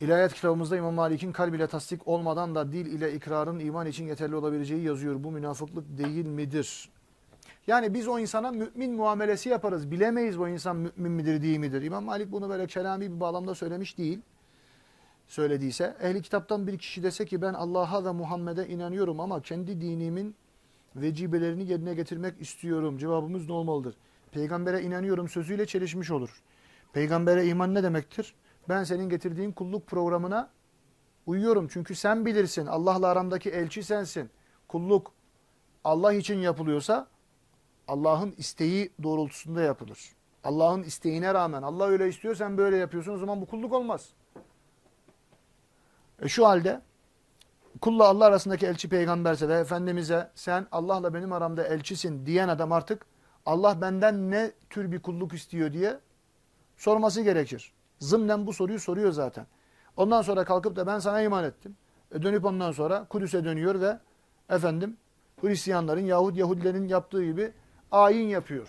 İlahiyat kitabımızda İmam Malik'in kalb ile tasdik olmadan da dil ile ikrarın iman için yeterli olabileceği yazıyor. Bu münafıklık değil midir? Yani biz o insana mümin muamelesi yaparız. Bilemeyiz bu insan mümin midir değil midir? İmam Malik bunu böyle kelami bir bağlamda söylemiş değil. Söylediyse. Ehli kitaptan bir kişi dese ki ben Allah'a ve Muhammed'e inanıyorum ama kendi dinimin vecibelerini yerine getirmek istiyorum. Cevabımız ne olmalıdır? Peygambere inanıyorum sözüyle çelişmiş olur. Peygambere iman ne demektir? Ben senin getirdiğin kulluk programına uyuyorum. Çünkü sen bilirsin. Allah'la aramdaki elçi sensin. Kulluk Allah için yapılıyorsa Allah'ın isteği doğrultusunda yapılır. Allah'ın isteğine rağmen Allah öyle istiyor sen böyle yapıyorsun o zaman bu kulluk olmaz. E şu halde kulla Allah arasındaki elçi peygamberse ve Efendimiz'e sen Allah'la benim aramda elçisin diyen adam artık Allah benden ne tür bir kulluk istiyor diye sorması gerekir. Zımnen bu soruyu soruyor zaten. Ondan sonra kalkıp da ben sana iman ettim. E dönüp ondan sonra Kudüs'e dönüyor ve efendim Hristiyanların yahut Yahudilerin yaptığı gibi ayin yapıyor.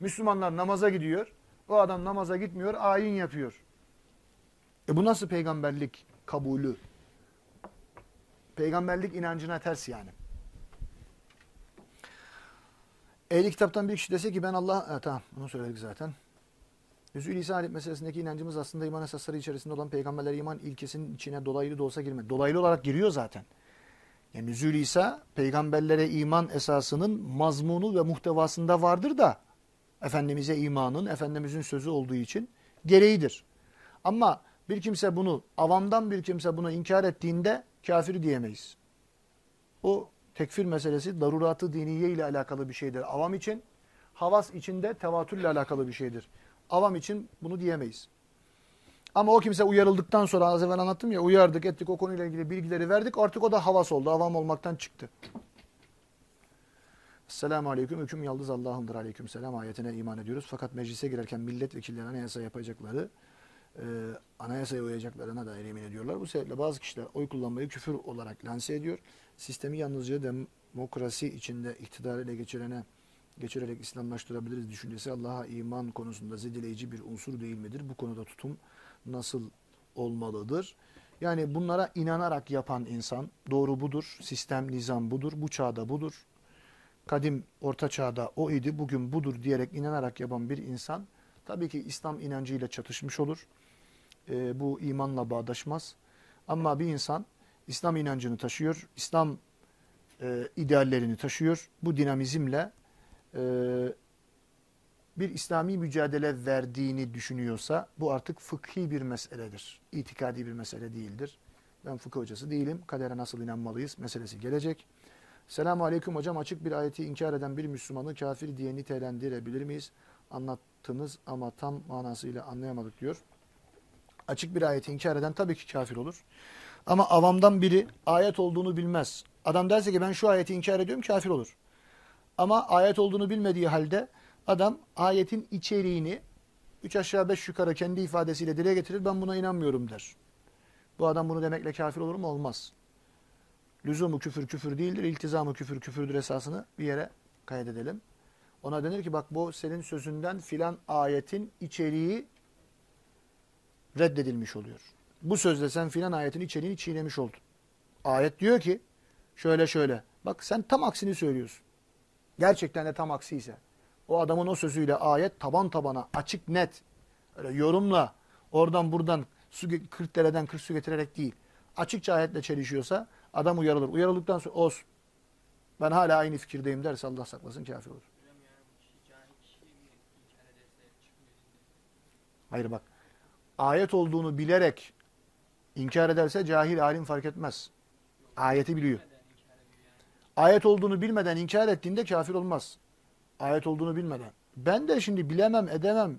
Müslümanlar namaza gidiyor. O adam namaza gitmiyor, ayin yapıyor. E bu nasıl peygamberlik kabulü? Peygamberlik inancına ters yani. Ehli kitaptan bir kişi dese ki ben Allah... E, tamam bunu söyledik zaten. Nüzül İsa Aleyh meselesindeki inancımız aslında iman esasları içerisinde olan peygamberler iman ilkesinin içine dolaylı da olsa girmedi. Dolaylı olarak giriyor zaten. Yani Nüzül İsa peygamberlere iman esasının mazmunu ve muhtevasında vardır da Efendimiz'e imanın Efendimiz'in sözü olduğu için gereğidir. Ama bir kimse bunu, avamdan bir kimse bunu inkar ettiğinde kafir diyemeyiz. O tekfir meselesi daruratı diniye ile alakalı bir şeydir avam için. havas içinde tevatürle alakalı bir şeydir. Avam için bunu diyemeyiz. Ama o kimse uyarıldıktan sonra az evvel anlattım ya uyardık ettik o konuyla ilgili bilgileri verdik artık o da havas oldu. Avam olmaktan çıktı. Selamun Aleyküm. Hüküm yaldız Allah'ındır. Aleyküm selam ayetine iman ediyoruz. Fakat meclise girerken milletvekilleri anayasa yapacakları, e, anayasaya uyacaklarına dair yemin ediyorlar. Bu sebeple bazı kişiler oy kullanmayı küfür olarak lanse ediyor. Sistemi yalnızca demokrasi içinde iktidarı ele geçirene geçirerek İslamlaştırabiliriz düşüncesi Allah'a iman konusunda zedileyici bir unsur değil midir? Bu konuda tutum nasıl olmalıdır? Yani bunlara inanarak yapan insan doğru budur, sistem, nizam budur, bu çağda budur. Kadim orta çağda o idi, bugün budur diyerek inanarak yapan bir insan tabii ki İslam inancıyla çatışmış olur. E, bu imanla bağdaşmaz. Ama bir insan İslam inancını taşıyor, İslam e, ideallerini taşıyor. Bu dinamizmle e, bir İslami mücadele verdiğini düşünüyorsa bu artık fıkhi bir meseledir. İtikadi bir mesele değildir. Ben fıkıh hocası değilim. Kadere nasıl inanmalıyız meselesi gelecek. Selamun Aleyküm hocam açık bir ayeti inkar eden bir Müslümanı kafir diye nitelendirebilir miyiz? Anlattınız ama tam manasıyla anlayamadık diyor. Açık bir ayeti inkar eden tabii ki kafir olur. Ama avamdan biri ayet olduğunu bilmez. Adam derse ki ben şu ayeti inkar ediyorum kafir olur. Ama ayet olduğunu bilmediği halde adam ayetin içeriğini üç aşağı beş yukarı kendi ifadesiyle dile getirir ben buna inanmıyorum der. Bu adam bunu demekle kafir olur mu? Olmaz. Lüzumu küfür küfür değildir. İltizamı küfür küfürdür esasını bir yere kaydedelim. Ona denir ki bak bu senin sözünden filan ayetin içeriği reddedilmiş oluyor. Bu sözle sen filan ayetin içeriğini çiğnemiş oldun. Ayet diyor ki şöyle şöyle. Bak sen tam aksini söylüyorsun. Gerçekten de tam aksi ise. O adamın o sözüyle ayet taban tabana açık net. Öyle yorumla oradan buradan su, 40 dereden 40 su getirerek değil. Açıkça ayetle çelişiyorsa adam uyarılır. Uyarıldıktan sonra olsun. Ben hala aynı fikirdeyim derse Allah saklasın kafir olur. Hayır bak. Ayet olduğunu bilerek inkar ederse cahil alim fark etmez. Ayeti biliyor. Ayet olduğunu bilmeden inkar ettiğinde kafir olmaz. Ayet olduğunu bilmeden. Ben de şimdi bilemem, edemem.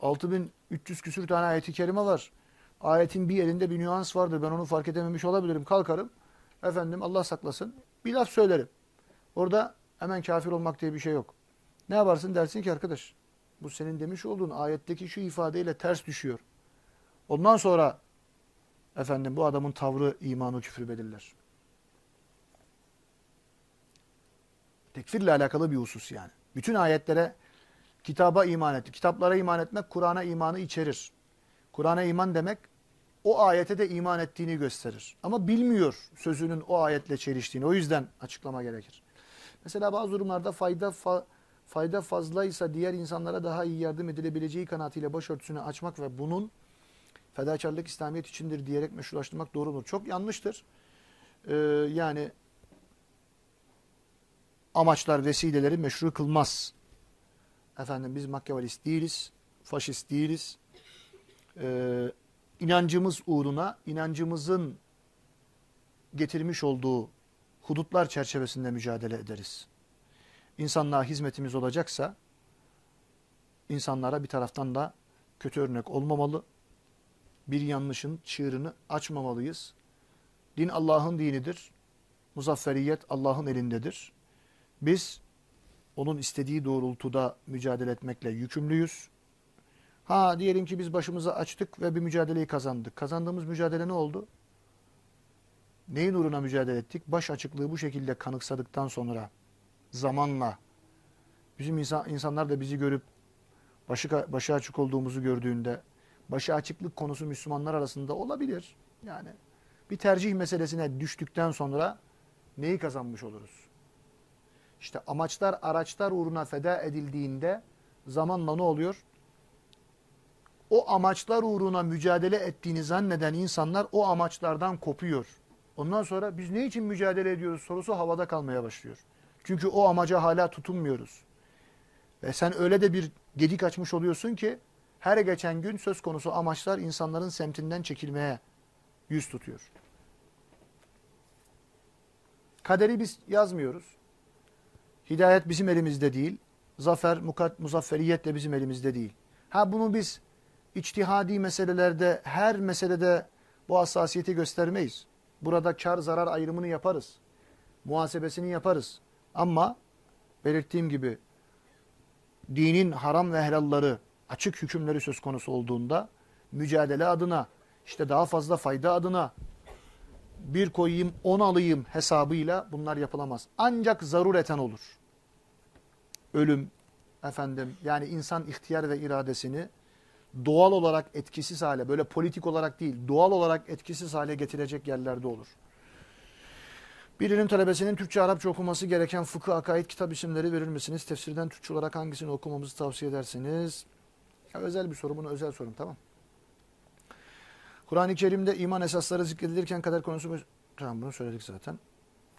6300 küsür tane ayeti kerime var. Ayetin bir yerinde bir nüans vardır. Ben onu fark edememiş olabilirim. Kalkarım. Efendim Allah saklasın. Bir laf söylerim. Orada hemen kafir olmak diye bir şey yok. Ne yaparsın dersin ki arkadaş bu senin demiş olduğun ayetteki şu ifadeyle ters düşüyor. Ondan sonra efendim bu adamın tavrı imanı küfür belirler. Tekfirle alakalı bir husus yani. Bütün ayetlere kitaba iman etti. Kitaplara iman etmek Kur'an'a imanı içerir. Kur'an'a iman demek o ayete de iman ettiğini gösterir. Ama bilmiyor sözünün o ayetle çeliştiğini. O yüzden açıklama gerekir. Mesela bazı durumlarda fayda fa fayda fazlaysa diğer insanlara daha iyi yardım edilebileceği kanaatiyle başörtüsünü açmak ve bunun fedakarlık İslamiyet içindir diyerek meşrulaştırmak doğrudur. Çok yanlıştır. Ee, yani amaçlar, vesileleri meşru kılmaz. Efendim biz makyavalist değiliz, faşist değiliz. Ee, inancımız uğruna, inancımızın getirmiş olduğu hudutlar çerçevesinde mücadele ederiz. İnsanlığa hizmetimiz olacaksa, insanlara bir taraftan da kötü örnek olmamalı, bir yanlışın çığırını açmamalıyız. Din Allah'ın dinidir, muzafferiyet Allah'ın elindedir. Biz onun istediği doğrultuda mücadele etmekle yükümlüyüz. Ha diyelim ki biz başımızı açtık ve bir mücadeleyi kazandık. Kazandığımız mücadele ne oldu? Neyin uğruna mücadele ettik? Baş açıklığı bu şekilde kanıksadıktan sonra zamanla bizim insan, insanlar da bizi görüp başı, başı açık olduğumuzu gördüğünde başı açıklık konusu Müslümanlar arasında olabilir. Yani bir tercih meselesine düştükten sonra neyi kazanmış oluruz? İşte amaçlar araçlar uğruna feda edildiğinde zamanla ne oluyor? O amaçlar uğruna mücadele ettiğini zanneden insanlar o amaçlardan kopuyor. Ondan sonra biz ne için mücadele ediyoruz sorusu havada kalmaya başlıyor. Çünkü o amaca hala tutunmuyoruz. Ve sen öyle de bir gedik açmış oluyorsun ki her geçen gün söz konusu amaçlar insanların semtinden çekilmeye yüz tutuyor. Kaderi biz yazmıyoruz. Hidayet bizim elimizde değil. zafer, mukat, muzafferiyet de bizim elimizde değil. Ha bunu biz içtihadi meselelerde, her meselede bu hassasiyeti göstermeyiz. Burada kar zarar ayrımını yaparız. Muhasebesini yaparız. Ama belirttiğim gibi dinin haram ve helalları, açık hükümleri söz konusu olduğunda mücadele adına, işte daha fazla fayda adına bir koyayım, on alayım hesabıyla bunlar yapılamaz. Ancak zarureten olur. Ölüm, efendim yani insan ihtiyar ve iradesini doğal olarak etkisiz hale, böyle politik olarak değil, doğal olarak etkisiz hale getirecek yerlerde olur. Bir ilim talebesinin Türkçe Arapça okuması gereken fıkıh akaid kitap isimleri verir misiniz? Tefsirden Türkçe olarak hangisini okumamızı tavsiye edersiniz? Ya özel bir soru, bunu özel sorum tamam. Kur'an-ı Kerim'de iman esasları zikredilirken kader konusu... Tamam bunu söyledik zaten.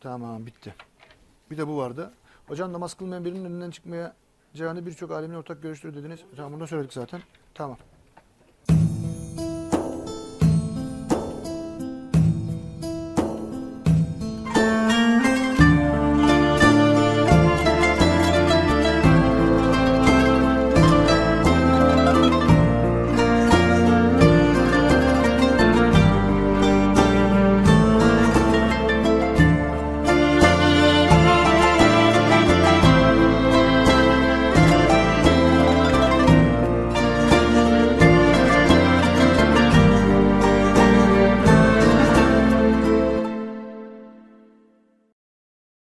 Tamam bitti. Bir de bu vardı. Hocam namaz kılmayan birinin önünden çıkmaya cihani birçok alemin ortak görüştür dediniz. Tamam bunu söyledik zaten. Tamam.